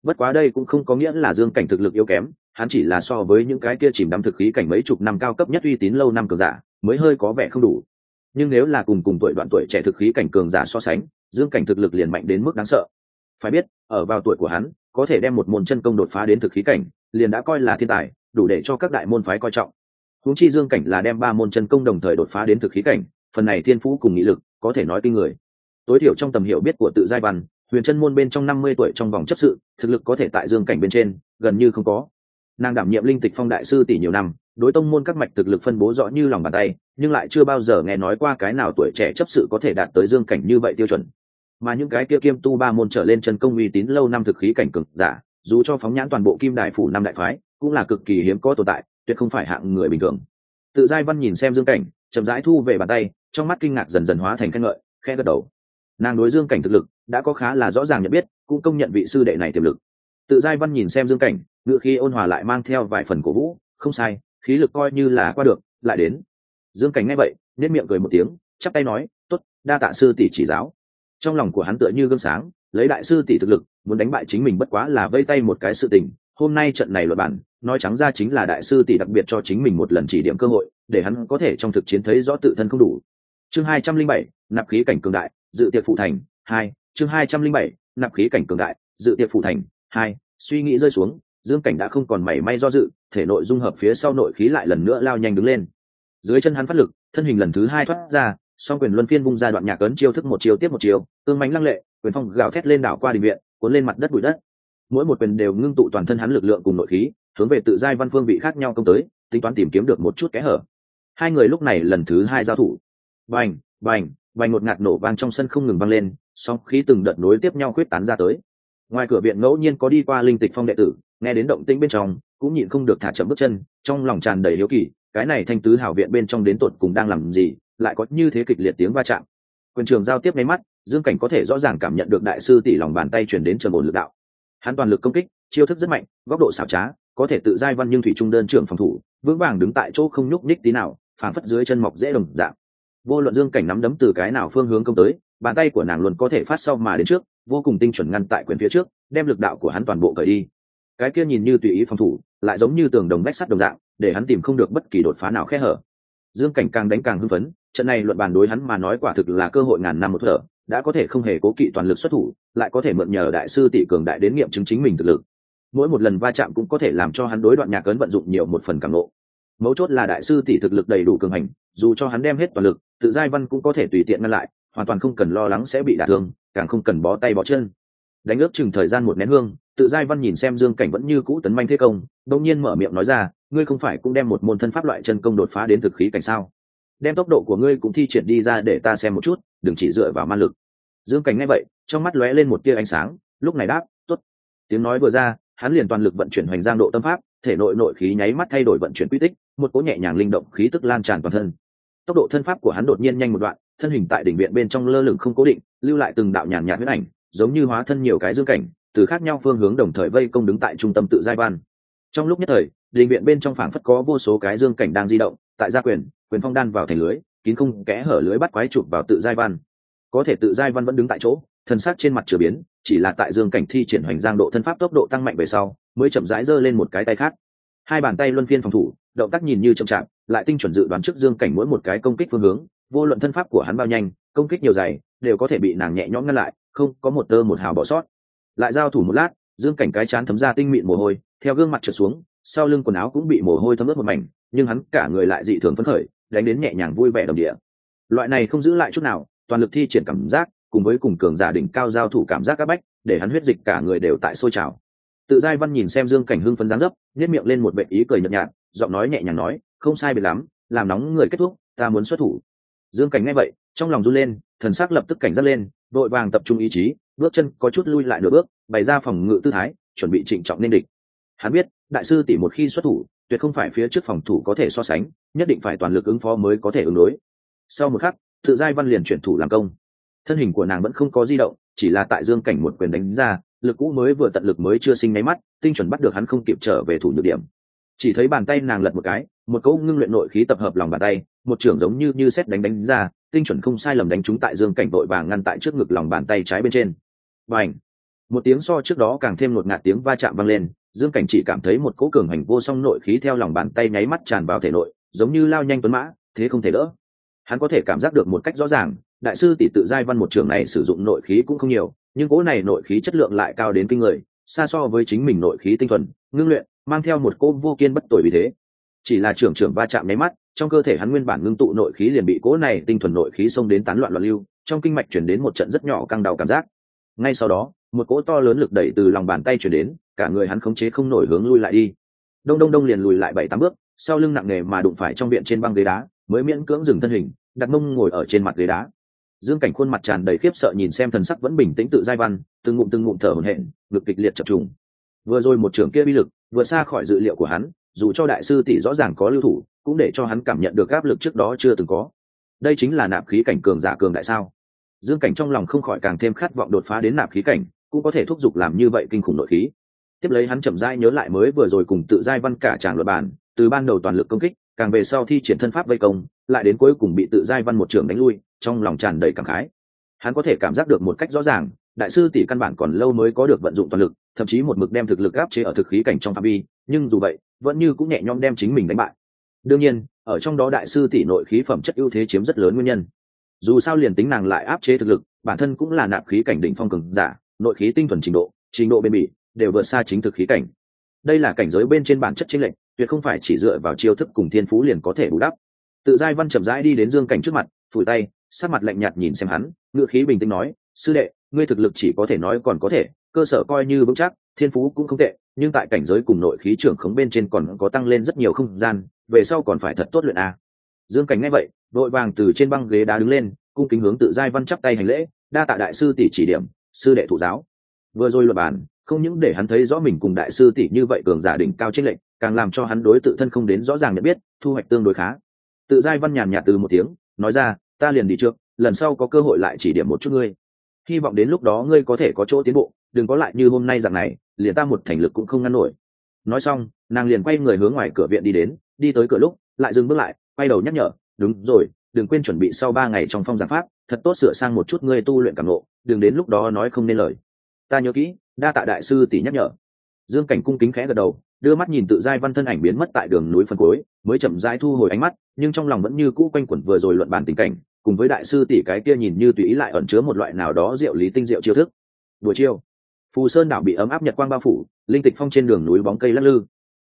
Bất quá đây cũng không có nghĩa là dương cảnh thực lực yếu kém hắn chỉ là so với những cái kia chìm đắm thực khí cảnh mấy chục năm cao cấp nhất uy tín lâu năm cường giả, mới hơi có vẻ không đủ. Nhưng nếu là cùng cùng tuổi đoạn tuổi trẻ thực khí cảnh cường giả so sánh, dương cảnh thực lực liền mạnh đến mức đáng sợ. Phải biết, ở vào tuổi của hắn, có thể đem một môn chân công đột phá đến thực khí cảnh, liền đã coi là thiên tài, đủ để cho các đại môn phái coi trọng. Huống chi dương cảnh là đem ba môn chân công đồng thời đột phá đến thực khí cảnh, phần này thiên phú cùng nghị lực, có thể nói kinh người. Tối thiểu trong tầm hiểu biết của tự giai văn, huyền chân môn bên trong năm mươi tuổi trong vòng chấp sự, thực lực có thể tại dương cảnh bên trên, gần như không có nàng đảm nhiệm linh tịch phong đại sư tỷ nhiều năm, đối tông môn các mạch thực lực phân bố rõ như lòng bàn tay, nhưng lại chưa bao giờ nghe nói qua cái nào tuổi trẻ chấp sự có thể đạt tới dương cảnh như vậy tiêu chuẩn. Mà những cái kia kiêm tu ba môn trở lên chân công uy tín lâu năm thực khí cảnh cực giả, dù cho phóng nhãn toàn bộ kim đại phủ năm đại phái, cũng là cực kỳ hiếm có tồn tại, tuyệt không phải hạng người bình thường. Tự giai văn nhìn xem dương cảnh, chậm rãi thu về bàn tay, trong mắt kinh ngạc dần dần hóa thành khen ngợi khen gật đầu. Nàng đối dương cảnh thực lực đã có khá là rõ ràng nhận biết, cũng công nhận vị sư đệ này tiềm lực. Tự giai văn nhìn xem dương cảnh ngựa khi ôn hòa lại mang theo vài phần cổ vũ, không sai, khí lực coi như là qua được, lại đến. Dương cảnh nghe vậy nết miệng cười một tiếng, chắp tay nói t ố t đa tạ sư tỷ chỉ giáo. Trong lòng của hắn tựa như gương sáng, lấy đại sư tỷ thực lực, muốn đánh bại chính mình bất quá là vây tay một cái sự tình. Hôm nay trận này luật bản nói trắng ra chính là đại sư tỷ đặc biệt cho chính mình một lần chỉ điểm cơ hội, để hắn có thể trong thực chiến thấy rõ tự thân không đủ. Chương hai trăm linh bảy, nạp khí cảnh cường đại, dự tiệc phụ thành, hai, chương hai trăm linh bảy, nạp khí cảnh cường đại, dự tiệc phụ thành, hai, suy nghĩ rơi xuống dương cảnh đã không còn mảy may do dự, thể nội dung hợp phía sau nội khí lại lần nữa lao nhanh đứng lên. Dưới chân hắn phát lực, thân hình lần thứ hai thoát ra, song quyền luân phiên bung ra đoạn nhạc ấn chiêu thức một chiêu tiếp một chiêu, tương mánh lăng lệ, quyền phong gào thét lên đảo qua đình viện, cuốn lên mặt đất bụi đất. Mỗi một quyền đều ngưng tụ toàn thân hắn lực lượng cùng nội khí, hướng về tự giai văn phương vị khác nhau công tới, tính toán tìm kiếm được một chút kẽ hở. Hai người lúc này lần thứ hai giao thủ. Bành bành bành một ngạt nổ vang trong sân không ngừng vang lên, song khí từng đợt nối tiếp nhau khuyết tán ra tới. Ngoài cửa viện ngẫu nhiên có đi qua linh tịch phong đệ tử nghe đến động tĩnh bên trong, cũng nhịn không được thả chậm bước chân, trong lòng tràn đầy hiếu kỳ, cái này thanh tứ hảo viện bên trong đến tột cùng đang làm gì, lại có như thế kịch liệt tiếng va chạm. Quyền trường giao tiếp ngay mắt, dương cảnh có thể rõ ràng cảm nhận được đại sư tỷ lòng bàn tay chuyển đến trần ổn lực đạo. Hắn toàn lực công kích, chiêu thức rất mạnh, góc độ xảo trá, có thể tự giai văn nhưng thủy trung đơn trưởng phòng thủ, vững vàng đứng tại chỗ không nhúc nhích tí nào phản phất dưới chân mọc dễ đồng dạng. Vô luận dương cảnh nắm đấm từ cái nào phương hướng công tới, bàn tay của nàng luôn có thể phát sau mà đến trước, vô cùng tinh chuẩn ngăn tại quyền phía trước, đem lực đạo của hắn toàn bộ cởi đi cái kia nhìn như tùy ý phòng thủ, lại giống như tường đồng bách sắt đồng dạng, để hắn tìm không được bất kỳ đột phá nào khe hở. Dương cảnh càng đánh càng hưng phấn, trận này luận bàn đối hắn mà nói quả thực là cơ hội ngàn năm một thở, đã có thể không hề cố kỵ toàn lực xuất thủ, lại có thể mượn nhờ đại sư tỷ cường đại đến nghiệm chứng chính mình thực lực. Mỗi một lần va chạm cũng có thể làm cho hắn đối đoạn nhạc ấn vận dụng nhiều một phần cảm lộ mấu chốt là đại sư tỷ thực lực đầy đủ cường hành, dù cho hắn đem hết toàn lực, tự giai văn cũng có thể tùy tiện ngăn lại, hoàn toàn không cần lo lắng sẽ bị đả thương, càng không cần bó tay bó chân. Đánh ước chừng thời gian một nén hương tự giai văn nhìn xem dương cảnh vẫn như cũ tấn manh thế công đông nhiên mở miệng nói ra, ngươi không phải cũng đem một môn thân pháp loại chân công đột phá đến thực khí cảnh sao? Đem tốc độ của ngươi cũng thi triển đi ra để ta xem một chút, đừng chỉ dựa vào man lực. Dương cảnh nghe vậy, trong mắt lóe lên một tia ánh sáng, lúc này đáp t ố t tiếng nói vừa ra, hắn liền toàn lực vận chuyển hoành giang độ tâm pháp, thể nội nội khí nháy mắt thay đổi vận chuyển quy tích, một cỗ nhẹ nhàng linh động khí tức lan tràn toàn thân. Tốc độ thân pháp của hắn đột nhiên nhanh một đoạn, thân hình tại đỉnh viện bên trong lơ lửng không cố định, lưu lại từng đạo nhàn nhạt huyết ảnh, giống như hóa thân nhiều cái dương cảnh từ khác nhau phương hướng đồng thời vây công đứng tại trung tâm tự giai văn. Trong lúc nhất thời, đình viện bên trong phảng phất có vô số cái dương cảnh đang di động, tại gia quyền quyền phong đan vào thành lưới, kín không kẽ hở lưới bắt quái chụp vào tự giai văn. Có thể tự giai văn vẫn đứng tại chỗ, thân xác trên mặt chửa biến, chỉ là tại dương cảnh thi triển hoành giang độ thân pháp tốc độ tăng mạnh về sau, mới chậm rãi giơ lên một cái tay khác. Hai bàn tay luân phiên phòng thủ, động tác nhìn như chậm chạp, lại tinh chuẩn dự đoán trước dương cảnh mỗi một cái công kích phương hướng, vô luận thân pháp của hắn bao nhanh, công kích nhiều dày, đều có thể bị nàng nhẹ nhõm ngăn lại, không có một tơ một hào bỏ sót lại giao thủ một lát, dương cảnh cái chán thấm ra tinh mịn mồ hôi, theo gương mặt trượt xuống, sau lưng quần áo cũng bị mồ hôi thấm ướt một mảnh, nhưng hắn cả người lại dị thường phấn khởi, đánh đến nhẹ nhàng vui vẻ đồng địa. Loại này không giữ lại chút nào, toàn lực thi triển cảm giác, cùng với cùng cường giả đỉnh cao giao thủ cảm giác các bách, để hắn huyết dịch cả người đều tại sôi trào. Tự giai văn nhìn xem dương cảnh hưng phấn dáng dấp nhét miệng lên một vệ ý cười nhợt nhạt, giọng nói nhẹ nhàng nói, không sai biệt lắm, làm nóng người kết thúc, ta muốn xuất thủ. Dương cảnh nghe vậy, trong lòng run lên, thần sắc lập tức cảnh giác lên, vội vàng tập trung ý chí bước chân có chút lui lại nửa bước, bày ra phòng ngự tư thái, chuẩn bị trịnh trọng nên địch. Hắn biết, đại sư tỷ một khi xuất thủ, tuyệt không phải phía trước phòng thủ có thể so sánh, nhất định phải toàn lực ứng phó mới có thể ứng đối. Sau một khắc, tự giai văn liền chuyển thủ làm công. Thân hình của nàng vẫn không có di động, chỉ là tại dương cảnh một quyền đánh ra, lực cũ mới vừa tận lực mới chưa sinh máy mắt, tinh chuẩn bắt được hắn không kịp trở về thủ nhược điểm. Chỉ thấy bàn tay nàng lật một cái, một cỗ ngưng luyện nội khí tập hợp lòng bàn tay, một trưởng giống như như xét đánh đánh ra, tinh chuẩn không sai lầm đánh trúng tại dương cảnh vội vàng ngăn tại trước ngực lòng bàn tay trái bên trên và ảnh. Một tiếng so trước đó càng thêm ngột ngạt tiếng va chạm vang lên, dương cảnh chỉ cảm thấy một cỗ cường hành vô song nội khí theo lòng bàn tay nháy mắt tràn vào thể nội, giống như lao nhanh tuấn mã, thế không thể đỡ. Hắn có thể cảm giác được một cách rõ ràng, đại sư tỷ tự giai văn một trường này sử dụng nội khí cũng không nhiều, nhưng cỗ này nội khí chất lượng lại cao đến kinh người, xa so với chính mình nội khí tinh thuần, ngưng luyện, mang theo một cỗ vô kiên bất tội vì thế. Chỉ là trưởng trưởng va chạm nháy mắt, trong cơ thể hắn nguyên bản ngưng tụ nội khí liền bị cỗ này tinh thuần nội khí xông đến tán loạn loạn lưu, trong kinh mạch chuyển đến một trận rất nhỏ căng đau cảm giác ngay sau đó, một cỗ to lớn lực đẩy từ lòng bàn tay chuyển đến, cả người hắn khống chế không nổi hướng lui lại đi. Đông đông đông liền lùi lại bảy tám bước, sau lưng nặng nề mà đụng phải trong viện trên băng ghế đá, mới miễn cưỡng dừng thân hình, đặt mông ngồi ở trên mặt ghế đá. Dương cảnh khuôn mặt tràn đầy khiếp sợ nhìn xem thần sắc vẫn bình tĩnh tự giai văn, từng ngụm từng ngụm thở hổn hển, ngực kịch liệt chập trùng. Vừa rồi một trưởng kia bi lực vượt xa khỏi dự liệu của hắn, dù cho đại sư tỷ rõ ràng có lưu thủ, cũng để cho hắn cảm nhận được áp lực trước đó chưa từng có. Đây chính là nạp khí cảnh cường giả cường đại sao? Dương cảnh trong lòng không khỏi càng thêm khát vọng đột phá đến nạp khí cảnh, cũng có thể thúc giục làm như vậy kinh khủng nội khí. Tiếp lấy hắn chậm rãi nhớ lại mới vừa rồi cùng tự giai văn cả tràng luật bản, từ ban đầu toàn lực công kích, càng về sau thi triển thân pháp vây công, lại đến cuối cùng bị tự giai văn một trường đánh lui, trong lòng tràn đầy cảm khái. Hắn có thể cảm giác được một cách rõ ràng, đại sư tỷ căn bản còn lâu mới có được vận dụng toàn lực, thậm chí một mực đem thực lực áp chế ở thực khí cảnh trong phạm vi, nhưng dù vậy, vẫn như cũng nhẹ nhõm đem chính mình đánh bại. Đương nhiên, ở trong đó đại sư tỷ nội khí phẩm chất ưu thế chiếm rất lớn nguyên nhân dù sao liền tính nàng lại áp chế thực lực, bản thân cũng là nạp khí cảnh đỉnh phong cường giả, nội khí tinh thuần trình độ trình độ bên bỉ, đều vượt xa chính thực khí cảnh. Đây là cảnh giới bên trên bản chất chính lệnh tuyệt không phải chỉ dựa vào chiêu thức cùng thiên phú liền có thể bù đắp. Tự giai văn chậm rãi đi đến dương cảnh trước mặt, phủi tay sát mặt lạnh nhạt nhìn xem hắn ngựa khí bình tĩnh nói, sư đệ, ngươi thực lực chỉ có thể nói còn có thể, cơ sở coi như vững chắc, thiên phú cũng không tệ, nhưng tại cảnh giới cùng nội khí trưởng khống bên trên còn có tăng lên rất nhiều không gian, về sau còn phải thật tốt luyện a dương cảnh nghe vậy, đội vàng từ trên băng ghế đá đứng lên, cung kính hướng tự giai văn chắp tay hành lễ, đa tạ đại sư tỷ chỉ điểm, sư đệ thủ giáo. Vừa rồi luật bản, không những để hắn thấy rõ mình cùng đại sư tỷ như vậy cường giả đỉnh cao trinh lệnh càng làm cho hắn đối tự thân không đến rõ ràng nhận biết, thu hoạch tương đối khá. Tự giai văn nhàn nhạt từ một tiếng, nói ra, ta liền đi trước, lần sau có cơ hội lại chỉ điểm một chút ngươi. Hy vọng đến lúc đó ngươi có thể có chỗ tiến bộ, đừng có lại như hôm nay rằng này, liền ta một thành lực cũng không ngăn nổi. Nói xong, nàng liền quay người hướng ngoài cửa viện đi đến, đi tới cửa lúc, lại dừng bước lại quay đầu nhắc nhở, đúng rồi, đừng quên chuẩn bị sau ba ngày trong phong giảng pháp, thật tốt sửa sang một chút ngươi tu luyện cảm lộ đừng đến lúc đó nói không nên lời. Ta nhớ kỹ, đa tạ đại sư tỷ nhắc nhở. Dương cảnh cung kính khẽ gật đầu, đưa mắt nhìn tự giai văn thân ảnh biến mất tại đường núi phân cối mới chậm rãi thu hồi ánh mắt, nhưng trong lòng vẫn như cũ quanh quẩn vừa rồi luận bàn tình cảnh, cùng với đại sư tỷ cái kia nhìn như tùy ý lại ẩn chứa một loại nào đó diệu lý tinh diệu chiêu thức. Buổi chiều, phù sơn đảo bị ấm áp nhật quang bao phủ, linh tịch phong trên đường núi bóng cây lắc lư.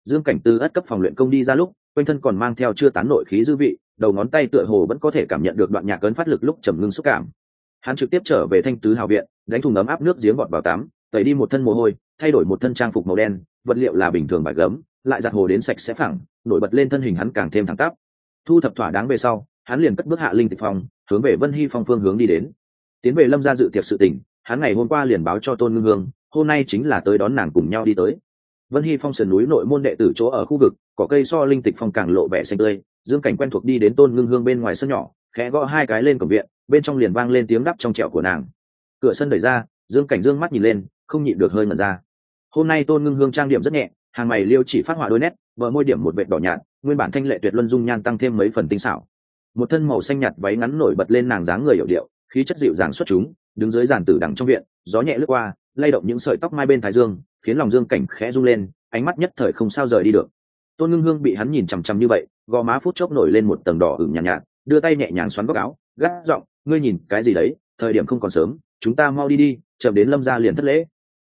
Dương cảnh từ ất cấp phòng luyện công đi ra lúc quanh thân còn mang theo chưa tán nội khí dư vị, đầu ngón tay tựa hồ vẫn có thể cảm nhận được đoạn nhạc ấn phát lực lúc trầm ngưng xúc cảm. Hắn trực tiếp trở về thanh tứ hào viện, đánh thùng ấm áp nước giếng bọt vào tắm, tẩy đi một thân mồ hôi, thay đổi một thân trang phục màu đen, vật liệu là bình thường bạc gấm, lại giặt hồ đến sạch sẽ phẳng, nổi bật lên thân hình hắn càng thêm thẳng tắp. Thu thập thỏa đáng về sau, hắn liền cất bước hạ linh tịch phong hướng về vân hy phong phương hướng đi đến. Tiến về lâm gia dự tiệc sự tỉnh hắn ngày hôm qua liền báo cho tôn ngưng hương, hôm nay chính là tới đón nàng cùng nhau đi tới. Vân hy phong sườn núi nội môn đệ tử chỗ ở khu vực có cây so linh tịch phong càng lộ vẻ xanh tươi, dương cảnh quen thuộc đi đến tôn ngưng hương bên ngoài sân nhỏ, khẽ gõ hai cái lên cổng viện, bên trong liền vang lên tiếng đắp trong trẹo của nàng. Cửa sân đẩy ra, dương cảnh dương mắt nhìn lên, không nhịn được hơi mật ra. Hôm nay tôn ngưng hương trang điểm rất nhẹ, hàng mày liêu chỉ phát họa đôi nét vợ môi điểm một vệt đỏ nhạt, nguyên bản thanh lệ tuyệt luân dung nhan tăng thêm mấy phần tinh xảo. Một thân màu xanh nhạt váy ngắn nổi bật lên nàng dáng người hiệu điệu, khí chất dịu dàng xuất chúng, đứng dưới giàn tử đằng trong viện, gió nhẹ lướt qua, lay động những sợi tóc mai bên thái dương, khiến lòng dương cảnh khẽ rung lên, ánh mắt nhất thời không sao rời đi được tôn ngưng hương bị hắn nhìn chằm chằm như vậy gò má phút chốc nổi lên một tầng đỏ ửng nhàn nhạt, nhạt đưa tay nhẹ nhàng xoắn góc áo gắt giọng ngươi nhìn cái gì đấy? Thời điểm không còn sớm chúng ta mau đi đi chậm đến lâm ra liền thất lễ.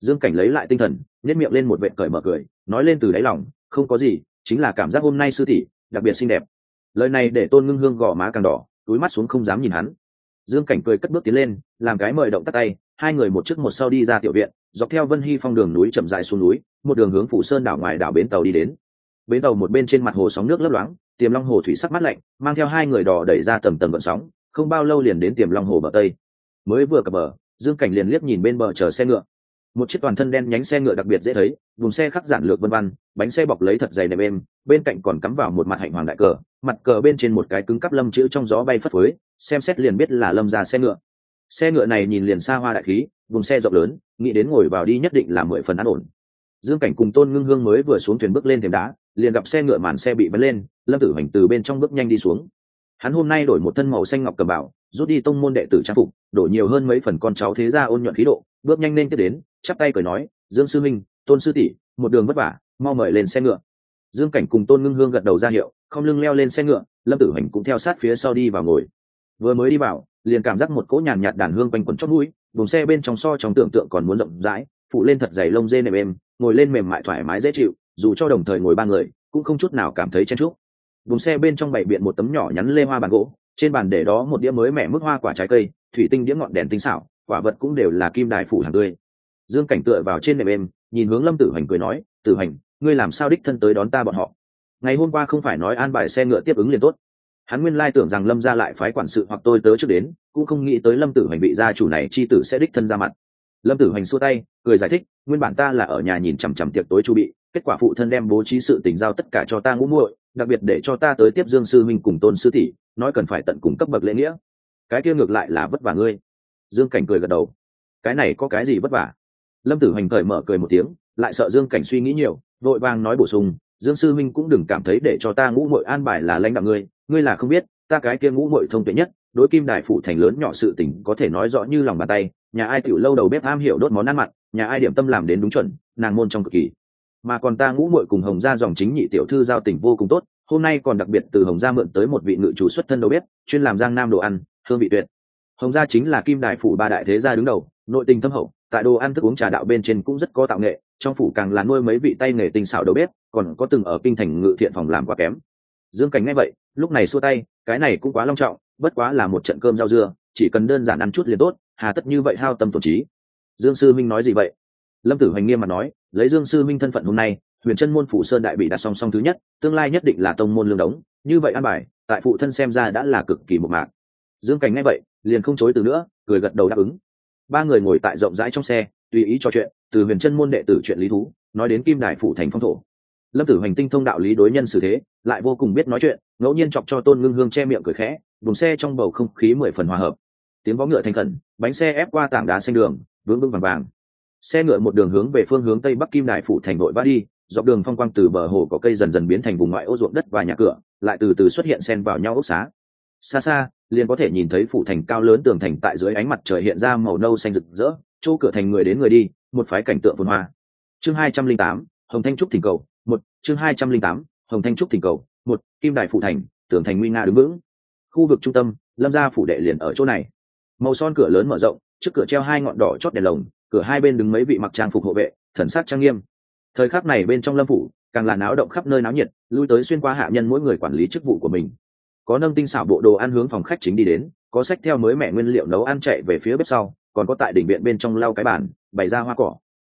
Dương cảnh lấy lại tinh thần nhét miệng lên một vệ cởi mở cười nói lên từ đáy lòng không có gì chính là cảm giác hôm nay sư tỷ đặc biệt xinh đẹp. Lời này để tôn ngưng hương gò má càng đỏ túi mắt xuống không dám nhìn hắn. Dương cảnh cười cất bước tiến lên làm cái mời động tắt tay hai người một trước một sau đi ra tiểu viện dọc theo vân hy phong đường núi chậm dài xuống núi một đường hướng phủ sơn đảo ngoài đảo bến tàu đi đến bến tàu một bên trên mặt hồ sóng nước lấp loáng, tiềm long hồ thủy sắc mắt lạnh, mang theo hai người đò đẩy ra tầm tầm vận sóng, không bao lâu liền đến tiềm long hồ bờ tây. Mới vừa cập bờ, dương cảnh liền liếc nhìn bên bờ chờ xe ngựa. Một chiếc toàn thân đen nhánh xe ngựa đặc biệt dễ thấy, vùng xe khắc giản lược vân văn bánh xe bọc lấy thật dày nệm êm, bên cạnh còn cắm vào một mặt hạnh hoàng đại cờ, mặt cờ bên trên một cái cứng cắp lâm chữ trong gió bay phất phới, xem xét liền biết là lâm ra xe ngựa. Xe ngựa này nhìn liền xa hoa đại khí, vùng xe rộng lớn, nghĩ đến ngồi vào đi nhất định là mười phần an ổn. Dương cảnh cùng tôn ngưng hương mới vừa xuống thuyền bước lên thềm đá liền gặp xe ngựa màn xe bị bắn lên, lâm tử hoành từ bên trong bước nhanh đi xuống. Hắn hôm nay đổi một thân màu xanh ngọc cầm bảo rút đi tông môn đệ tử trang phục đổ nhiều hơn mấy phần con cháu thế ra ôn nhuận khí độ, bước nhanh lên tiếp đến, chắp tay cười nói, dương sư minh, tôn sư tỷ, một đường vất vả, mau mời lên xe ngựa. Dương cảnh cùng tôn ngưng hương gật đầu ra hiệu, không lưng leo lên xe ngựa, lâm tử hoành cũng theo sát phía sau đi vào ngồi. Vừa mới đi vào, liền cảm giác một cỗ nhàn nhạt đàn hương quanh quẩn chót mũi vùng xe bên trong so trong tưởng tượng còn muốn rộng rãi phụ lên thật dày lông dê nệm êm, ngồi lên mềm mại thoải mái dễ chịu dù cho đồng thời ngồi ba người, cũng không chút nào cảm thấy chen chúc. Vùng xe bên trong bảy biện một tấm nhỏ nhắn lê hoa bàn gỗ, trên bàn để đó một đĩa mới mẻ mức hoa quả trái cây, thủy tinh đĩa ngọn đèn tinh xảo, quả vật cũng đều là kim đài phủ hàng tươi. Dương cảnh tựa vào trên nệm êm, nhìn hướng lâm tử hoành cười nói, tử hoành, ngươi làm sao đích thân tới đón ta bọn họ? Ngày hôm qua không phải nói an bài xe ngựa tiếp ứng liền tốt. Hắn nguyên lai tưởng rằng lâm gia lại phái quản sự hoặc tôi tớ trước đến, cũng không nghĩ tới lâm tử hoành bị gia chủ này chi tử sẽ đích thân ra mặt lâm tử hoành xua tay, cười giải thích, nguyên bản ta là ở nhà nhìn chằm chằm tiệc tối chu bị, kết quả phụ thân đem bố trí sự tình giao tất cả cho ta ngũ muội, đặc biệt để cho ta tới tiếp dương sư minh cùng tôn sư tỷ, nói cần phải tận cùng cấp bậc lễ nghĩa. Cái kia ngược lại là vất vả ngươi. Dương cảnh cười gật đầu. Cái này có cái gì vất vả? Lâm tử hoành cởi mở cười một tiếng, lại sợ dương cảnh suy nghĩ nhiều, vội vàng nói bổ sung, dương sư minh cũng đừng cảm thấy để cho ta ngũ muội an bài là lãnh đạo ngươi ngươi là không biết, ta cái kia ngũ muội thông tuệ nhất đối kim đài phụ thành lớn nhỏ sự tình có thể nói rõ như lòng bàn tay, nhà ai tiểu lâu đầu bếp am hiểu đốt món ăn mặn, nhà ai điểm tâm làm đến đúng chuẩn, nàng môn trong cực kỳ. Mà còn ta ngũ muội cùng hồng gia dòng chính nhị tiểu thư giao tình vô cùng tốt, hôm nay còn đặc biệt từ hồng gia mượn tới một vị ngự chủ xuất thân đầu bếp, chuyên làm giang nam đồ ăn, hương vị tuyệt. Hồng gia chính là kim đài phủ ba đại thế gia đứng đầu, nội tình thâm hậu, tại đồ ăn thức uống trà đạo bên trên cũng rất có tạo nghệ, trong phủ càng là nuôi mấy vị tay nghề tinh xảo đầu bếp, còn có từng ở kinh thành ngự thiện phòng làm quá kém. Dương cảnh nghe vậy, lúc này xua tay, cái này cũng quá long trọng bất quá là một trận cơm rau dưa, chỉ cần đơn giản ăn chút liền tốt, hà tất như vậy hao tâm tổn trí. Dương sư minh nói gì vậy? Lâm tử hoành nghiêm mà nói, lấy dương sư minh thân phận hôm nay, huyền chân môn phủ sơn đại bị đặt song song thứ nhất, tương lai nhất định là tông môn lương đống, như vậy an bài, tại phụ thân xem ra đã là cực kỳ một mạc. Dương cảnh nghe vậy, liền không chối từ nữa, cười gật đầu đáp ứng. Ba người ngồi tại rộng rãi trong xe, tùy ý trò chuyện, từ huyền chân môn đệ tử chuyện lý thú, nói đến kim đài phủ thành phong thổ. Lâm tử hoành tinh thông đạo lý đối nhân xử thế, lại vô cùng biết nói chuyện, ngẫu nhiên chọc cho tôn ngưng hương che miệng cười khẽ buồng xe trong bầu không khí mười phần hòa hợp. Tiếng vó ngựa thành khẩn, bánh xe ép qua tảng đá xanh đường, vướng vững vàng vàng. Xe ngựa một đường hướng về phương hướng tây bắc kim đài phủ thành nội vã đi, dọc đường phong quang từ bờ hồ có cây dần dần biến thành vùng ngoại ô ruộng đất và nhà cửa, lại từ từ xuất hiện xen vào nhau ốc xá. Xa xa, liền có thể nhìn thấy phủ thành cao lớn tường thành tại dưới ánh mặt trời hiện ra màu nâu xanh rực rỡ, chỗ cửa thành người đến người đi, một phái cảnh tượng phồn hoa. Chương hai trăm linh tám, hồng thanh trúc thỉnh cầu, một, chương hai trăm linh tám, hồng thanh trúc thỉnh cầu, một, kim đài phủ thành, tường thành nguy nga đứng vững khu vực trung tâm, lâm gia phủ đệ liền ở chỗ này. Màu son cửa lớn mở rộng, trước cửa treo hai ngọn đỏ chót đèn lồng, cửa hai bên đứng mấy vị mặc trang phục hộ vệ, thần sắc trang nghiêm. Thời khắc này bên trong lâm phủ, càng là náo động khắp nơi náo nhiệt, lui tới xuyên qua hạ nhân mỗi người quản lý chức vụ của mình. Có nâng tinh xảo bộ đồ ăn hướng phòng khách chính đi đến, có sách theo mới mẹ nguyên liệu nấu ăn chạy về phía bếp sau, còn có tại đỉnh viện bên trong lau cái bàn, bày ra hoa cỏ.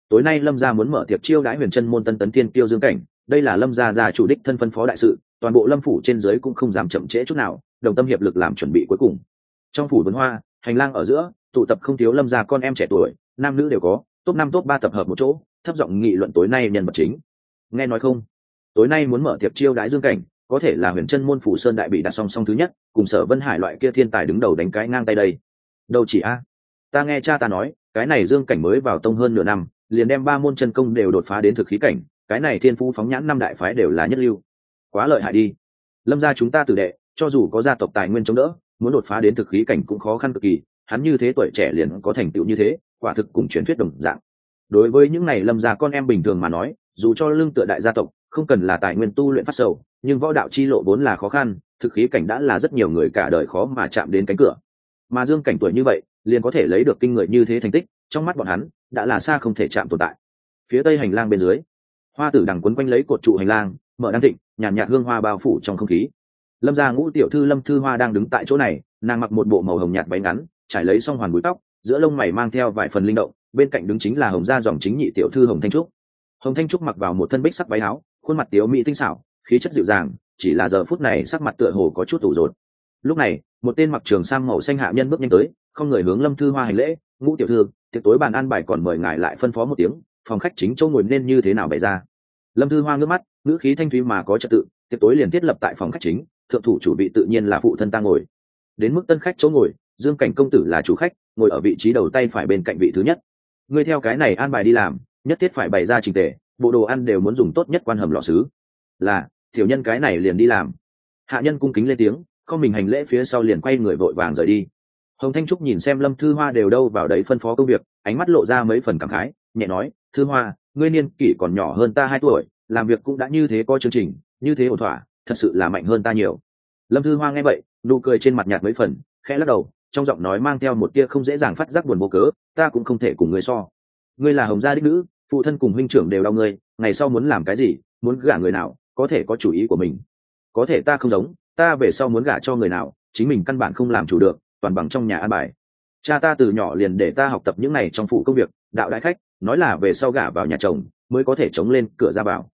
Tối nay lâm gia muốn mở tiệc chiêu đãi huyền chân môn tân tấn tiên tiêu dương cảnh, đây là lâm gia gia chủ đích thân phân phó đại sự, toàn bộ lâm phủ trên dưới cũng không dám chậm trễ chút nào đồng tâm hiệp lực làm chuẩn bị cuối cùng. Trong phủ vườn hoa, hành lang ở giữa, tụ tập không thiếu lâm gia con em trẻ tuổi, nam nữ đều có, top năm, top ba tập hợp một chỗ, thấp giọng nghị luận tối nay nhân vật chính. Nghe nói không? Tối nay muốn mở tiệc chiêu đãi dương cảnh, có thể là huyền chân môn phủ sơn đại bị đặt song song thứ nhất, cùng sở vân hải loại kia thiên tài đứng đầu đánh cái ngang tay đây. Đâu chỉ a? Ta nghe cha ta nói, cái này dương cảnh mới vào tông hơn nửa năm, liền đem ba môn chân công đều đột phá đến thực khí cảnh, cái này thiên phú phóng nhãn năm đại phái đều là nhất lưu. Quá lợi hại đi. Lâm gia chúng ta tử đệ cho dù có gia tộc tài nguyên chống đỡ muốn đột phá đến thực khí cảnh cũng khó khăn cực kỳ hắn như thế tuổi trẻ liền có thành tựu như thế quả thực cùng truyền thuyết đồng dạng. Đối với những này lâm gia con em bình thường mà nói dù cho lương tựa đại gia tộc không cần là tài nguyên tu luyện phát sầu nhưng võ đạo chi lộ vốn là khó khăn thực khí cảnh đã là rất nhiều người cả đời khó mà chạm đến cánh cửa. Mà dương cảnh tuổi như vậy liền có thể lấy được kinh người như thế thành tích trong mắt bọn hắn đã là xa không thể chạm tồn tại. Phía tây hành lang bên dưới hoa tử đằng quấn quanh lấy cột trụ hành lang mở đang thịnh nhàn nhạt, nhạt hương hoa bao phủ trong không khí lâm gia ngũ tiểu thư lâm thư hoa đang đứng tại chỗ này, nàng mặc một bộ màu hồng nhạt váy ngắn, trải lấy xong hoàn búi tóc, giữa lông mày mang theo vài phần linh động, bên cạnh đứng chính là hồng gia dòng chính nhị tiểu thư hồng thanh trúc. Hồng thanh trúc mặc vào một thân bích sắc váy áo, khuôn mặt tiếu mỹ tinh xảo, khí chất dịu dàng, chỉ là giờ phút này sắc mặt tựa hồ có chút tủ rột. Lúc này, một tên mặc trường sang màu xanh hạ nhân bước nhanh tới, không người hướng lâm thư hoa hành lễ, ngũ tiểu thư, tiệc tối bàn ăn bài còn mời ngài lại phân phó một tiếng, phòng khách chính châu ngồi nên như thế nào bày ra? Lâm thư hoa ngước mắt, ngữ khí thanh thúy mà có trật tự, tiệc tối liền thiết lập tại phòng khách chính thượng thủ chủ bị tự nhiên là phụ thân ta ngồi. Đến mức tân khách chỗ ngồi, dương cảnh công tử là chủ khách, ngồi ở vị trí đầu tay phải bên cạnh vị thứ nhất. Ngươi theo cái này an bài đi làm, nhất thiết phải bày ra trình tề, bộ đồ ăn đều muốn dùng tốt nhất quan hầm lò xứ. Là, tiểu nhân cái này liền đi làm. Hạ nhân cung kính lên tiếng, không mình hành lễ phía sau liền quay người vội vàng rời đi. Hồng thanh trúc nhìn xem lâm thư hoa đều đâu vào đấy phân phó công việc, ánh mắt lộ ra mấy phần cảm khái, nhẹ nói, thư hoa, ngươi niên kỷ còn nhỏ hơn ta hai tuổi, làm việc cũng đã như thế có chương trình, như thế ổn thỏa thật sự là mạnh hơn ta nhiều. Lâm thư hoa nghe vậy, nụ cười trên mặt nhạt mấy phần, khẽ lắc đầu, trong giọng nói mang theo một tia không dễ dàng phát giác buồn vô cớ, ta cũng không thể cùng ngươi so. Ngươi là hồng gia đích nữ, phụ thân cùng huynh trưởng đều đau ngươi, ngày sau muốn làm cái gì, muốn gả người nào, có thể có chủ ý của mình. Có thể ta không giống, ta về sau muốn gả cho người nào, chính mình căn bản không làm chủ được, toàn bằng trong nhà an bài. Cha ta từ nhỏ liền để ta học tập những này trong phụ công việc, đạo đại khách, nói là về sau gả vào nhà chồng, mới có thể chống lên cửa ra vào.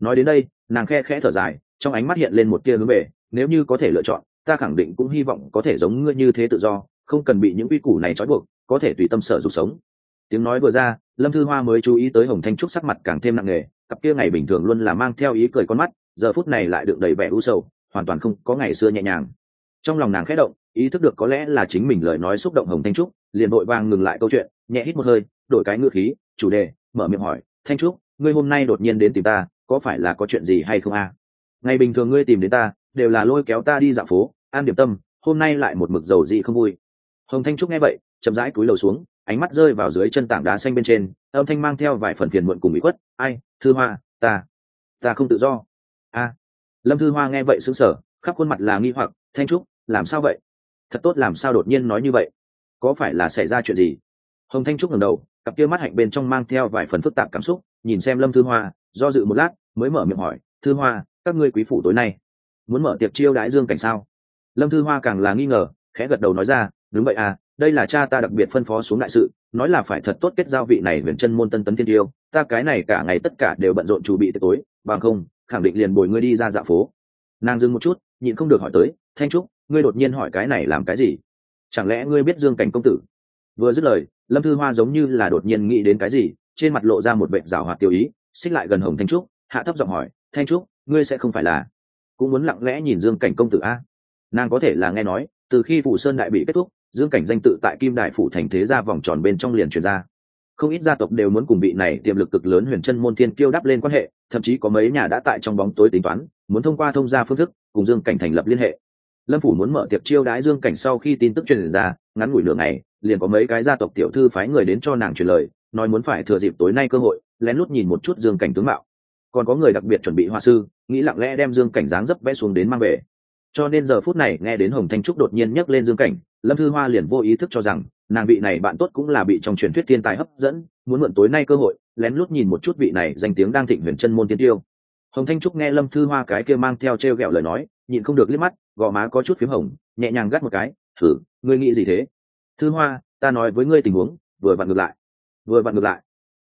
Nói đến đây, nàng khe khẽ thở dài trong ánh mắt hiện lên một tia hướng về, nếu như có thể lựa chọn, ta khẳng định cũng hy vọng có thể giống ngươi như thế tự do, không cần bị những quy củ này trói buộc, có thể tùy tâm sở dục sống. Tiếng nói vừa ra, lâm thư hoa mới chú ý tới hồng thanh trúc sắc mặt càng thêm nặng nề, cặp kia ngày bình thường luôn là mang theo ý cười con mắt, giờ phút này lại được đầy vẻ u sầu, hoàn toàn không có ngày xưa nhẹ nhàng. Trong lòng nàng khẽ động, ý thức được có lẽ là chính mình lời nói xúc động hồng thanh trúc, liền vội vàng ngừng lại câu chuyện, nhẹ hít một hơi, đổi cái ngữ khí, chủ đề, mở miệng hỏi, thanh trúc, ngươi hôm nay đột nhiên đến tìm ta, có phải là có chuyện gì hay không a? Ngày bình thường ngươi tìm đến ta, đều là lôi kéo ta đi dạo phố, an điểm tâm, hôm nay lại một mực dầu dị không vui. Hồng thanh trúc nghe vậy, chậm rãi cúi đầu xuống, ánh mắt rơi vào dưới chân tảng đá xanh bên trên, âm thanh mang theo vài phần phiền muộn cùng bị khuất, ai, thư hoa, ta ta không tự do. A. Lâm thư hoa nghe vậy sững sờ, khắp khuôn mặt là nghi hoặc, thanh trúc, làm sao vậy? Thật tốt làm sao đột nhiên nói như vậy? Có phải là xảy ra chuyện gì? Hồng thanh trúc ngẩng đầu, cặp kia mắt hạnh bên trong mang theo vài phần phức tạp cảm xúc, nhìn xem lâm thư hoa, do dự một lát, mới mở miệng hỏi, thư hoa các ngươi quý phủ tối nay muốn mở tiệc chiêu đãi dương cảnh sao? Lâm thư hoa càng là nghi ngờ, khẽ gật đầu nói ra, đúng vậy à đây là cha ta đặc biệt phân phó xuống đại sự, nói là phải thật tốt kết giao vị này huyền chân môn tân tấn thiên tiêu, ta cái này cả ngày tất cả đều bận rộn chuẩn bị tối, bằng không, khẳng định liền bồi ngươi đi ra dạ phố. Nàng dừng một chút, nhịn không được hỏi tới, thanh trúc, ngươi đột nhiên hỏi cái này làm cái gì? Chẳng lẽ ngươi biết dương cảnh công tử? Vừa dứt lời, lâm thư hoa giống như là đột nhiên nghĩ đến cái gì, trên mặt lộ ra một vệ rào hoạt tiêu ý, xích lại gần hồng thanh trúc, hạ thấp giọng hỏi, thanh trúc ngươi sẽ không phải là, cũng muốn lặng lẽ nhìn dương cảnh công tử a. Nàng có thể là nghe nói, từ khi phủ sơn đại bị kết thúc, dương cảnh danh tự tại kim đại phủ thành thế ra vòng tròn bên trong liền truyền ra. Không ít gia tộc đều muốn cùng vị này tiềm lực cực lớn huyền chân môn thiên kiêu đắp lên quan hệ, thậm chí có mấy nhà đã tại trong bóng tối tính toán, muốn thông qua thông gia phương thức, cùng dương cảnh thành lập liên hệ. Lâm phủ muốn mở tiệc chiêu đãi dương cảnh sau khi tin tức truyền ra, ngắn ngủi lửa này liền có mấy cái gia tộc tiểu thư phái người đến cho nàng truyền lời, nói muốn phải thừa dịp tối nay cơ hội, lén lút nhìn một chút dương cảnh tướng mạo còn có người đặc biệt chuẩn bị hoa sư, nghĩ lặng lẽ đem dương cảnh dáng dấp vẽ xuống đến mang về. Cho nên giờ phút này nghe đến hồng thanh trúc đột nhiên nhắc lên dương cảnh, lâm thư hoa liền vô ý thức cho rằng, nàng vị này bạn tốt cũng là bị trong truyền thuyết thiên tài hấp dẫn, muốn mượn tối nay cơ hội, lén lút nhìn một chút vị này danh tiếng đang thịnh huyền chân môn tiên tiêu. Hồng thanh trúc nghe lâm thư hoa cái kia mang theo t r e o g ẹ o lời nói, nhịn không được liếc mắt, gò má có chút p h í m hồng, nhẹ nhàng gắt một cái, thử, ngươi nghĩ gì thế? Thư hoa, ta nói với ngươi tình huống, vừa vặn ngược lại, vừa vặn ngược lại.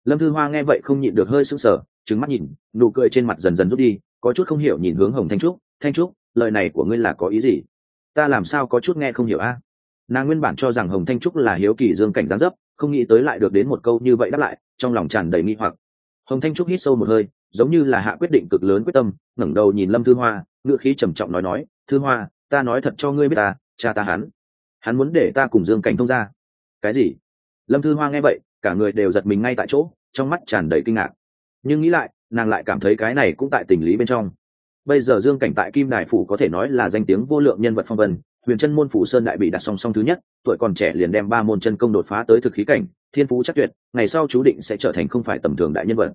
Lâm thư hoa nghe vậy không nhịn được hơi sững sờ trứng mắt nhìn, nụ cười trên mặt dần dần rút đi, có chút không hiểu nhìn hướng hồng thanh trúc thanh trúc, lời này của ngươi là có ý gì? Ta làm sao có chút nghe không hiểu a? Nàng nguyên bản cho rằng hồng thanh trúc là hiếu kỳ dương cảnh gián dấp, không nghĩ tới lại được đến một câu như vậy đáp lại, trong lòng tràn đầy nghi hoặc. Hồng thanh trúc hít sâu một hơi, giống như là hạ quyết định cực lớn quyết tâm, ngẩng đầu nhìn lâm thư hoa ngựa khí trầm trọng nói nói, thư hoa, ta nói thật cho ngươi biết ta, cha ta hắn. Hắn muốn để ta cùng dương cảnh thông ra cái gì? Lâm thư hoa nghe vậy, cả người đều giật mình ngay tại chỗ, trong mắt tràn đầy kinh ngạc nhưng nghĩ lại, nàng lại cảm thấy cái này cũng tại tình lý bên trong. Bây giờ dương cảnh tại kim đài phủ có thể nói là danh tiếng vô lượng nhân vật phong vân, huyền chân môn phủ sơn đại bị đặt song song thứ nhất, tuổi còn trẻ liền đem ba môn chân công đột phá tới thực khí cảnh, thiên phú chắc tuyệt, ngày sau chú định sẽ trở thành không phải tầm thường đại nhân vật.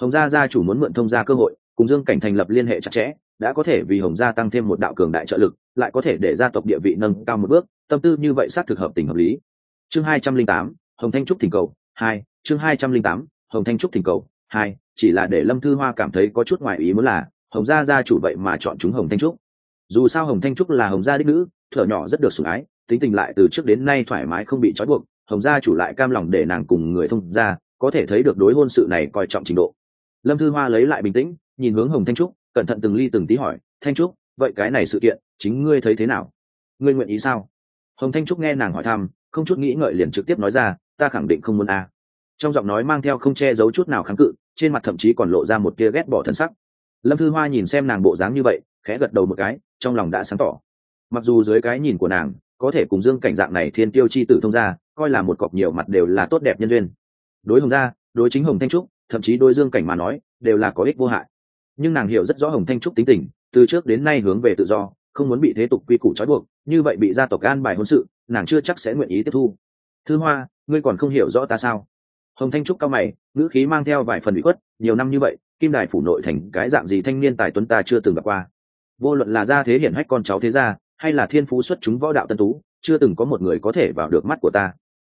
Hồng gia gia chủ muốn mượn thông gia cơ hội, cùng dương cảnh thành lập liên hệ chặt chẽ, đã có thể vì hồng gia tăng thêm một đạo cường đại trợ lực, lại có thể để gia tộc địa vị nâng cao một bước, tâm tư như vậy xác thực hợp tình hợp lý. Chương hai trăm linh tám, hồng thanh trúc thỉnh cầu, hai, chương hai trăm linh tám, hồng thanh trúc thỉnh cầu, hai chỉ là để lâm thư hoa cảm thấy có chút ngoài ý muốn là, hồng gia gia chủ vậy mà chọn chúng hồng thanh trúc. Dù sao hồng thanh trúc là hồng gia đích nữ, thở nhỏ rất được sủng ái, tính tình lại từ trước đến nay thoải mái không bị trói buộc, hồng gia chủ lại cam lòng để nàng cùng người thông gia, có thể thấy được đối hôn sự này coi trọng trình độ. Lâm thư hoa lấy lại bình tĩnh, nhìn hướng hồng thanh trúc, cẩn thận từng ly từng tí hỏi, thanh trúc, vậy cái này sự kiện, chính ngươi thấy thế nào? Ngươi nguyện ý sao? Hồng thanh trúc nghe nàng hỏi thăm, không chút nghĩ ngợi liền trực tiếp nói ra, ta khẳng định không muốn a. À. trong giọng nói mang theo không che giấu chút nào kháng cự trên mặt thậm chí còn lộ ra một tia ghét bỏ thân sắc. Lâm thư hoa nhìn xem nàng bộ dáng như vậy, khẽ gật đầu một cái, trong lòng đã sáng tỏ. Mặc dù dưới cái nhìn của nàng, có thể cùng dương cảnh dạng này thiên tiêu chi tử thông ra coi là một cọc nhiều mặt đều là tốt đẹp nhân duyên. Đối hồng gia, đối chính hồng thanh trúc, thậm chí đôi dương cảnh mà nói, đều là có ích vô hại. Nhưng nàng hiểu rất rõ hồng thanh trúc tính tình, từ trước đến nay hướng về tự do, không muốn bị thế tục quy củ trói buộc, như vậy bị gia tộc an bài hôn sự, nàng chưa chắc sẽ nguyện ý tiếp thu. Thư hoa, ngươi còn không hiểu rõ ta sao? Hồng thanh trúc cao mày, ngữ khí mang theo vài phần bị khuất, nhiều năm như vậy, kim đài phủ nội thành cái dạng gì thanh niên tài tuấn ta chưa từng gặp qua. Vô luận là gia thế hiển hách con cháu thế gia, hay là thiên phú xuất chúng võ đạo tân tú, chưa từng có một người có thể vào được mắt của ta.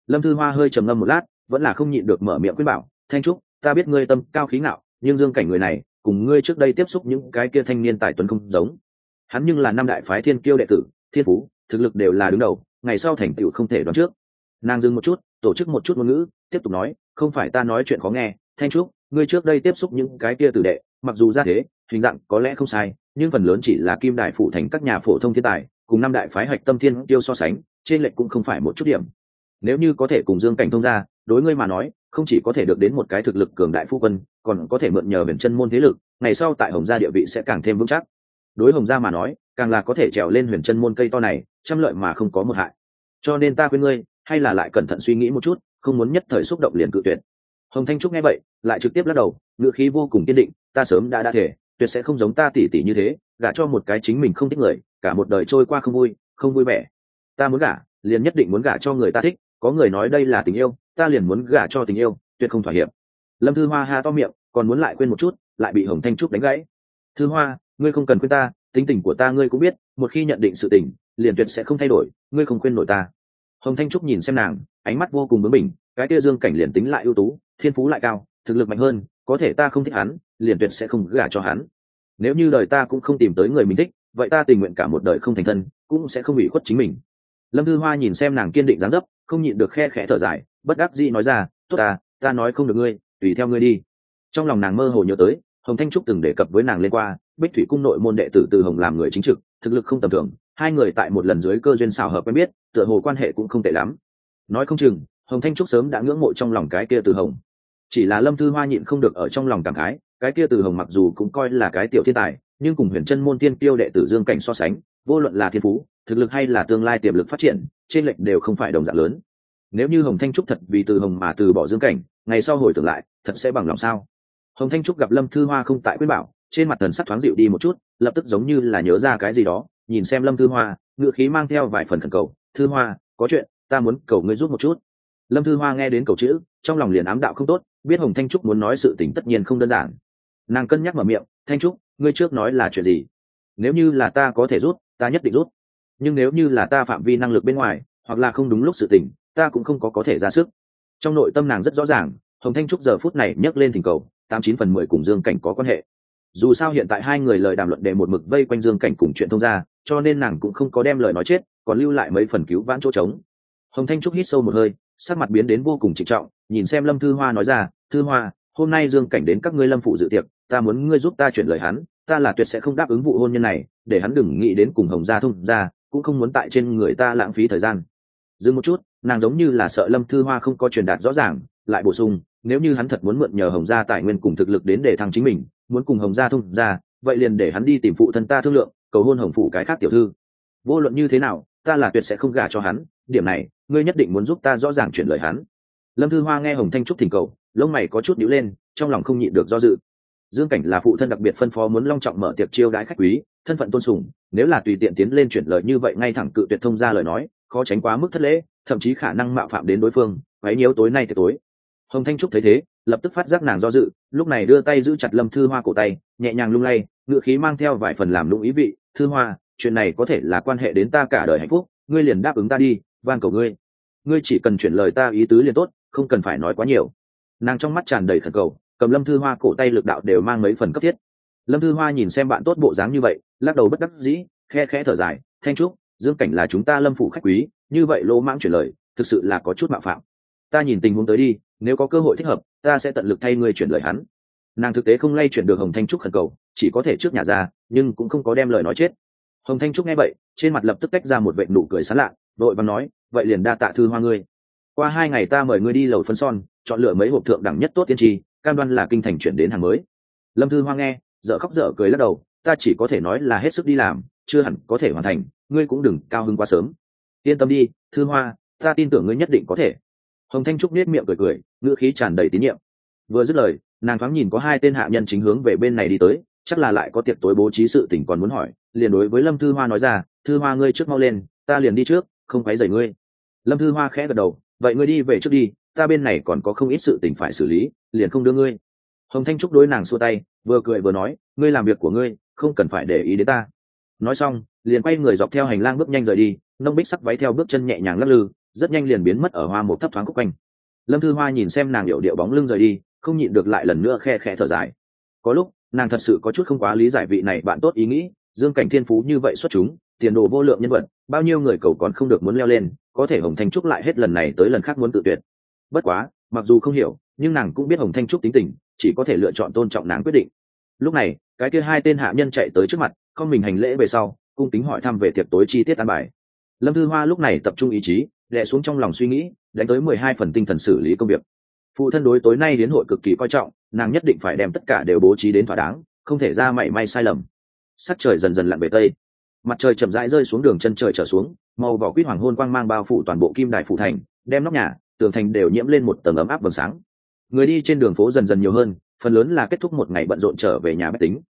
Lâm thư hoa hơi trầm ngâm một lát, vẫn là không nhịn được mở miệng khuyên bảo, thanh trúc, ta biết ngươi tâm cao khí ngạo, nhưng dương cảnh người này, cùng ngươi trước đây tiếp xúc những cái kia thanh niên tài tuấn không giống. Hắn nhưng là năm đại phái thiên kiêu đệ tử, thiên phú, thực lực đều là đứng đầu, ngày sau thành tựu không thể đoán trước. Nàng dừng một chút, tổ chức một chút ngôn ngữ, tiếp tục nói không phải ta nói chuyện khó nghe, thanh trúc, ngươi trước đây tiếp xúc những cái kia tử đệ, mặc dù ra thế, hình dạng có lẽ không sai, nhưng phần lớn chỉ là kim đại phụ thành các nhà phổ thông thiên tài, cùng năm đại phái hạch tâm thiên tiêu so sánh, trên lệnh cũng không phải một chút điểm. Nếu như có thể cùng dương cảnh thông ra đối ngươi mà nói, không chỉ có thể được đến một cái thực lực cường đại phu quân, còn có thể mượn nhờ biển chân môn thế lực, ngày sau tại hồng gia địa vị sẽ càng thêm vững chắc. Đối hồng gia mà nói, càng là có thể trèo lên huyền chân môn cây to này, trăm lợi mà không có một hại. Cho nên ta khuyên ngươi, hay là lại cẩn thận suy nghĩ một chút không muốn nhất thời xúc động liền cự tuyệt. Hồng thanh trúc nghe vậy, lại trực tiếp lắc đầu, ngữ khí vô cùng kiên định, ta sớm đã đã thể, tuyệt sẽ không giống ta tỉ tỉ như thế, gả cho một cái chính mình không thích người, cả một đời trôi qua không vui không vui vẻ. Ta muốn gả, liền nhất định muốn gả cho người ta thích, có người nói đây là tình yêu, ta liền muốn gả cho tình yêu, tuyệt không thỏa hiệp. Lâm thư hoa ha to miệng, còn muốn lại quên một chút, lại bị hồng thanh trúc đánh gãy. Thư hoa, ngươi không cần quên ta, tính tình của ta ngươi cũng biết, một khi nhận định sự tình, liền tuyệt sẽ không thay đổi, ngươi không quên nổi ta hồng thanh trúc nhìn xem nàng, ánh mắt vô cùng bướng bỉnh, cái kia dương cảnh liền tính lại ưu tú, thiên phú lại cao, thực lực mạnh hơn, có thể ta không thích hắn, liền tuyệt sẽ không gả cho hắn. Nếu như đời ta cũng không tìm tới người mình thích, vậy ta tình nguyện cả một đời không thành thân, cũng sẽ không bị khuất chính mình. Lâm thư hoa nhìn xem nàng kiên định dáng dấp, không nhịn được khe khẽ thở dài, bất đắc dĩ nói ra, tốt ta ta nói không được ngươi, tùy theo ngươi đi. Trong lòng nàng mơ hồ nhớ tới, hồng thanh trúc từng đề cập với nàng lên qua, bích thủy cung nội môn đệ tử từ hồng làm người chính trực, thực lực không tầm thường hai người tại một lần dưới cơ duyên xào hợp quen biết, tựa hồ quan hệ cũng không tệ lắm. Nói không chừng, hồng thanh trúc sớm đã ngưỡng mộ trong lòng cái kia từ hồng. Chỉ là lâm thư hoa nhịn không được ở trong lòng cảm khái, cái kia từ hồng mặc dù cũng coi là cái tiểu thiên tài, nhưng cùng huyền chân môn tiên tiêu đệ tử dương cảnh so sánh, vô luận là thiên phú, thực lực hay là tương lai tiềm lực phát triển, trên lệnh đều không phải đồng dạng lớn. Nếu như hồng thanh trúc thật vì từ hồng mà từ bỏ dương cảnh, ngày sau hồi tưởng lại, thật sẽ bằng lòng sao? Hồng thanh trúc gặp lâm thư hoa không tại quyết bảo, trên mặt thần sắc thoáng dịu đi một chút, lập tức giống như là nhớ ra cái gì đó nhìn xem lâm thư hoa ngựa khí mang theo vài phần thần cầu. Thư hoa, có chuyện, ta muốn cầu ngươi giúp một chút. Lâm thư hoa nghe đến cầu chữ, trong lòng liền ám đạo không tốt, biết hồng thanh trúc muốn nói sự tình tất nhiên không đơn giản. Nàng cân nhắc mở miệng, thanh trúc, ngươi trước nói là chuyện gì? Nếu như là ta có thể rút ta nhất định rút nhưng nếu như là ta phạm vi năng lực bên ngoài, hoặc là không đúng lúc sự tình, ta cũng không có có thể ra sức. Trong nội tâm nàng rất rõ ràng, hồng thanh trúc giờ phút này nhấc lên thỉnh cầu, tám chín phần mười cùng dương cảnh có quan hệ. Dù sao hiện tại hai người lời đàm luận để một mực vây quanh dương cảnh cùng chuyện thông gia cho nên nàng cũng không có đem lời nói chết, còn lưu lại mấy phần cứu vãn chỗ trống. Hồng thanh trúc hít sâu một hơi, sắc mặt biến đến vô cùng trịnh trọng, nhìn xem lâm thư hoa nói ra, thư hoa, hôm nay dương cảnh đến các ngươi lâm phụ dự tiệc, ta muốn ngươi giúp ta chuyển lời hắn, ta là tuyệt sẽ không đáp ứng vụ hôn nhân này, để hắn đừng nghĩ đến cùng hồng gia thông gia, cũng không muốn tại trên người ta lãng phí thời gian. Dừng một chút, nàng giống như là sợ lâm thư hoa không có truyền đạt rõ ràng, lại bổ sung, nếu như hắn thật muốn mượn nhờ hồng gia tài nguyên cùng thực lực đến để thăng chính mình, muốn cùng hồng gia thông gia, vậy liền để hắn đi tìm phụ thân ta thương lượng cầu hôn hồng phủ cái khác tiểu thư. Vô luận như thế nào, ta là tuyệt sẽ không gả cho hắn, điểm này, ngươi nhất định muốn giúp ta rõ ràng chuyển lời hắn. Lâm thư hoa nghe hồng thanh trúc thỉnh cầu, lông mày có chút nhíu lên, trong lòng không nhịn được do dự. Dương cảnh là phụ thân đặc biệt phân phó muốn long trọng mở tiệc chiêu đãi khách quý, thân phận tôn sùng, nếu là tùy tiện tiến lên chuyển lời như vậy ngay thẳng cự tuyệt thông ra lời nói, khó tránh quá mức thất lễ, thậm chí khả năng mạo phạm đến đối phương váy nhiễu tối nay thì tối. Hồng thanh trúc thấy thế, lập tức phát giác nàng do dự, lúc này đưa tay giữ chặt lâm thư hoa cổ tay, nhẹ nhàng lung lay ngự khí mang theo vài phần làm lũng ý vị, thư hoa, chuyện này có thể là quan hệ đến ta cả đời hạnh phúc, ngươi liền đáp ứng ta đi, van cầu ngươi. Ngươi chỉ cần chuyển lời ta ý tứ liền tốt, không cần phải nói quá nhiều. Nàng trong mắt tràn đầy khẩn cầu, cầm lâm thư hoa cổ tay lực đạo đều mang mấy phần cấp thiết. Lâm thư hoa nhìn xem bạn tốt bộ dáng như vậy, lắc đầu bất đắc dĩ, khe khẽ thở dài, thanh trúc, dương cảnh là chúng ta lâm phủ khách quý, như vậy lỗ mãng chuyển lời, thực sự là có chút mạo phạm. Ta nhìn tình huống tới đi, nếu có cơ hội thích hợp, ta sẽ tận lực thay ngươi chuyển lời hắn nàng thực tế không lay chuyển được hồng thanh trúc khẩn cầu, chỉ có thể trước nhà ra, nhưng cũng không có đem lời nói chết. Hồng thanh trúc nghe vậy, trên mặt lập tức tách ra một vệ nụ cười sán lạ, vội và nói, vậy liền đa tạ thư hoa ngươi. Qua hai ngày ta mời ngươi đi lầu phân son, chọn lựa mấy hộp thượng đẳng nhất tốt tiên tri, cam đoan là kinh thành chuyển đến hàng mới. Lâm thư hoa nghe, dở khóc dở cười lắc đầu, ta chỉ có thể nói là hết sức đi làm, chưa hẳn có thể hoàn thành, ngươi cũng đừng cao hứng quá sớm. Yên tâm đi, thư hoa, ta tin tưởng ngươi nhất định có thể. Hồng thanh trúc nết miệng cười cười, ngữ khí tràn đầy tín nhiệm. Vừa dứt lời nàng thoáng nhìn có hai tên hạ nhân chính hướng về bên này đi tới, chắc là lại có tiệc tối bố trí sự tình còn muốn hỏi, liền đối với lâm thư hoa nói ra, thư hoa ngươi trước mau lên, ta liền đi trước, không quấy rầy ngươi. Lâm thư hoa khẽ gật đầu, vậy ngươi đi về trước đi, ta bên này còn có không ít sự tình phải xử lý, liền không đưa ngươi. Hồng thanh trúc đối nàng xua tay, vừa cười vừa nói, ngươi làm việc của ngươi, không cần phải để ý đến ta. Nói xong, liền quay người dọc theo hành lang bước nhanh rời đi, nông bích sắc váy theo bước chân nhẹ nhàng lắc lư, rất nhanh liền biến mất ở hoa một thấp thoáng khúc quanh. Lâm thư hoa nhìn xem nàng điệu điệu bóng lưng rời đi không nhịn được lại lần nữa khe khẽ thở dài. Có lúc, nàng thật sự có chút không quá lý giải vị này bạn tốt ý nghĩ, dương cảnh thiên phú như vậy xuất chúng, tiền đồ vô lượng nhân vật, bao nhiêu người cầu còn không được muốn leo lên, có thể hồng thanh trúc lại hết lần này tới lần khác muốn tự tuyệt. Bất quá, mặc dù không hiểu, nhưng nàng cũng biết hồng thanh trúc tính tình, chỉ có thể lựa chọn tôn trọng nàng quyết định. Lúc này, cái kia hai tên hạ nhân chạy tới trước mặt con mình hành lễ về sau, cung tính hỏi thăm về tiệc tối chi tiết an bài. Lâm thư hoa lúc này tập trung ý chí, đè xuống trong lòng suy nghĩ, đánh tới mười hai phần tinh thần xử lý công việc phụ thân đối tối nay đến hội cực kỳ coi trọng, nàng nhất định phải đem tất cả đều bố trí đến thỏa đáng, không thể ra mảy may sai lầm. Sắc trời dần dần lặn về tây. Mặt trời chậm rãi rơi xuống đường chân trời trở xuống, màu vỏ quýt hoàng hôn quang mang bao phủ toàn bộ kim đài phủ thành, đem nóc nhà, tường thành đều nhiễm lên một tầng ấm áp vầng sáng. Người đi trên đường phố dần dần nhiều hơn, phần lớn là kết thúc một ngày bận rộn trở về nhà máy tính.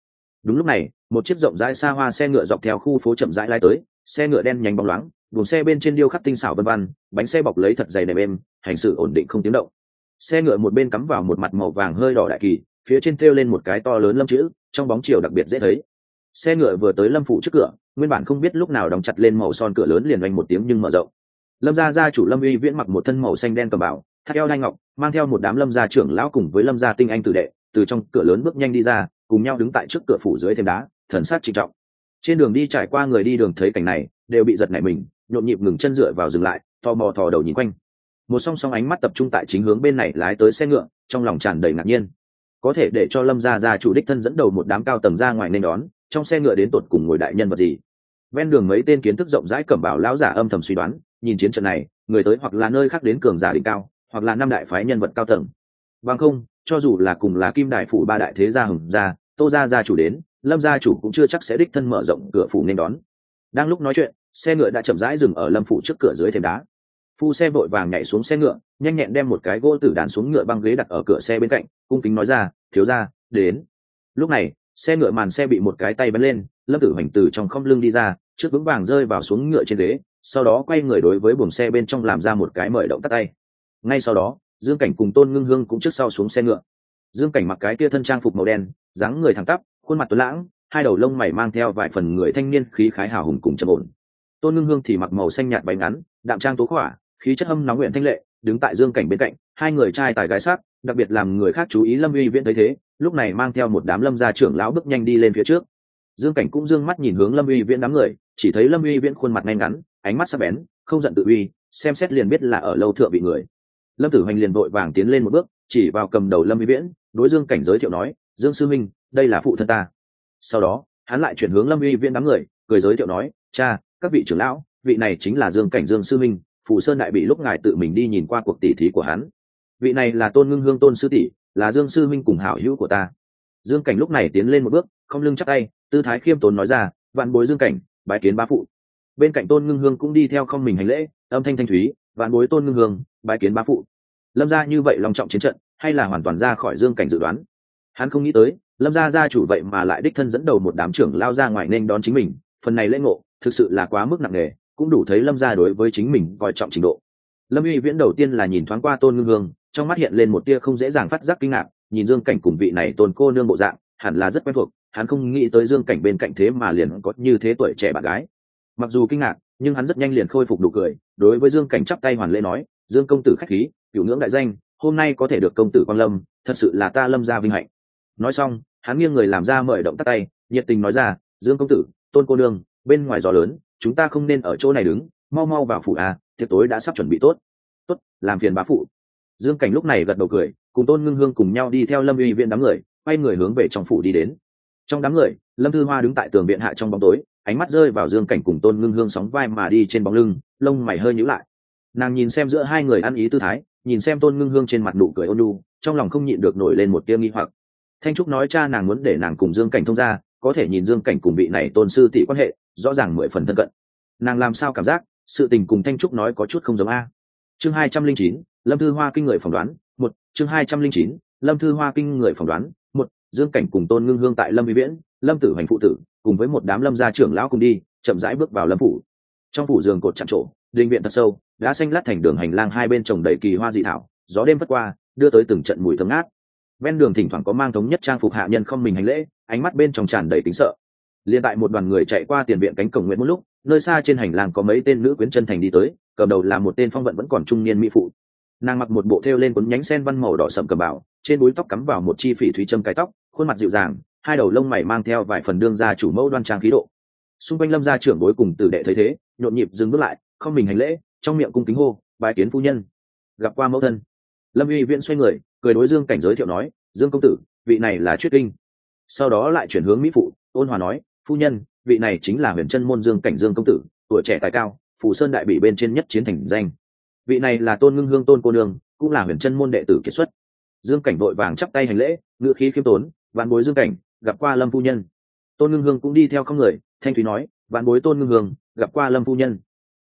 Đúng lúc này, một chiếc rộng rãi xa hoa xe ngựa dọc theo khu phố chậm rãi lai tới, xe ngựa đen nhánh bóng loáng, buồng xe bên trên điêu khắc tinh xảo vân văn bánh xe bọc lấy thật dày nệm êm, hành xử ổn định không tiếng động xe ngựa một bên cắm vào một mặt màu vàng hơi đỏ đại kỳ, phía trên thêu lên một cái to lớn lâm chữ, trong bóng chiều đặc biệt dễ thấy. Xe ngựa vừa tới lâm phụ trước cửa, nguyên bản không biết lúc nào đóng chặt lên màu son cửa lớn liền oanh một tiếng nhưng mở rộng. Lâm gia gia chủ lâm uy viễn mặc một thân màu xanh đen cầm bảo thắt eo đai ngọc, mang theo một đám lâm gia trưởng lão cùng với lâm gia tinh anh tử đệ, từ trong cửa lớn bước nhanh đi ra, cùng nhau đứng tại trước cửa phủ dưới thềm đá, thần sát trịnh trọng. Trên đường đi trải qua người đi đường thấy cảnh này, đều bị giật nảy mình, nhộn nhịp ngừng chân dựa vào dừng lại thò mò thò đầu nhìn quanh một song song ánh mắt tập trung tại chính hướng bên này lái tới xe ngựa, trong lòng tràn đầy ngạc nhiên. Có thể để cho lâm gia gia chủ đích thân dẫn đầu một đám cao tầng ra ngoài nên đón, trong xe ngựa đến tột cùng ngồi đại nhân vật gì? Ven đường mấy tên kiến thức rộng rãi cẩm bảo lão giả âm thầm suy đoán, nhìn chiến trận này, người tới hoặc là nơi khác đến cường giả đỉnh cao, hoặc là năm đại phái nhân vật cao tầng. Bằng không, cho dù là cùng là kim đại phủ ba đại thế gia hùng gia, tô gia gia chủ đến, lâm gia chủ cũng chưa chắc sẽ đích thân mở rộng cửa phủ nên đón. Đang lúc nói chuyện, xe ngựa đã chậm rãi dừng ở lâm phủ trước cửa dưới thềm đá phu xe vội vàng nhảy xuống xe ngựa, nhanh nhẹn đem một cái gỗ tử đàn xuống ngựa băng ghế đặt ở cửa xe bên cạnh, cung kính nói ra, thiếu ra đến. Lúc này, xe ngựa màn xe bị một cái tay bắn lên, lâm tử hoành từ trong không lưng đi ra, trước vững vàng rơi vào xuống ngựa trên ghế, sau đó quay người đối với buồng xe bên trong làm ra một cái mời động tắt tay. Ngay sau đó, dương cảnh cùng tôn ngưng hương cũng trước sau xuống xe ngựa. Dương cảnh mặc cái kia thân trang phục màu đen, dáng người thẳng tắp, khuôn mặt tuấn lãng, hai đầu lông mày mang theo vài phần người thanh niên khí khái hào hùng cùng trầm ổn. Tôn ngưng hương thì mặc màu xanh nhạt bánh ngắn, đạm trang tố khỏa khí chất âm nóng nguyện thanh lệ, đứng tại dương cảnh bên cạnh, hai người trai tài gái sát đặc biệt làm người khác chú ý lâm uy viễn thấy thế, lúc này mang theo một đám lâm gia trưởng lão bước nhanh đi lên phía trước. Dương cảnh cũng dương mắt nhìn hướng lâm uy viễn đám người, chỉ thấy lâm uy viễn khuôn mặt ngay ngắn, ánh mắt sắc bén, không giận tự uy, xem xét liền biết là ở lâu thượng vị người. Lâm tử hoành liền vội vàng tiến lên một bước, chỉ vào cầm đầu lâm uy viễn, đối dương cảnh giới thiệu nói, dương sư minh đây là phụ thân ta. Sau đó, hắn lại chuyển hướng lâm uy viễn đám người, cười giới thiệu nói, cha, các vị trưởng lão, vị này chính là dương cảnh dương sư minh phù sơn đại bị lúc ngài tự mình đi nhìn qua cuộc tỉ thí của hắn. Vị này là tôn ngưng hương tôn sư tỷ, là dương sư minh cùng hảo hữu của ta. Dương cảnh lúc này tiến lên một bước, không lưng chắc tay, tư thái khiêm tốn nói ra, vạn bối dương cảnh, bái kiến bá phụ. Bên cạnh tôn ngưng hương cũng đi theo không mình hành lễ, âm thanh thanh thúy, vạn bối tôn ngưng hương, bái kiến bá phụ. Lâm ra như vậy lòng trọng chiến trận, hay là hoàn toàn ra khỏi dương cảnh dự đoán? Hắn không nghĩ tới, lâm gia gia chủ vậy mà lại đích thân dẫn đầu một đám trưởng lao ra ngoài nên đón chính mình, phần này lễ ngộ, thực sự là quá mức nặng nề cũng đủ thấy lâm gia đối với chính mình coi trọng trình độ. Lâm uy viễn đầu tiên là nhìn thoáng qua tôn ngưng hương, trong mắt hiện lên một tia không dễ dàng phát giác kinh ngạc, nhìn dương cảnh cùng vị này tôn cô nương bộ dạng, hẳn là rất quen thuộc, hắn không nghĩ tới dương cảnh bên cạnh thế mà liền có như thế tuổi trẻ bạn gái. Mặc dù kinh ngạc, nhưng hắn rất nhanh liền khôi phục đủ cười, đối với dương cảnh chắp tay hoàn lễ nói, dương công tử khách khí, cựu ngưỡng đại danh, hôm nay có thể được công tử quan lâm, thật sự là ta lâm gia vinh hạnh. Nói xong, hắn nghiêng người làm ra mời động tắt tay, nhiệt tình nói ra, dương công tử, tôn cô nương, bên ngoài gió lớn chúng ta không nên ở chỗ này đứng, mau mau vào phủ à tiệc tối đã sắp chuẩn bị tốt. Tốt, làm phiền bá phụ dương cảnh lúc này gật đầu cười, cùng tôn ngưng hương cùng nhau đi theo lâm uy viện đám người, quay người hướng về trong phủ đi đến. Trong đám người, lâm thư hoa đứng tại tường viện hạ trong bóng tối, ánh mắt rơi vào dương cảnh cùng tôn ngưng hương sóng vai mà đi trên bóng lưng, lông mày hơi nhíu lại. Nàng nhìn xem giữa hai người ăn ý tư thái, nhìn xem tôn ngưng hương trên mặt nụ cười ôn trong lòng không nhịn được nổi lên một tia nghi hoặc. Thanh trúc nói cha nàng muốn để nàng cùng dương cảnh thông ra có thể nhìn dương cảnh cùng vị này tôn sư tỷ quan hệ rõ ràng mười phần thân cận. Nàng làm sao cảm giác sự tình cùng thanh trúc nói có chút không giống a? Chương hai trăm linh chín, lâm thư hoa kinh người phỏng đoán, một, chương hai trăm linh chín, lâm thư hoa kinh người phỏng đoán, một, dương cảnh cùng tôn ngưng hương tại lâm vi viễn, lâm tử hoành phụ tử, cùng với một đám lâm gia trưởng lão cùng đi, chậm rãi bước vào lâm phủ. Trong phủ giường cột chạm trổ đình viện thật sâu đã xanh lát thành đường hành lang hai bên trồng đầy kỳ hoa dị thảo, gió đêm vất qua, đưa tới từng trận mùi thơm ngát. Ven đường thỉnh thoảng có mang thống nhất trang phục hạ nhân không mình hành lễ, ánh mắt bên trong tràn đầy tính sợ liền tại một đoàn người chạy qua tiền viện cánh cổng nguyễn một lúc, nơi xa trên hành lang có mấy tên nữ quyến chân thành đi tới, cầm đầu là một tên phong vận vẫn còn trung niên mỹ phụ. Nàng mặc một bộ thêu lên cuốn nhánh sen văn màu đỏ sậm cầm bảo trên búi tóc cắm vào một chi phỉ thúy châm cái tóc, khuôn mặt dịu dàng, hai đầu lông mày mang theo vài phần đương gia chủ mẫu đoan trang khí độ. Xung quanh lâm gia trưởng bối cùng tử đệ thấy thế, nhộn nhịp dừng bước lại, không mình hành lễ, trong miệng cung kính hô bài kiến phu nhân. Gặp qua mẫu thân. Lâm uy viễn xoay người, cười đối dương cảnh giới thiệu nói, dương công tử, vị này là chuyết kinh. Sau đó lại chuyển hướng mỹ phụ, ôn hòa nói phu nhân, vị này chính là huyền chân môn dương cảnh dương công tử, tuổi trẻ tài cao phủ sơn đại bị bên trên nhất chiến thành danh. Vị này là tôn ngưng hương tôn cô nương, cũng là huyền chân môn đệ tử kiệt xuất. Dương cảnh vội vàng chắp tay hành lễ ngựa khí khiêm tốn, vạn bối dương cảnh, gặp qua lâm phu nhân. Tôn ngưng hương cũng đi theo không người, thanh thúy nói, vạn bối tôn ngưng hương, gặp qua lâm phu nhân.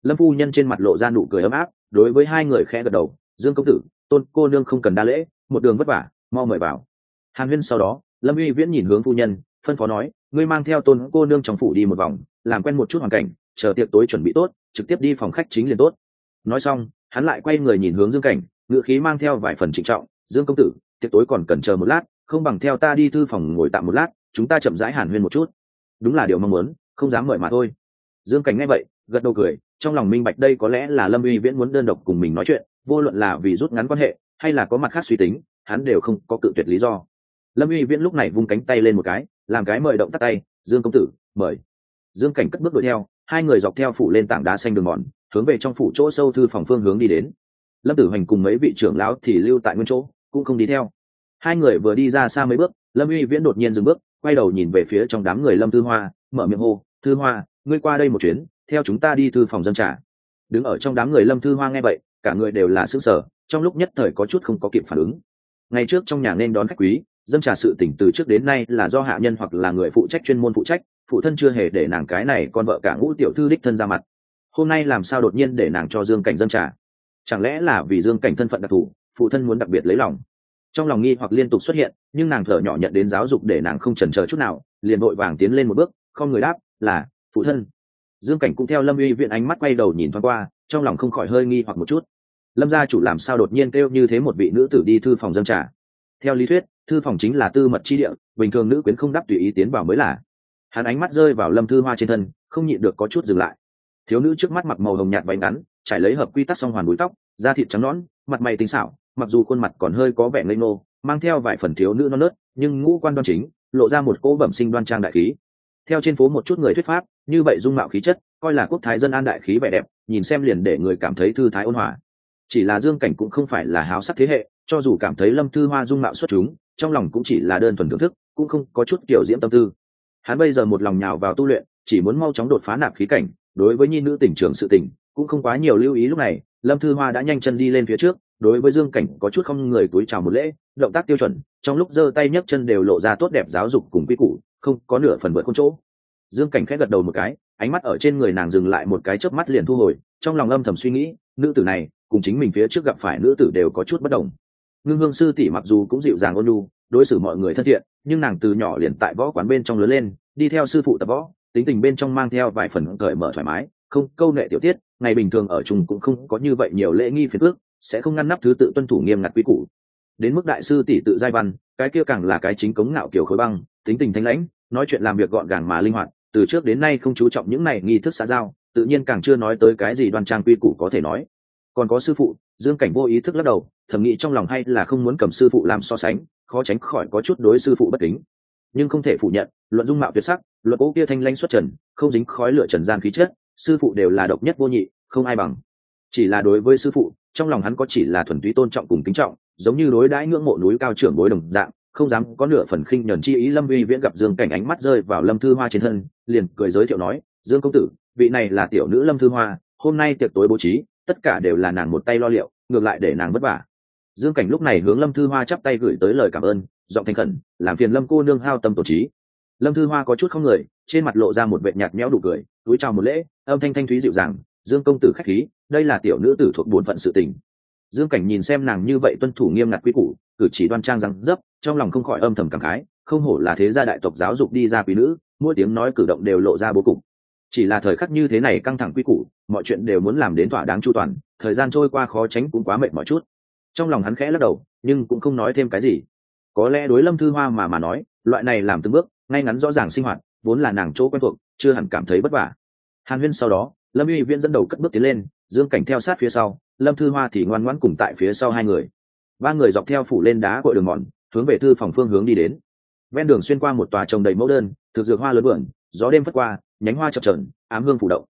Lâm phu nhân trên mặt lộ ra nụ cười ấm áp, đối với hai người khẽ gật đầu, dương công tử, tôn cô nương không cần đa lễ, một đường vất vả, mau mời vào. Hàn huyên sau đó, lâm uy viễn nhìn hướng phu nhân, phân phó nói ngươi mang theo tôn cô nương trong phủ đi một vòng, làm quen một chút hoàn cảnh, chờ tiệc tối chuẩn bị tốt, trực tiếp đi phòng khách chính liền tốt. Nói xong, hắn lại quay người nhìn hướng dương cảnh ngựa khí mang theo vài phần trịnh trọng, dương công tử, tiệc tối còn cần chờ một lát, không bằng theo ta đi thư phòng ngồi tạm một lát, chúng ta chậm rãi hàn huyên một chút. Đúng là điều mong muốn, không dám mời mà thôi. Dương cảnh nghe vậy, gật đầu cười, trong lòng minh bạch đây có lẽ là lâm uy viễn muốn đơn độc cùng mình nói chuyện, vô luận là vì rút ngắn quan hệ, hay là có mặt khác suy tính, hắn đều không có cự tuyệt lý do. Lâm uy viễn lúc này vung cánh tay lên một cái làm cái mời động tắt tay, dương công tử, mời. Dương cảnh cất bước đuổi theo, hai người dọc theo phủ lên tảng đá xanh đường mòn, hướng về trong phủ chỗ sâu thư phòng phương hướng đi đến. Lâm tử hoành cùng mấy vị trưởng lão thì lưu tại nguyên chỗ, cũng không đi theo. Hai người vừa đi ra xa mấy bước, lâm uy viễn đột nhiên dừng bước, quay đầu nhìn về phía trong đám người lâm Tư hoa, mở miệng hô thư hoa, ngươi qua đây một chuyến, theo chúng ta đi thư phòng dân trả đứng ở trong đám người lâm thư hoa nghe vậy, cả người đều là xứ sở trong lúc nhất thời có chút không có kịp phản ứng. Ngày trước trong nhà nên đón khách quý dâm trà sự tỉnh từ trước đến nay là do hạ nhân hoặc là người phụ trách chuyên môn phụ trách, phụ thân chưa hề để nàng cái này con vợ cả ngũ tiểu thư đích thân ra mặt. Hôm nay làm sao đột nhiên để nàng cho dương cảnh dâm trà? Chẳng lẽ là vì dương cảnh thân phận đặc thù, phụ thân muốn đặc biệt lấy lòng? Trong lòng nghi hoặc liên tục xuất hiện, nhưng nàng thở nhỏ nhận đến giáo dục để nàng không chần chờ chút nào, liền vội vàng tiến lên một bước, không người đáp, là, phụ thân. Dương cảnh cũng theo lâm uy viện ánh mắt quay đầu nhìn thoáng qua, trong lòng không khỏi hơi nghi hoặc một chút. Lâm gia chủ làm sao đột nhiên kêu như thế một vị nữ tử đi thư phòng dân trà? Theo lý thuyết, thư phòng chính là tư mật chi địa, bình thường nữ quyến không đáp tùy ý tiến vào mới là. Hắn ánh mắt rơi vào lâm thư hoa trên thân, không nhịn được có chút dừng lại. Thiếu nữ trước mắt mặc màu hồng nhạt váy ngắn, trải lấy hợp quy tắc song hoàn búi tóc, da thịt trắng nõn, mặt mày tinh xảo, mặc dù khuôn mặt còn hơi có vẻ ngây ngô, mang theo vài phần thiếu nữ non nớt, nhưng ngũ quan đoan chính, lộ ra một cỗ bẩm sinh đoan trang đại khí. Theo trên phố một chút người thuyết pháp, như vậy dung mạo khí chất, coi là quốc thái dân an đại khí vẻ đẹp, nhìn xem liền để người cảm thấy thư thái ôn hòa chỉ là dương cảnh cũng không phải là háo sắc thế hệ, cho dù cảm thấy lâm thư hoa dung mạo xuất chúng, trong lòng cũng chỉ là đơn thuần thưởng thức, cũng không có chút kiểu diễm tâm tư. Hắn bây giờ một lòng nhào vào tu luyện, chỉ muốn mau chóng đột phá nạp khí cảnh, đối với nhi nữ tỉnh trường sự tỉnh, cũng không quá nhiều lưu ý lúc này, lâm thư hoa đã nhanh chân đi lên phía trước, đối với dương cảnh có chút không người túi chào một lễ, động tác tiêu chuẩn, trong lúc giơ tay nhấc chân đều lộ ra tốt đẹp giáo dục cùng quy củ, không có nửa phần vượt không chỗ. Dương cảnh khẽ gật đầu một cái, ánh mắt ở trên người nàng dừng lại một cái chớp mắt liền thu hồi, trong lòng âm thầm suy nghĩ, nữ tử này cùng chính mình phía trước gặp phải nữ tử đều có chút bất đồng. Ngưng hương sư tỷ mặc dù cũng dịu dàng ôn nhu, đối xử mọi người thân thiện, nhưng nàng từ nhỏ liền tại võ quán bên trong lớn lên, đi theo sư phụ tập võ, tính tình bên trong mang theo vài phần cởi mở thoải mái, không câu nệ tiểu tiết, ngày bình thường ở chung cũng không có như vậy nhiều lễ nghi phiền phước sẽ không ngăn nắp thứ tự tuân thủ nghiêm ngặt quy củ. Đến mức đại sư tỷ tự giai văn, cái kia càng là cái chính cống ngạo kiểu khối băng, tính tình thanh lãnh, nói chuyện làm việc gọn gàng mà linh hoạt, từ trước đến nay không chú trọng những này nghi thức xã giao, tự nhiên càng chưa nói tới cái gì đoan trang quy củ có thể nói còn có sư phụ, dương cảnh vô ý thức lắc đầu, thầm nghĩ trong lòng hay là không muốn cầm sư phụ làm so sánh, khó tránh khỏi có chút đối sư phụ bất kính. Nhưng không thể phủ nhận, luận dung mạo tuyệt sắc, luận cố kia thanh lanh xuất trần, không dính khói lửa trần gian khí chất, sư phụ đều là độc nhất vô nhị, không ai bằng. Chỉ là đối với sư phụ, trong lòng hắn có chỉ là thuần túy tôn trọng cùng kính trọng, giống như đối đãi ngưỡng mộ núi cao trưởng bối đồng dạng, không dám có nửa phần khinh nhẫn chi ý lâm uy viễn gặp dương cảnh ánh mắt rơi vào lâm thư hoa trên thân, liền cười giới thiệu nói, dương công tử, vị này là tiểu nữ lâm thư hoa, hôm nay tiệc tối bố trí tất cả đều là nàng một tay lo liệu, ngược lại để nàng vất vả. Dương cảnh lúc này hướng lâm thư hoa chắp tay gửi tới lời cảm ơn, giọng thành khẩn, làm phiền lâm cô nương hao tâm tổ trí. Lâm thư hoa có chút không người, trên mặt lộ ra một vệ nhạt méo đủ cười, túi chào một lễ, âm thanh thanh thúy dịu dàng, dương công tử khách khí, đây là tiểu nữ tử thuộc bổn phận sự tình. Dương cảnh nhìn xem nàng như vậy tuân thủ nghiêm ngặt quy củ, cử chỉ đoan trang răng dấp, trong lòng không khỏi âm thầm cảm khái, không hổ là thế gia đại tộc giáo dục đi ra quý nữ, mỗi tiếng nói cử động đều lộ ra bố cục chỉ là thời khắc như thế này căng thẳng quy củ, mọi chuyện đều muốn làm đến thỏa đáng chu toàn, thời gian trôi qua khó tránh cũng quá mệt mỏi chút. Trong lòng hắn khẽ lắc đầu, nhưng cũng không nói thêm cái gì. Có lẽ đối lâm thư hoa mà mà nói, loại này làm từng bước, ngay ngắn rõ ràng sinh hoạt, vốn là nàng chỗ quen thuộc, chưa hẳn cảm thấy vất vả. Hàn huyên sau đó, lâm uy viễn dẫn đầu cất bước tiến lên, dương cảnh theo sát phía sau, lâm thư hoa thì ngoan ngoãn cùng tại phía sau hai người. Ba người dọc theo phủ lên đá cội đường mòn, hướng về thư phòng phương hướng đi đến. Ven đường xuyên qua một tòa trồng đầy mẫu đơn, thực dược hoa lớn vườn, gió đêm phất qua nhánh hoa chập trờn ám hương phủ động.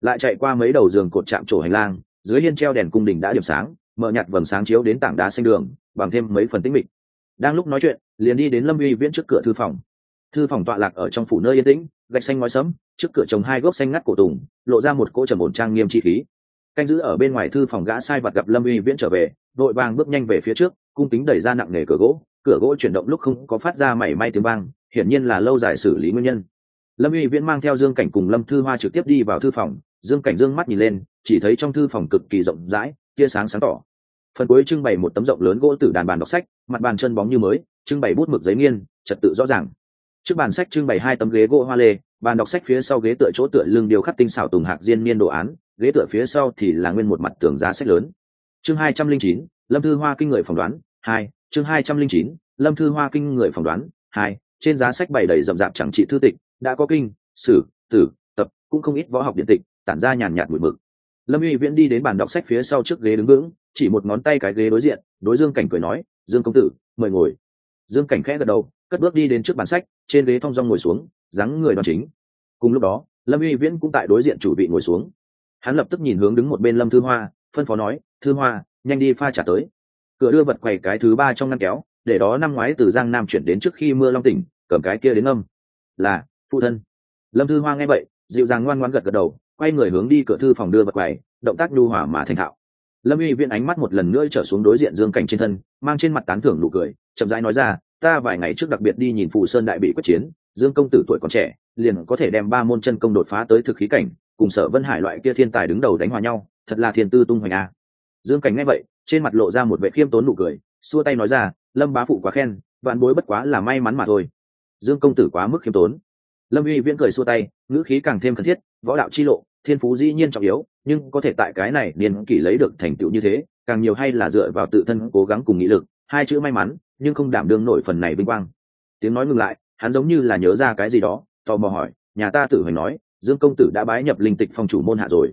Lại chạy qua mấy đầu giường cột chạm trổ hành lang, dưới hiên treo đèn cung đình đã điểm sáng, mở nhạt vầng sáng chiếu đến tảng đá xanh đường, bằng thêm mấy phần tĩnh mịch. Đang lúc nói chuyện, liền đi đến lâm uy viễn trước cửa thư phòng. Thư phòng tọa lạc ở trong phủ nơi yên tĩnh, gạch xanh ngói sấm trước cửa trồng hai gốc xanh ngắt cổ tùng, lộ ra một cỗ trầm ổn trang nghiêm chi khí. Canh giữ ở bên ngoài thư phòng gã sai vật gặp lâm uy viễn trở về, đội vàng bước nhanh về phía trước, cung kính đẩy ra nặng nề cửa gỗ cửa gỗ chuyển động lúc không có phát ra mảy may tiếng vang, hiển nhiên là lâu dài xử lý nguyên nhân lâm uy viễn mang theo dương cảnh cùng lâm thư hoa trực tiếp đi vào thư phòng, dương cảnh dương mắt nhìn lên, chỉ thấy trong thư phòng cực kỳ rộng rãi, tia sáng sáng tỏ. Phần cuối trưng bày một tấm rộng lớn gỗ từ đàn bàn đọc sách, mặt bàn chân bóng như mới, trưng bày bút mực giấy nghiên, trật tự rõ ràng. Trước bàn sách trưng bày hai tấm ghế gỗ hoa lê, bàn đọc sách phía sau ghế tựa chỗ tựa lưng điều khắc tinh xảo tùng hạc diên niên đồ án, ghế tựa phía sau thì là nguyên một mặt tường giá sách lớn. Chương hai trăm linh chín, lâm thư hoa kinh người phỏng đoán, hai, chương hai trăm linh chín, lâm thư hoa kinh người phỏng đoán, hai, trên giá sách bày đầy rậm rạp chẳng trị thư tịch đã có kinh, sử, tử, tập, cũng không ít võ học điện tịch, tản ra nhàn nhạt bụi mực. Lâm uy viễn đi đến bàn đọc sách phía sau trước ghế đứng vững, chỉ một ngón tay cái ghế đối diện, đối dương cảnh cười nói, dương công tử, mời ngồi. Dương cảnh khẽ gật đầu, cất bước đi đến trước bàn sách, trên ghế thong dong ngồi xuống, dáng người đoàn chính. Cùng lúc đó, lâm uy viễn cũng tại đối diện chủ vị ngồi xuống. Hắn lập tức nhìn hướng đứng một bên lâm thư hoa, phân phó nói, thư hoa, nhanh đi pha trả tới. Cửa đưa vật quầy cái thứ ba trong ngăn kéo, để đó năm ngoái từ giang nam chuyển đến trước khi mưa long tỉnh, cầm cái kia đến âm là phụ thân. Lâm thư hoa nghe vậy, dịu dàng ngoan ngoan gật gật đầu, quay người hướng đi cửa thư phòng đưa vật quầy, động tác nhu hỏa mà thành thạo. Lâm uy viễn ánh mắt một lần nữa trở xuống đối diện dương cảnh trên thân, mang trên mặt tán thưởng nụ cười, chậm rãi nói ra, ta vài ngày trước đặc biệt đi nhìn phù sơn đại bị quyết chiến, dương công tử tuổi còn trẻ, liền có thể đem ba môn chân công đột phá tới thực khí cảnh, cùng sở vân hải loại kia thiên tài đứng đầu đánh hòa nhau, thật là thiên tư tung hoành a. Dương cảnh nghe vậy, trên mặt lộ ra một vệ khiêm tốn nụ cười, xua tay nói ra, lâm bá phụ quá khen, vạn bối bất quá là may mắn mà thôi. Dương công tử quá mức khiêm tốn lâm uy viễn cười xua tay, ngữ khí càng thêm cần thiết, võ đạo chi lộ, thiên phú dĩ nhiên trọng yếu, nhưng có thể tại cái này niên kỷ lấy được thành tựu như thế, càng nhiều hay là dựa vào tự thân cố gắng cùng nghị lực, hai chữ may mắn, nhưng không đảm đương nổi phần này vinh quang. Tiếng nói ngừng lại, hắn giống như là nhớ ra cái gì đó, tò mò hỏi, nhà ta tử hoành nói, dương công tử đã bái nhập linh tịch phong chủ môn hạ rồi.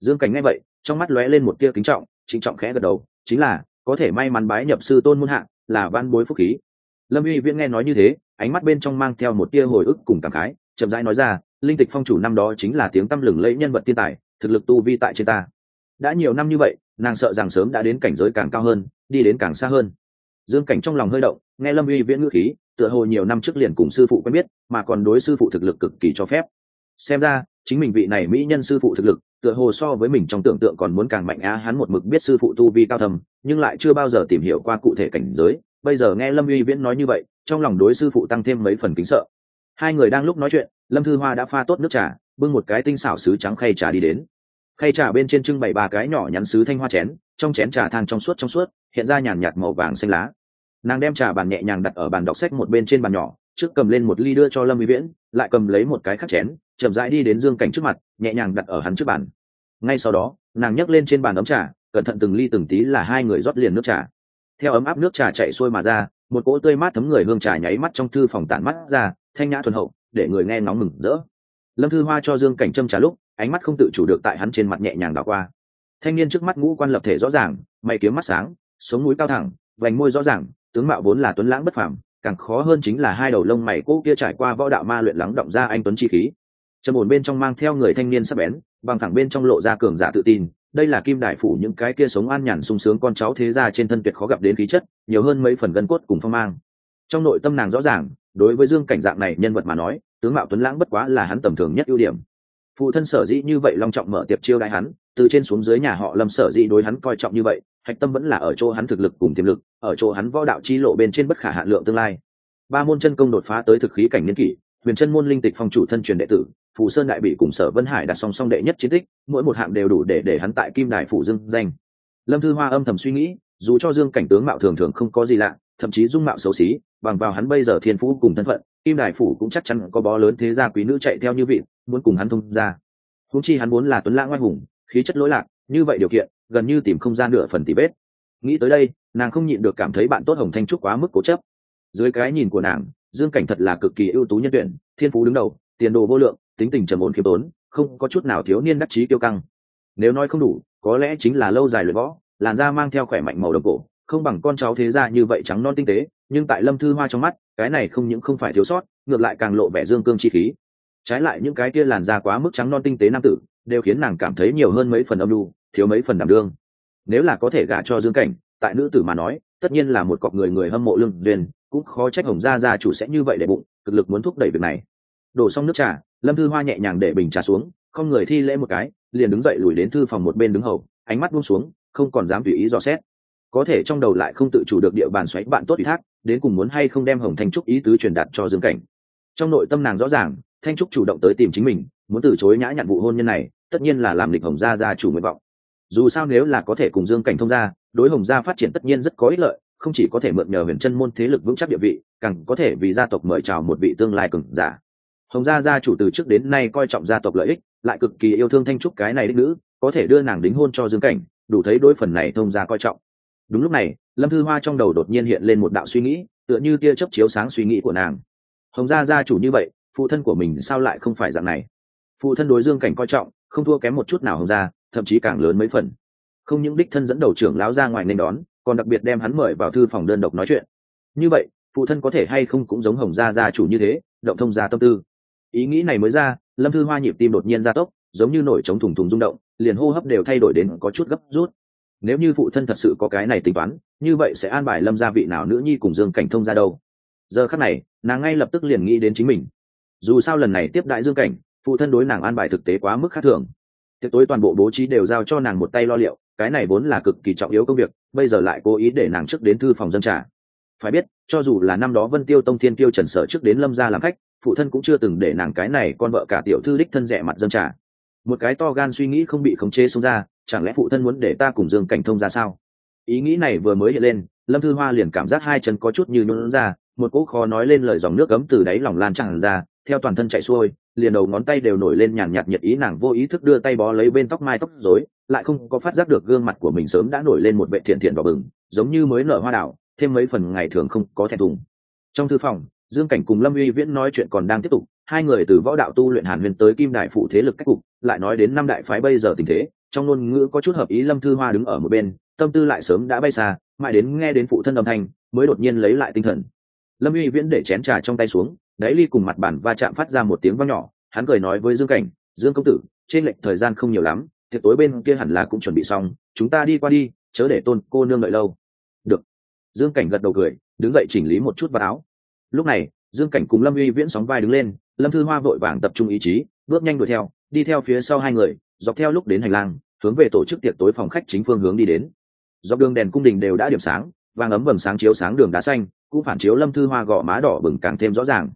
Dương cảnh nghe vậy, trong mắt lóe lên một tia kính trọng, trịnh trọng khẽ gật đầu, chính là, có thể may mắn bái nhập sư tôn môn hạ, là văn bối phúc khí. Lâm uy viễn nghe nói như thế ánh mắt bên trong mang theo một tia hồi ức cùng cảm khái, chậm rãi nói ra, linh tịch phong chủ năm đó chính là tiếng tăm lừng lẫy nhân vật thiên tài, thực lực tu vi tại trên ta. Đã nhiều năm như vậy, nàng sợ rằng sớm đã đến cảnh giới càng cao hơn, đi đến càng xa hơn. Dương cảnh trong lòng hơi động, nghe lâm uy viễn ngữ khí, tựa hồ nhiều năm trước liền cùng sư phụ quen biết, mà còn đối sư phụ thực lực cực kỳ cho phép. Xem ra, chính mình vị này mỹ nhân sư phụ thực lực, tựa hồ so với mình trong tưởng tượng còn muốn càng mạnh á, hắn một mực biết sư phụ tu vi cao thầm nhưng lại chưa bao giờ tìm hiểu qua cụ thể cảnh giới. Bây giờ nghe lâm uy viễn nói như vậy trong lòng đối sư phụ tăng thêm mấy phần kính sợ. Hai người đang lúc nói chuyện, lâm thư hoa đã pha tốt nước trà, bưng một cái tinh xảo sứ trắng khay trà đi đến. Khay trà bên trên trưng bày ba cái nhỏ nhắn sứ thanh hoa chén, trong chén trà thang trong suốt trong suốt, hiện ra nhàn nhạt màu vàng xanh lá. Nàng đem trà bàn nhẹ nhàng đặt ở bàn đọc sách một bên trên bàn nhỏ, trước cầm lên một ly đưa cho lâm uy viễn, lại cầm lấy một cái khắc chén, chậm rãi đi đến dương cảnh trước mặt, nhẹ nhàng đặt ở hắn trước bàn. Ngay sau đó, nàng nhấc lên trên bàn ấm trà, cẩn thận từng ly từng tí là hai người rót liền nước trà. Theo ấm áp nước trà chạy xuôi mà ra một cỗ tươi mát thấm người hương trà nháy mắt trong thư phòng tản mắt ra, thanh nhã thuần hậu, để người nghe nóng mừng rỡ. Lâm thư hoa cho dương cảnh châm trà lúc, ánh mắt không tự chủ được tại hắn trên mặt nhẹ nhàng đảo qua. Thanh niên trước mắt ngũ quan lập thể rõ ràng, mày kiếm mắt sáng, sống mũi cao thẳng, vành môi rõ ràng, tướng mạo vốn là tuấn lãng bất phàm, càng khó hơn chính là hai đầu lông mày cỗ kia trải qua võ đạo ma luyện lắng động ra anh tuấn chi khí. Trầm ổn bên trong mang theo người thanh niên sắp bén, bằng thẳng bên trong lộ ra cường giả tự tin đây là kim đại phủ những cái kia sống an nhàn sung sướng con cháu thế gia trên thân tuyệt khó gặp đến khí chất, nhiều hơn mấy phần gân cốt cùng phong mang. Trong nội tâm nàng rõ ràng, đối với dương cảnh dạng này nhân vật mà nói, tướng mạo tuấn lãng bất quá là hắn tầm thường nhất ưu điểm. Phụ thân sở dĩ như vậy long trọng mở tiệp chiêu đại hắn, từ trên xuống dưới nhà họ lâm sở dĩ đối hắn coi trọng như vậy, hạch tâm vẫn là ở chỗ hắn thực lực cùng tiềm lực, ở chỗ hắn võ đạo chi lộ bên trên bất khả hạn lượng tương lai. Ba môn chân công đột phá tới thực khí cảnh niên kỷ, huyền chân môn linh tịch phong chủ thân truyền đệ tử phù sơn đại bị cùng sở vân hải đặt song song đệ nhất chiến tích, mỗi một hạng đều đủ để để hắn tại kim đài phủ dương danh. Lâm thư hoa âm thầm suy nghĩ, dù cho dương cảnh tướng mạo thường thường không có gì lạ, thậm chí dung mạo xấu xí, bằng vào hắn bây giờ thiên phú cùng thân phận, kim đài phủ cũng chắc chắn có bó lớn thế gia quý nữ chạy theo như vị, muốn cùng hắn thông ra húng chi hắn muốn là tuấn lãng oai hùng, khí chất lỗi lạc, như vậy điều kiện, gần như tìm không gian nửa phần tỉ vết. nghĩ tới đây, nàng không nhịn được cảm thấy bạn tốt hồng thanh trúc quá mức cố chấp. Dưới cái nhìn của nàng, dương cảnh thật là cực kỳ ưu tú nhân tuyển, thiên phú đứng đầu, tiền đồ vô lượng tính tình trầm ổn khiêm tốn, không có chút nào thiếu niên đắc chí kiêu căng. Nếu nói không đủ, có lẽ chính là lâu dài luyện võ, làn da mang theo khỏe mạnh màu đồng cổ, không bằng con cháu thế ra như vậy trắng non tinh tế, nhưng tại lâm thư hoa trong mắt, cái này không những không phải thiếu sót, ngược lại càng lộ vẻ dương cương chi khí. Trái lại những cái kia làn da quá mức trắng non tinh tế nam tử, đều khiến nàng cảm thấy nhiều hơn mấy phần âm lưu thiếu mấy phần đảm đương. Nếu là có thể gả cho dương cảnh, tại nữ tử mà nói, tất nhiên là một cọc người người hâm mộ lương duyên, cũng khó trách hồng gia gia chủ sẽ như vậy để bụng, cực lực muốn thúc đẩy việc này. Đổ xong nước trà lâm thư hoa nhẹ nhàng để bình trà xuống, không người thi lễ một cái, liền đứng dậy lùi đến thư phòng một bên đứng hầu, ánh mắt buông xuống, không còn dám tùy ý dò xét. Có thể trong đầu lại không tự chủ được địa bàn xoáy bạn tốt ủy thác, đến cùng muốn hay không đem hồng thanh trúc ý tứ truyền đạt cho dương cảnh. Trong nội tâm nàng rõ ràng, thanh trúc chủ động tới tìm chính mình, muốn từ chối nhã nhặn vụ hôn nhân này, tất nhiên là làm lịch hồng gia gia chủ nguyện vọng. Dù sao nếu là có thể cùng dương cảnh thông gia, đối hồng gia phát triển tất nhiên rất có ích lợi, không chỉ có thể mượn nhờ huyền chân môn thế lực vững chắc địa vị, càng có thể vì gia tộc mời chào một vị tương lai cường giả hồng gia gia chủ từ trước đến nay coi trọng gia tộc lợi ích, lại cực kỳ yêu thương thanh trúc cái này đích nữ, có thể đưa nàng đính hôn cho dương cảnh, đủ thấy đôi phần này thông gia coi trọng. Đúng lúc này, lâm thư hoa trong đầu đột nhiên hiện lên một đạo suy nghĩ, tựa như tia chấp chiếu sáng suy nghĩ của nàng. Hồng gia gia chủ như vậy, phụ thân của mình sao lại không phải dạng này? Phụ thân đối dương cảnh coi trọng, không thua kém một chút nào hồng gia, thậm chí càng lớn mấy phần. Không những đích thân dẫn đầu trưởng lão ra ngoài nên đón, còn đặc biệt đem hắn mời vào thư phòng đơn độc nói chuyện. Như vậy, phụ thân có thể hay không cũng giống hồng gia gia chủ như thế, động thông gia tâm tư ý nghĩ này mới ra, lâm thư hoa nhịp tim đột nhiên gia tốc, giống như nổi trống thùng thùng rung động, liền hô hấp đều thay đổi đến có chút gấp rút. Nếu như phụ thân thật sự có cái này tính toán, như vậy sẽ an bài lâm gia vị nào nữ nhi cùng dương cảnh thông ra đâu? Giờ khắc này, nàng ngay lập tức liền nghĩ đến chính mình. Dù sao lần này tiếp đại dương cảnh, phụ thân đối nàng an bài thực tế quá mức khác thường. Tiệc tối toàn bộ bố trí đều giao cho nàng một tay lo liệu, cái này vốn là cực kỳ trọng yếu công việc, bây giờ lại cố ý để nàng trước đến thư phòng dân trả phải biết, cho dù là năm đó vân tiêu tông thiên tiêu trần sở trước đến lâm gia làm khách phụ thân cũng chưa từng để nàng cái này con vợ cả tiểu thư đích thân rẻ mặt dân trả một cái to gan suy nghĩ không bị khống chế xông ra, chẳng lẽ phụ thân muốn để ta cùng dương cảnh thông ra sao? Ý nghĩ này vừa mới hiện lên, lâm thư hoa liền cảm giác hai chân có chút như nhún ra, một cỗ khó nói lên lời dòng nước cấm từ đáy lòng lan tràn ra, theo toàn thân chạy xuôi, liền đầu ngón tay đều nổi lên nhàn nhạt nhiệt ý nàng vô ý thức đưa tay bó lấy bên tóc mai tóc rối, lại không có phát giác được gương mặt của mình sớm đã nổi lên một vệ thiện thiện đỏ bừng, giống như mới nở hoa đảo, thêm mấy phần ngày thường không có thẹn thùng. Trong thư phòng dương cảnh cùng lâm uy viễn nói chuyện còn đang tiếp tục, hai người từ võ đạo tu luyện hàn huyền tới kim đại phụ thế lực cách cục, lại nói đến năm đại phái bây giờ tình thế, trong ngôn ngữ có chút hợp ý lâm thư hoa đứng ở một bên, tâm tư lại sớm đã bay xa, mãi đến nghe đến phụ thân âm thanh, mới đột nhiên lấy lại tinh thần. Lâm uy viễn để chén trà trong tay xuống, đáy ly cùng mặt bàn va chạm phát ra một tiếng vang nhỏ, hắn cười nói với dương cảnh, dương công tử, trên lệnh thời gian không nhiều lắm, tiệc tối bên kia hẳn là cũng chuẩn bị xong, chúng ta đi qua đi, chớ để tôn cô nương đợi lâu. Được. Dương cảnh gật đầu cười, đứng dậy chỉnh lý một chút vào áo lúc này, dương cảnh cùng lâm uy viễn sóng vai đứng lên, lâm thư hoa vội vàng tập trung ý chí, bước nhanh đuổi theo, đi theo phía sau hai người, dọc theo lúc đến hành lang, hướng về tổ chức tiệc tối phòng khách chính phương hướng đi đến. Dọc đường đèn cung đình đều đã điểm sáng, vàng ấm vầng sáng chiếu sáng đường đá xanh, cũng phản chiếu lâm thư hoa gò má đỏ bừng càng thêm rõ ràng.